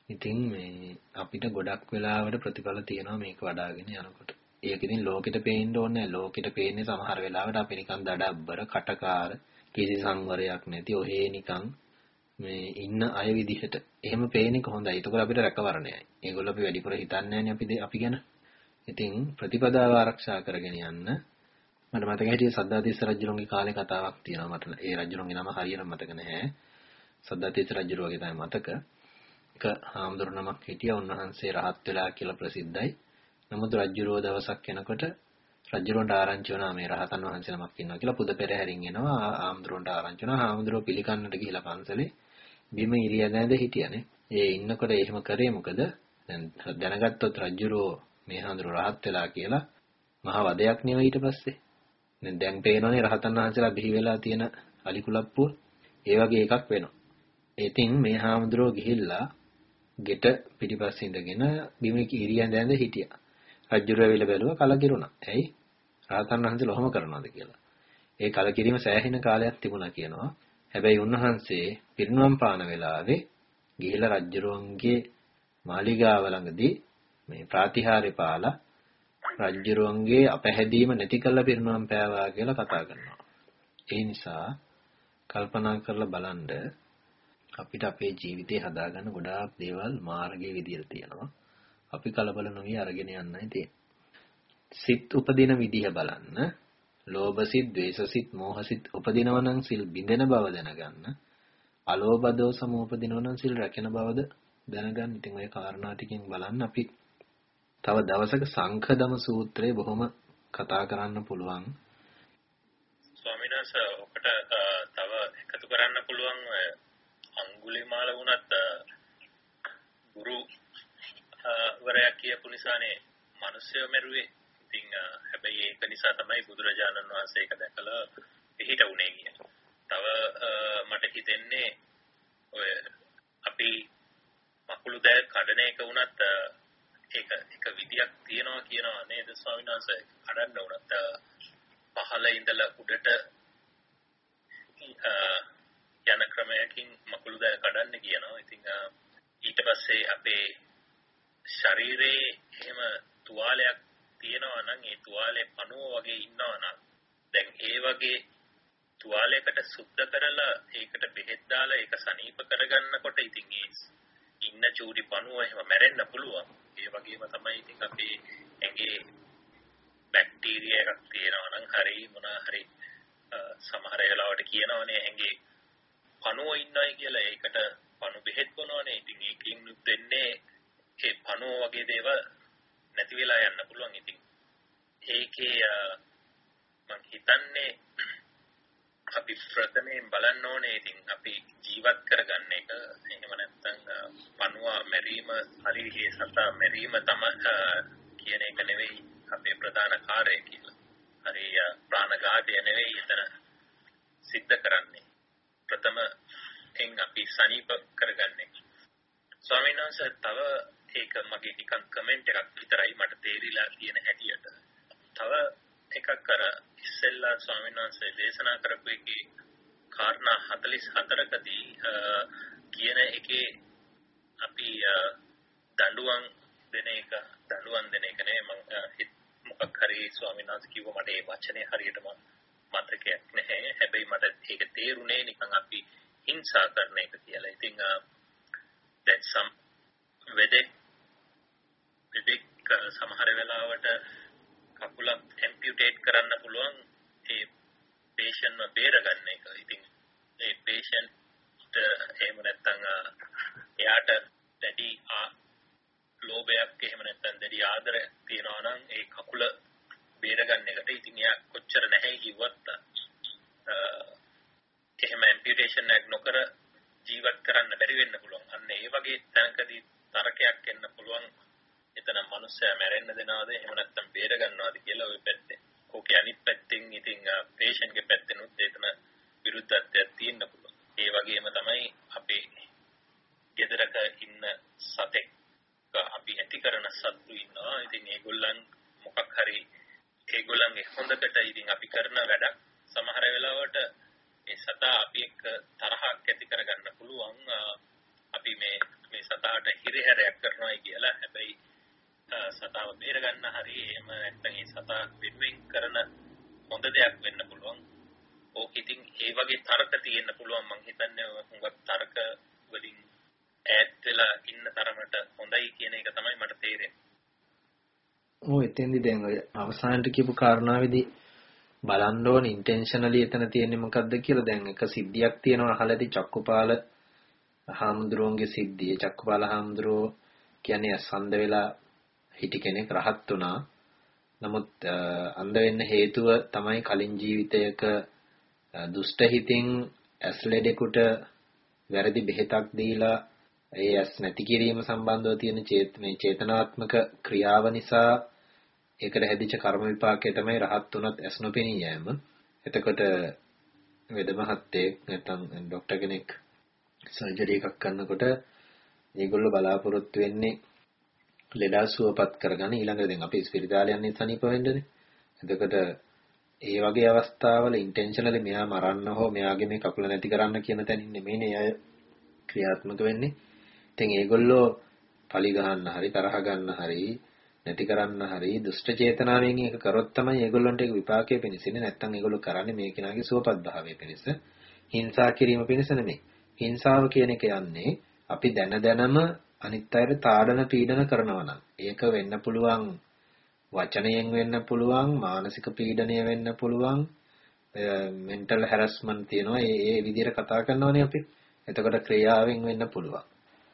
ඉතින් මේ අපිට ගොඩක් වෙලාවට ප්‍රතිඵල තියෙනවා මේක වඩාගෙන යනකොට. ඒක ඉතින් ලෝකෙට පේන්න ඕනේ ලෝකෙට පේන්නේ සමහර වෙලාවට අපි නිකන් දඩබ්බර කටකාර කිසි සංවරයක් නැති ඔහේ නිකන් මේ ඉන්න අය විදිහට. එහෙම පේන්නේ කොහොඳයි. ඒක අපිට රැකවරණයයි. ඒගොල්ලෝ අපි වැඩිපුර හිතන්නේ නැහැ අපි අපි ගැන. ඉතින් ප්‍රතිපදාව ආරක්ෂා කරගෙන යන්න මට මතක හිටියේ සද්ධාතිස්ස රජුගේ කාලේ කතාවක් තියෙනවා මට ඒ රජුගේ නම හරියට මතක නැහැ සද්ධාතිස්ස රජු වගේ තමයි මතක එක හාමුදුරු නමක් හිටියා උන්වහන්සේ රහත් වෙලා කියලා ප්‍රසිද්ධයි නමුත් රජුරෝ දවසක් එනකොට රජුරන්ට ආරංචි වුණා මේ රහතන් වහන්සේ නමක් ඉන්නවා කියලා පුද පෙරහැරින් එනවා හාමුදුරන්ට ආරංචි වුණා හාමුදුරුවෝ පිළිකන්නට ගිහිලා පන්සලේ බිම ඉරියදැඳ හිටියානේ ඒ ඉන්නකොට එහෙම කරේ මොකද දැන් දැනගත්තොත් රජුරෝ මේ හාමුදුරුවෝ රහත් වෙලා කියලා මහා වදයක් නෙවෙයි ඊට පස්සේ දැන් දැන් පේනවනේ රහතන් වහන්සේලා බිහි වෙලා තියෙන අලි කුලප්පුව. ඒ වගේ එකක් වෙනවා. ඉතින් මේ හාමුදුරුවෝ ගිහිල්ලා ගෙට පිටිපස්සේ ඉඳගෙන බිම කිරියන් දැඳ හිටියා. රජුර වෙල බැලුවා කලකිරුණා. ඇයි? රහතන් වහන්සේලා ඔහොම කරනවද කියලා. ඒ කලකිරීම සෑහෙන කාලයක් තිබුණා කියනවා. හැබැයි උන්වහන්සේ පිරිනුවම් පාන වෙලාවේ ගිහිලා රජුරුවන්ගේ මාලිගාව ළඟදී මේ ප්‍රාතිහාර්ය පාලා රජ්ජුරුවන්ගේ අපැහැදීම නැති කළ පිරිනුවම් පෑවා කියලා කතා කරනවා. ඒ නිසා කල්පනා කරලා බලන්න අපිට අපේ ජීවිතේ හදාගන්න ගොඩාක් දේවල් මාර්ගයේ විදියට තියෙනවා. අපි කලබල නොවි අරගෙන යන්නයි තියෙන්නේ. සිත් උපදින විදිහ බලන්න. ලෝභ සිත්, ද්වේෂ සිත්, මෝහ සිත් උපදිනවා නම් සිල් බිඳෙන බව දැනගන්න. අලෝභ දෝෂ මෝපදිනවා නම් සිල් රැකෙන බවද දැනගන්න. ඉතින් ඔය කාරණා ටිකෙන් බලන්න අපි තව දවසක සංඛදම සූත්‍රය බොහොම කතා කරන්න පුළුවන්. ස්වාමීන් වහන්සේ ඔකට තව එකතු කරන්න පුළුවන් අඟුලිමාල වුණත් ගුරු වරයා කියපු නිසානේ මිනිස්සු මෙරුවේ. ඉතින් හැබැයි ඒක නිසා තමයි බුදුරජාණන් වහන්සේ ඒක දැකලා පිළිහිට උනේ කියන්නේ. තව මට හිතෙන්නේ ඔය අපි මකුළු දැල් කඩන එක වුණත් ඒක එක විදියක් තියනවා කියනවා නේද ස්වාමීන් වහන්සේ කඩන්න උනත් පහළ ඉඳලා උඩට යන ක්‍රමයකින් මකුළු දැල් කඩන්න කියනවා ඉතින් ඊට පස්සේ අපේ ශරීරයේ එහෙම තුවාලයක් තියෙනවා නම් ඒ තුවාලේ පණුව වගේ ඉන්නවා නම් දැන් ඒ වගේ තුවාලයකට සුද්ධ කරලා ඒකට බෙහෙත් දාලා ඒක සනීප කරගන්නකොට ඉතින් ඒ ඉන්න චූටි පණුව එහෙම මැරෙන්න පුළුවන්. ඒ වගේම තමයි ඉතින් අපේ ඇඟේ බැක්ටීරියා එකක් තියෙනවා නම් හරි මොනවා හරි සමහර වෙලාවට කියනවනේ ඇඟේ පණුව ඉන්නයි කියලා ඒකට පණු බෙහෙත් බොනවනේ. ඉතින් ඒකින් වෙන්නේ ඒ පණුව වගේ දේවල් නැති වෙලා යන්න පුළුවන් ඉතින් ඒකේ මම හිතන්නේ අපි ප්‍රථමයෙන් බලන්න ඕනේ ඉතින් අපි ජීවත් කරගන්න එක එහෙම නැත්නම් පණුවා මැරීම හරියේ සතා මැරීම තම කියන එක නෙවෙයි අපේ ප්‍රධාන කාර්යය කියලා. හරිය ප්‍රාණඝාතය නෙවෙයි එතන සිද්ධ කරන්නේ. ප්‍රථම එන් අපි සනීප කරගන්නේ. ස්වාමීන් වහන්සේ තව ඒක මගේ නිකන් කමෙන්ට් එකක් විතරයි මට තේරිලා තියෙන හැටියට. තව එකක් කර ඉස්සෙල්ලා ස්වාමීන් වහන්සේ දේශනා කරපු එකේ කාරණා 44කදී කියන එකේ අපි දඬුවම් දෙන එක දඬුවම් දෙන එක නේ මම මොකක් හරි ස්වාමීන් වහන්සේ කිව්ව මට ඒ වචනේ හරියටම මතකයක් නැහැ. හැබැයි මට ඒක තේරුනේ නිකන් අපි හිංසා කරන එක කියලා. ඉතින් that some වෙදෙක් වෙදෙක් සමහර වෙලාවට කකුලක් ඇම්පියුටේට් කරන්න පුළුවන් ඒ පේෂන්ට්ව බේරගන්න එක. ඉතින් ඒ පේෂන්ට් එහෙම නැත්නම් එයාට දැඩි ලෝභයක් එහෙම නැත්නම් දැඩි ආදරයක් තියනවා නම් ඒ කකුල බේරගන්න එකට ඉතින් එයා කොච්චර නැහැ කිව්වත් එහෙම ඇම්පියුටේෂන් එකක් නොකර ජීවත් කරන්න බැරි වෙන්න පුළුවන්. අන්න ඒ වගේ තැනකදී තරකයක් එන්න පුළුවන්. එතන මනුස්සයා මැරෙන්න දෙනවද එහෙම නැත්නම් බේර ගන්නවද කියලා ওই පැත්තේ. ඕකේ අනිත් පැත්තෙන් ඉතින් පේෂන්ට්ගේ පැත්තෙනුත් එතන විරුද්ධත්වයක් තියෙන්න පුළුවන්. ඒ වගේම තමයි අපේ ගෙදරක ඉන්න සතෙක් අපි ඇති කරන සත්තු ඉන්නවා. ඉතින් ඒගොල්ලන් මොකක් හරි ඒගොල්ලන්ගේ හොඳකට ඉතින් අපි කරන වැඩක් සමහර වෙලාවට සතා අපි එක්ක තරහක් ඇති කරගන්න පුළුවන් අපි මේ මේ සතාට හිරහැරයක් කරනවායි කියලා හැබැයි සතාව බේර ගන්න හරි එහෙම නැත්නම් ඒ සතා වෙනුවෙන් කරන හොඳ දෙයක් වෙන්න පුළුවන්. ඕක ඉතින් ඒ වගේ තර්ක තියෙන්න පුළුවන් මං හිතන්නේ හුඟක් තර්ක වලින් ඈත් වෙලා ඉන්න තරමට හොඳයි කියන එක තමයි මට තේරෙන්නේ. ඔව් එතෙන්දි දැන් ඔය අවසානට කියපු කාරණාවේදී බලන්න ඕන ඉන්ටෙන්ෂනලි එතන තියෙන්නේ මොකද්ද කියලා දැන් එක සිද්ධියක් තියෙනවා අහලාදී චක්කුපාල හාමුදුරුවන්ගේ සිද්ධිය චක්කුපාල හාමුදුරුවෝ කියන්නේ අසන්ද වෙලා හිටි කෙනෙක් රහත් වුණා. නමුත් අන්ධ වෙන්න හේතුව තමයි කලින් ජීවිතයක දුෂ්ට හිතින් ඇස් ලෙඩෙකුට වැරදි බෙහෙතක් දීලා ඒ ඇස් නැති කිරීම සම්බන්ධව තියෙන මේ චේතනාත්මක ක්‍රියාව නිසා ඒකට හැදිච්ච කර්ම විපාකය තමයි රහත් උනත් ඇස් නොපෙනී යෑම. එතකොට වෙද මහත්තයෙක් නැත්නම් ડોක්ටර් කෙනෙක් සර්ජරි එකක් කරනකොට ඒගොල්ලෝ බලාපොරොත්තු වෙන්නේ ලෙඩා සුවපත් කරගන්න ඊළඟට දැන් අපි ස්පිරිතාලේ යන්නේ සනීප වෙන්නනේ. එතකොට ඒ වගේ අවස්ථාවල ඉන්ටෙන්ෂනලි මෙයා මරන්න හෝ මෙයාගේ මේ කකුල නැති කරන්න කියන තැනින් නෙමෙයිනේ අය ක්‍රියාත්මක වෙන්නේ. ඉතින් ඒගොල්ලෝ පලි ගහන්න හරි තරහ ගන්න හරි නැති කරන්න හරි දුෂ්ට චේතනාවෙන් ඒක කරොත් තමයි ඒගොල්ලන්ට ඒක විපාකයේ පිණිසනේ නැත්තම් ඒගොල්ලෝ කරන්නේ මේ කෙනාගේ සුවපත් භාවය පිණිස හිංසා කිරීම පිණිස නෙමෙයි. හිංසාව කියන එක යන්නේ අපි දැන දැනම අනිත් අයට තාඩන පීඩන කරනවා නම් ඒක වෙන්න පුළුවන්. වචනයෙන් වෙන්න පුළුවන් මානසික පීඩනය වෙන්න පුළුවන්. මෙන්ටල් හැරස්මන්ට් තියෙනවා. ඒ ඒ විදිහට කතා කරනවනේ අපි. එතකොට ක්‍රියාවෙන් වෙන්න පුළුවන්.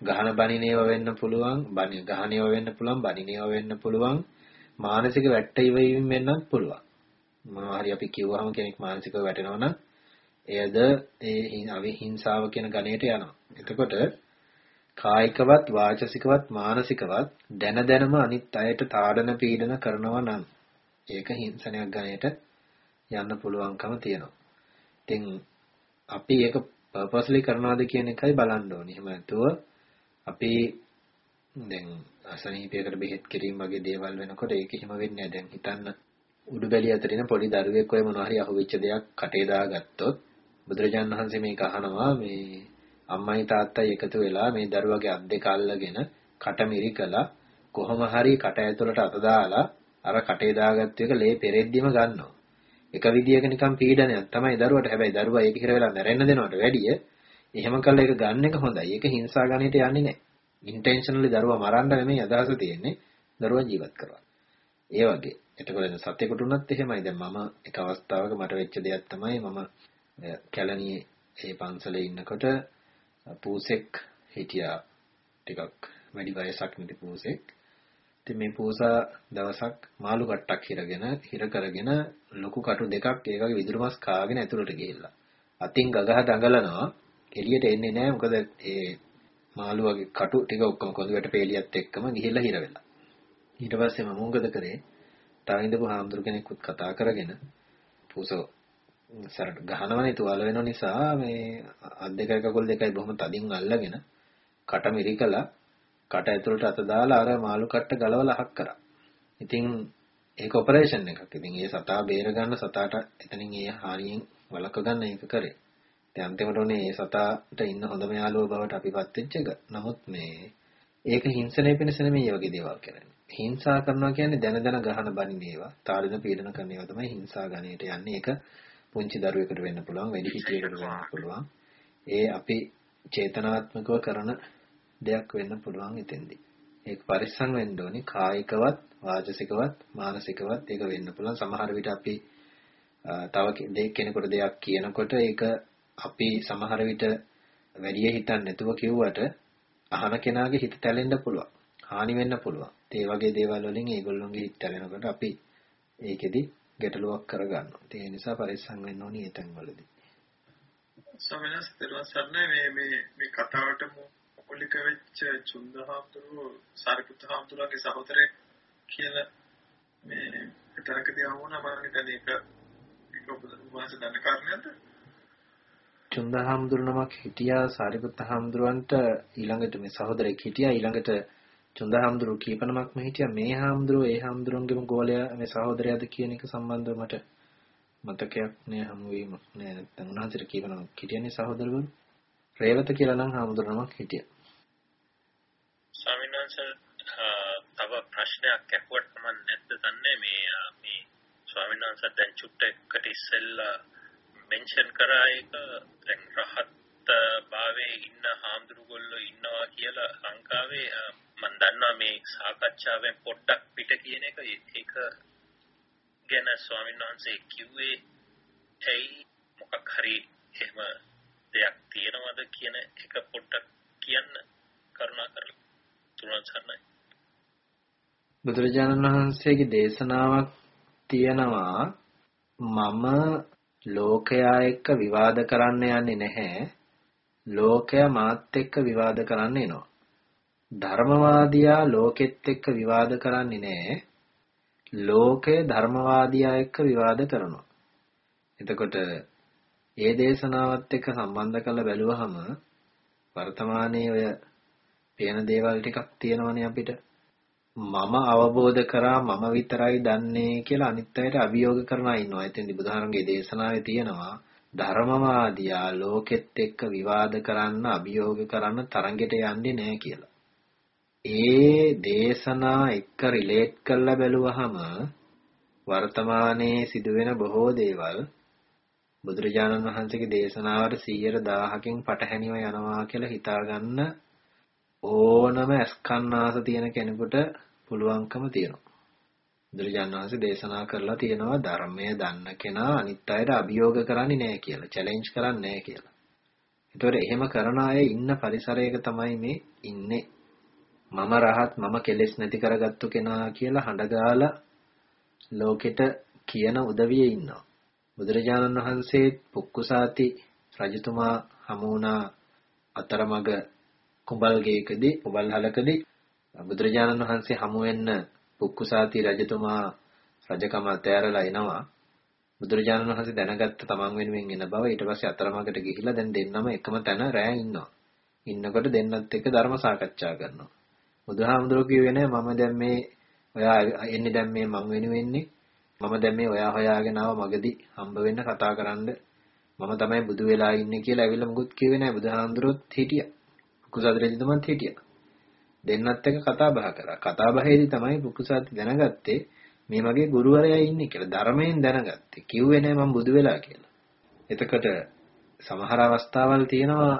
ගහන බණිනේව වෙන්න පුළුවන්. බණි ගහනේව වෙන්න පුළුවන්. බණිනේව වෙන්න පුළුවන්. මානසික වැටීමකින් වෙන්නත් පුළුවන්. මොනවා හරි අපි කිව්වහම කෙනෙක් මානසිකව වැටෙනවා නම් එයද ඒ අවිහිංසාව කියන ගණයට යනවා. එතකොට කායිකවත් වාචසිකවත් මානසිකවත් දැන දැනම අනිත් අයට තාඩන පීඩන කරනවා නම් ඒක හිංසනයක් ගණයට යන්න පුළුවන්කම තියෙනවා. ඉතින් අපි ඒක පර්පස්ලි කරනවාද කියන එකයි බලන්න ඕනේ. එහෙම නැතුව අපි දැන් අසනීපයකට බෙහෙත් කිරීම වගේ දේවල් වෙනකොට ඒක හිම වෙන්නේ දැන් හිතන්න උඩු බැලිය අතරින් පොඩි දරුවෙක් ඔය මොනවා හරි අහුවෙච්ච දෙයක් කටේ දාගත්තොත් බුදුරජාණන් වහන්සේ මේක අහනවා මේ අම්මයි තාත්තයි එකතු වෙලා මේ දරුවගේ අත් දෙක අල්ලගෙන කට මිරිකලා කොහොම හරි කට ඇතුළට අත දාලා අර කටේ දාගත්ත එක ලේ පෙරෙද්දිම ගන්නවා. එක විදියක නිකන් පීඩනයක් තමයි දරුවට. හැබැයි දරුවා ඒක හිර වෙලා මැරෙන්න දෙනවට වැඩිය එහෙම කළා ඒක ගන්න එක හොඳයි. ඒක හිංසා ගන්නට යන්නේ නැහැ. ඉන්ටෙන්ෂනලි දරුවා මරන්න නෙමෙයි අදහස තියෙන්නේ. දරුවා ජීවත් කරවා. ඒ වගේ. එතකොට සත්‍යකට උනත් එහෙමයි. දැන් මම එක අවස්ථාවක මට වෙච්ච දෙයක් තමයි මම කැලණියේ ඒ පන්සලේ ඉන්නකොට පූසෙක් හිටියා ටිකක් වැඩි වයසක් නැති පූසෙක්. ඉතින් මේ පූසා දවසක් මාළු කට්ටක් හිරගෙන හිර කරගෙන ලොකු කටු දෙකක් ඒකගේ විදුරු මස් කාගෙන ඇතුළට ගිහිල්ලා. අතින් ගගහ දඟලනවා එළියට එන්නේ නැහැ මොකද ඒ මාළුවගේ කටු ටික ඔක්කොම කොඳුයට පේලියත් එක්කම ගිහිල්ලා හිර වෙලා. ඊට පස්සේ මම මොකද කරේ? තව ඉඳපු හාමුදුරු කෙනෙක්වත් කතා කරගෙන පූසෝ සරට ගහනවනේ තුවාල වෙන නිසා මේ අත් දෙකයි කකුල් දෙකයි බොහොම තදින් අල්ලගෙන කට මිරිකලා කට ඇතුළට අත දාලා අර මාළු කට්ට ගලවලා අහක් කරා. ඉතින් ඒක ඔපරේෂන් එකක්. ඉතින් ඒ සතා බේර ගන්න සතාට එතනින් ඒ හානියෙන් වළක්ව ගන්න ඒක කරේ. ඉතින් අන්තිමට උනේ ඒ සතාට ඉන්න හොඳම යාළුවා බවට අපිපත් වෙච්ච එක. නමුත් මේ ඒක හිංසනය පිණිස නෙමෙයි වගේ දේවල් කරන්නේ. හිංසා කරනවා කියන්නේ දැන දැන ගහන බනින ඒවා, තාඩන පීඩන කරන ඒවා තමයි හිංසා ගණයට යන්නේ. ඒක පුංචි දරුවෙකුට වෙන්න පුළුවන් වැඩි හිටියෙකුට වෙන්න පුළුවන්. ඒ අපි චේතනාත්මකව කරන දෙයක් වෙන්න පුළුවන් එතෙන්දී. ඒක පරිස්සම් වෙන්න ඕනේ. කායිකවත් වාචසිකවත් මානසිකවත් ඒක වෙන්න පුළුවන්. සමහර විට අපි තව කෙනෙකුට දෙයක් කියනකොට ඒක අපි සමහර විට වැඩි හිතන්නේ නැතුව කිව්වට අහන කෙනාගේ හිත තැලෙන්න පුළුවන්. හානි වෙන්න පුළුවන්. ඒ වගේ දේවල් වලින් ඒගොල්ලොන්ගේ හිත තැලෙනකොට අපි ඒකෙදි ගැටලුවක් කරගන්නවා. ඒ නිසා පරිස්සම් වෙන්න ඕනි ඒ තැන්වලදී. සමනස් දරුවසන්නේ මේ මේ මේ කතාවට මූලික වෙච්ච චුන්දහාමුදුරුවෝ සාරිපුත්ත හාමුදුරුවන්ගේ සහෝදරයෙක් කියලා මේ විතරකදී ආවුණා මම හිතන්නේ ඒක ඒක ඔබ දන්න කාරණයක්ද? චුන්දහාමුදුරු නමක් හිටියා සාරිපුත්ත හාමුදුරුවන්ට ඊළඟට මේ සහෝදරයෙක් හිටියා ඊළඟට චුන්දහාමුදුරුවෝ කීපනමක්ම හිටියා. මේ හාමුදුරුවෝ ඒ හාමුදුරුවන්ගේම ගෝලයා මේ සහෝදරයාද කියන එක සම්බන්ධව මට මතකයක් නෑ හමු වීමක් නෑ. නැත්නම් උන්වහන්සේට කියනවා හිටියනේ සහෝදරවරු. රේවත කියලා නම් හාමුදුරනමක් හිටියා. ස්වාමීන් වහන්සේ තව ප්‍රශ්නයක් ඇහුවට මම නැද්ද දන්නේ මේ මේ ස්වාමීන් වහන්සේ දැන් චුට්ටකට ඉස්සෙල්ලා මෙන්ෂන් කරා එක දැන් රහත් භාවයේ ඉන්න හාමුදුරුවෝ ඉන්නවා කියලා ලංකාවේ මම දන්නවා මේ සාකච්ඡාවෙන් පොඩ්ඩක් පිට කියන එක. ඒක ගැන ස්වාමීන් වහන්සේ කිව්වේ ඇයි? මොකක් හරි එහෙම දෙයක් තියෙනවද? කියන එක පොඩ්ඩක් කියන්න කරුණාකරලා තුනන් සන්නයි බුදුරජාණන් වහන්සේගේ දේශනාවක් තියෙනවා. මම ලෝකයා එක්ක විවාද කරන්න යන්නේ නැහැ. ලෝකයා මාත් එක්ක විවාද කරන්න එනවා. ධර්මවාදියා ලෝකෙත් එක්ක විවාද කරන්නේ නැහැ ලෝකය ධර්මවාදියා එක්ක විවාද කරනවා එතකොට ඒ දේශනාවත් එක්ක සම්බන්ධ කරලා බැලුවහම වර්තමානයේ ඔය පේන දේවල් ටිකක් තියෙනවනේ අපිට මම අවබෝධ කරා මම විතරයි දන්නේ කියලා අනිත් අයට අභියෝග කරන අය ඉන්නවා. එතෙන්දි බුදුහාරන්ගේ දේශනාවේ තියෙනවා ධර්මවාදියා ලෝකෙත් එක්ක විවාද කරන්න අභියෝග කරන්න තරඟෙට යන්නේ නැහැ කියලා. ඒ දේශනා එක්ක රිලේට් කරලා බැලුවහම වර්තමානයේ සිදුවෙන බොහෝ දේවල් බුදුරජාණන් වහන්සේගේ දේශනාවට 100%කින් පටහැනිව යනවා කියලා හිතාගන්න ඕනම අස්කන්නාස තියෙන කෙනෙකුට පුළුවන්කම තියෙනවා. බුදුරජාණන් වහන්සේ දේශනා කරලා තියෙනවා ධර්මය දන්න කෙනා අනිත් අයට අභියෝග කරන්නේ නැහැ කියලා, චැලෙන්ජ් කරන්නේ නැහැ කියලා. ඒතකොට එහෙම කරන අය ඉන්න පරිසරයක තමයි මේ ඉන්නේ. මම රහත් මම කෙලෙස් නැති කරගත්තු කෙනා කියලා හඬගාලා ලෝකෙට කියන උදවියේ ඉන්නවා. බුදුරජාණන් වහන්සේ පුක්කුසාති රජතුමා හමු වුණා අතරමඟ කුඹල්ගේකදී කුඹල්හලකදී බුදුරජාණන් වහන්සේ හමු වෙන්න පුක්කුසාති රජතුමා රජකම අතෑරලා එනවා. බුදුරජාණන් වහන්සේ දැනගත්ත තමන් වෙනුවෙන් එන බව ඊට පස්සේ අතරමඟට ගිහිලා දැන් දෙන්නම එකම තැන රෑ ඉන්නවා. ඉන්නකොට දෙන්නත් එක්ක ධර්ම සාකච්ඡා කරනවා. බුදුහාමුදුරුවෝ කිව්වේ නෑ මම දැන් මේ ඔයා එන්නේ දැන් මේ මං වෙනුවෙන්නේ මම දැන් මේ ඔයා හොයාගෙන ආව මගදී හම්බ වෙන්න කතා කරන්න මම තමයි බුදු වෙලා ඉන්නේ කියලා ඇවිල්ලා මුකුත් කිව්වේ නෑ බුදුහාමුදුරුවොත් හිටියා කුසාද රජතුමත් හිටියා. දෙන්නත් එක්ක කතා බහ කරා. කතා බහේදී තමයි පුකුසාති දැනගත්තේ මේ මගේ ගුරුවරයා ඉන්නේ කියලා. ධර්මයෙන් දැනගත්තේ. කිව්වේ නෑ මම බුදු වෙලා කියලා. එතකොට සමහර අවස්ථාවල් තියෙනවා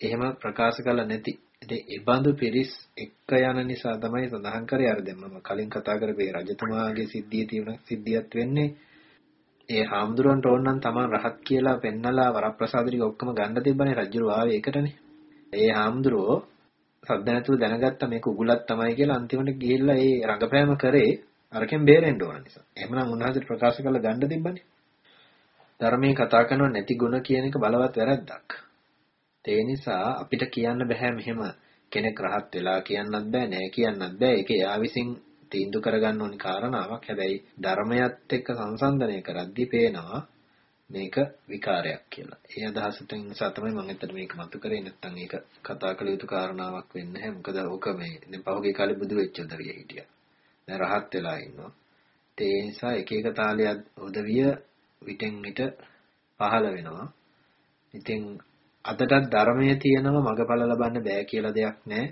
එහෙම ප්‍රකාශ කළ නැති. ඉතින් ඒ බඳු පිරිස් එක්ක යන නිසා තමයි සඳහන් කරේ අර දැන් මම කලින් කතා කරපේ රජතුමාගේ සිද්ධිය තියෙන සිද්ධියක් වෙන්නේ ඒ හාමුදුරන්ට ඕනනම් තමන් රහත් කියලා පෙන්නලා වරප්‍රසාදික ඔක්කොම ගන්න තිබ්බනේ රජුරු ආවේ ඒකටනේ. ඒ හාමුදුරුවෝ සද්ද නැතුව දැනගත්ත මේක උගුලක් තමයි කියලා අන්තිමට ගිහිල්ලා ඒ රංගපෑම කරේ අරකින් බේරෙන්න ඕන නිසා. එහෙමනම් උන්වහන්සේට ප්‍රකාශ කරලා ගන්න තිබ්බනේ. ධර්මයේ කතා කරනව නැති ಗುಣ කියන එක බලවත් වැරද්දක්. ඒ නිසා අපිට කියන්න බෑ මෙහෙම කෙනෙක් රහත් වෙලා කියන්නත් බෑ නෑ කියන්නත් බෑ. ඒක එයා විසින් තීන්දුව කරගන්න ඕනි කාරණාවක්. හැබැයි ධර්මයත් එක්ක සංසන්දනය කරද්දී පේනවා මේක විකාරයක් කියලා. ඒ අදහසෙන් නිසා තමයි මම ඇත්තට මේක මතු කරේ නැත්තම් ඒක කතා කළ යුතු කාරණාවක් වෙන්නේ නැහැ. මොකද ඕක මේ දැන් පහුගිය කාලේ බුදු වෙච්ච උදවිය හිටියා. දැන් රහත් වෙලා ඉන්නවා. ඒ නිසා එක එක තාලයක් උදවිය විටෙන් විට පහළ වෙනවා. ඉතින් අදටත් ධර්මයේ තියෙනව මගඵල ලබන්න බෑ කියලා දෙයක් නැහැ.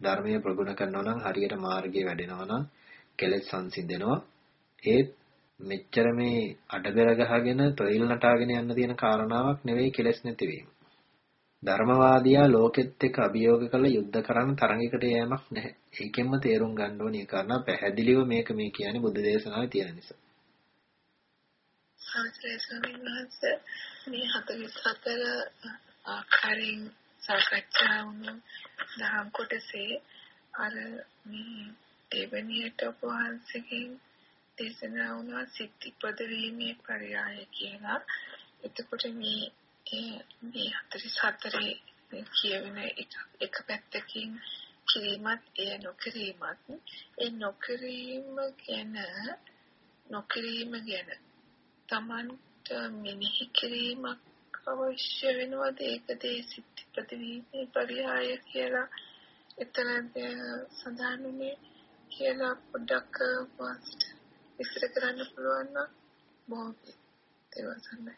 ධර්මයේ ප්‍රගුණ කරනවා නම් හරියට මාර්ගයේ වැඩෙනවා නම් කෙලෙස් සංසිඳෙනවා. ඒත් මෙච්චර මේ අඩබෙර ගහගෙන තොইল නටාගෙන යන්න තියෙන කාරණාවක් නෙවෙයි කෙලස් නැතිවීම. ධර්මවාදියා ලෝකෙත් එක්ක අභියෝග කළ යුද්ධ කරන්න තරඟයකට යෑමක් නැහැ. ඒකෙන්ම තේරුම් ගන්න ඕනේ කාරණා පැහැදිලිව මේක මේ කියන්නේ බුද්ධ දේශනාවේ තියෙන නිසා. අවසරයි ස්වාමීන් වහන්සේ මේ 44 ආකාරයෙන් සාකච්ඡා වුණු දහම් කොටසේ අර මේ දෙවැනියට ඔබ වහන්සේගෙන් දේශනා වුණා සිත් ඉපද වීමේ පරයය කියලා. එතකොට මේ මේ 44 කියවෙන එක එක පැත්තකින් කිරීමත් එය නොකිරීමත් ඒ නොකිරීම ගැන නොකිරීම ගැන Tamanට මෙනෙහි කිරීමක් අවශ්‍ය වෙනවද ඒකද සිත් ඉපද වීමේ පරයය කියලා එතන සඳහන් කියලා පොඩ්ඩක් වාසිට විස්තර කරන්න පුළුවන් නම් බොහොම ඒවසන්නයි.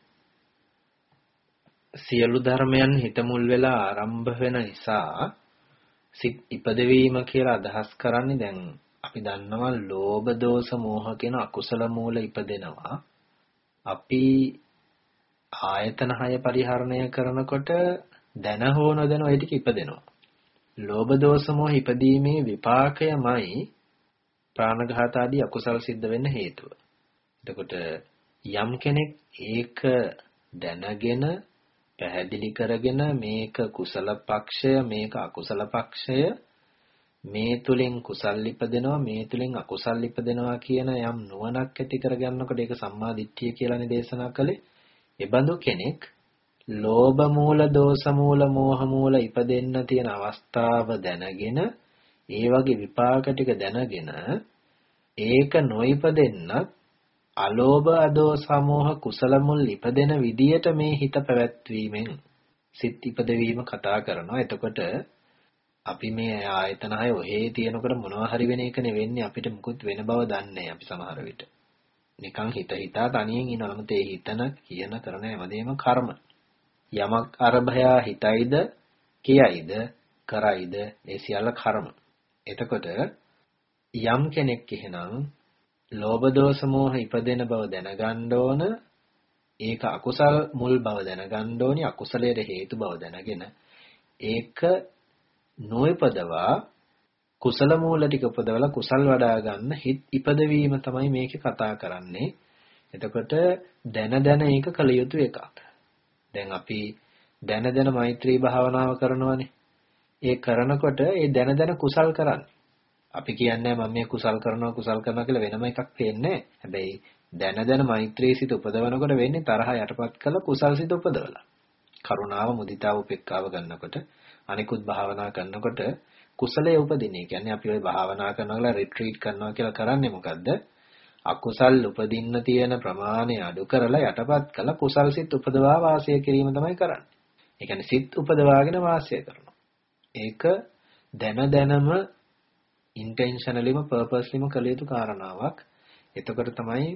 සියලු ධර්මයන් හිත මුල් වෙලා ආරම්භ වෙන නිසා සිත් ඉපදවීම කියලා අදහස් කරන්නේ දැන් අපි දන්නවා ලෝභ දෝෂ මෝහ කියන අකුසල මූල ඉපදෙනවා අපි ආයතන හය පරිහරණය කරනකොට දැන හෝ නොදැන ওই ටික ඉපදෙනවා ලෝභ දෝෂ මෝහ ඉපදීමේ විපාකයමයි ප්‍රාණඝාත ආදී අකුසල් සිද්ධ වෙන්න හේතුව එතකොට යම් කෙනෙක් ඒක දැනගෙන පැහැදිලි කරගෙන මේක කුසල පක්ෂය මේක අකුසල පක්ෂය මේ තුලින් කුසල් ඉපදෙනවා මේ තුලින් අකුසල් ඉපදෙනවා කියන යම් නුවණක් ඇති කරගන්නකොට ඒක සම්මා දිට්ඨිය කියලානේ දේශනා කළේ. එබඳු කෙනෙක් ලෝභ මූල, දෝෂ මූල, මෝහ මූල ඉපදෙන්න තියෙන අවස්ථාව දැනගෙන ඒ වගේ විපාක ටික දැනගෙන ඒක නොයිපදෙන්නත් අලෝභ අදෝස සමෝහ කුසල මුල් ඉපදෙන විදියට මේ හිත පැවැත්වීමෙන් සිත් ඉපදවීම කතා කරනවා. එතකොට අපි මේ ආයතන හය ඔහේ තියෙනකොට මොනවා හරි වෙන එක නෙවෙන්නේ අපිට මුකුත් වෙන බව දන්නේ අපි සමහර විට. නිකන් හිත හිතා තනියෙන් ඉනවලම තේ හිතන කියන කරන හැමදේම කර්ම. යමක් අරභයා හිතයිද කියයිද කරයිද ඒ සියල්ල කර්ම. එතකොට යම් කෙනෙක් එහෙනම් ලෝභ දෝෂ මෝහ ඉපදෙන බව දැනගන්න ඕන ඒක අකුසල් මුල් බව දැනගන්න ඕනි අකුසලයේ හේතු බව දැනගෙන ඒක නොයිපදවා කුසල මූල ටික උපදවලා කුසල් වඩා ගන්න හිත ඉපදවීම තමයි මේකේ කතා කරන්නේ. එතකොට දැන දැන ඒක කළ යුතු එකක්. දැන් අපි දැන දැන මෛත්‍රී භාවනාව කරනවානේ. ඒ කරනකොට ඒ දැන දැන කුසල් කරන්නේ. අපි කියන්නේ මම මේ කුසල් කරනවා කුසල් කරනවා කියලා වෙනම එකක් පේන්නේ හැබැයි දැන දැන මෛත්‍රී සිත උපදවනකොට වෙන්නේ තරහ යටපත් කළ කුසල් සිත උපදවලා. කරුණාව මුදිතාව උපේක්ඛාව ගන්නකොට අනිකුත් භාවනා කරනකොට කුසලයේ උපදින්නේ. කියන්නේ අපි ওই භාවනා කරනවා රිට්‍රීට් කරනවා කියලා කරන්නේ මොකද්ද? අකුසල් උපදින්න තියෙන ප්‍රමාණය අඩු කරලා යටපත් කළ කුසල් සිත් උපදවා වාසය කිරීම තමයි කරන්නේ. ඒ කියන්නේ සිත් උපදවාගෙන වාසය කරනවා. ඒක දැන දැනම ඉන්ටෙන්ෂනලිම පර්පස්ලිම කළ යුතු කාරණාවක්. එතකොට තමයි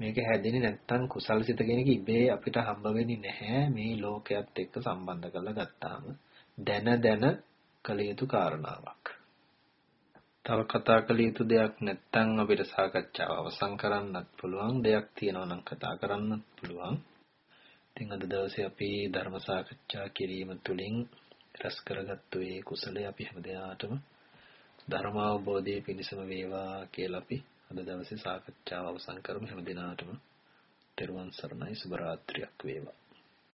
මේක හැදෙන්නේ නැත්තම් කුසල් සිත කියන එක ඉබේ අපිට හම්බ වෙන්නේ නැහැ මේ ලෝකයක් එක්ක සම්බන්ධ කරලා ගත්තාම දැන දැන කළ යුතු කාරණාවක්. තව කතා කළ යුතු දෙයක් නැත්තම් අපිට සාකච්ඡාව අවසන් කරන්නත් පුළුවන් දෙයක් තියෙනවා නම් කතා කරන්නත් පුළුවන්. ඉතින් අද දවසේ අපි ධර්ම සාකච්ඡා කිරීම තුළින් රැස් කරගත්තු ඒ කුසලයේ අපි හැමදෙනාටම ධර්ම අවබෝධයේ පිණසම වේවා කියලා අපි අද දවසේ සාකච්ඡාව අවසන් කරමු හැම දිනාටම තෙරුවන් සරණයි සුබ රාත්‍රියක් වේවා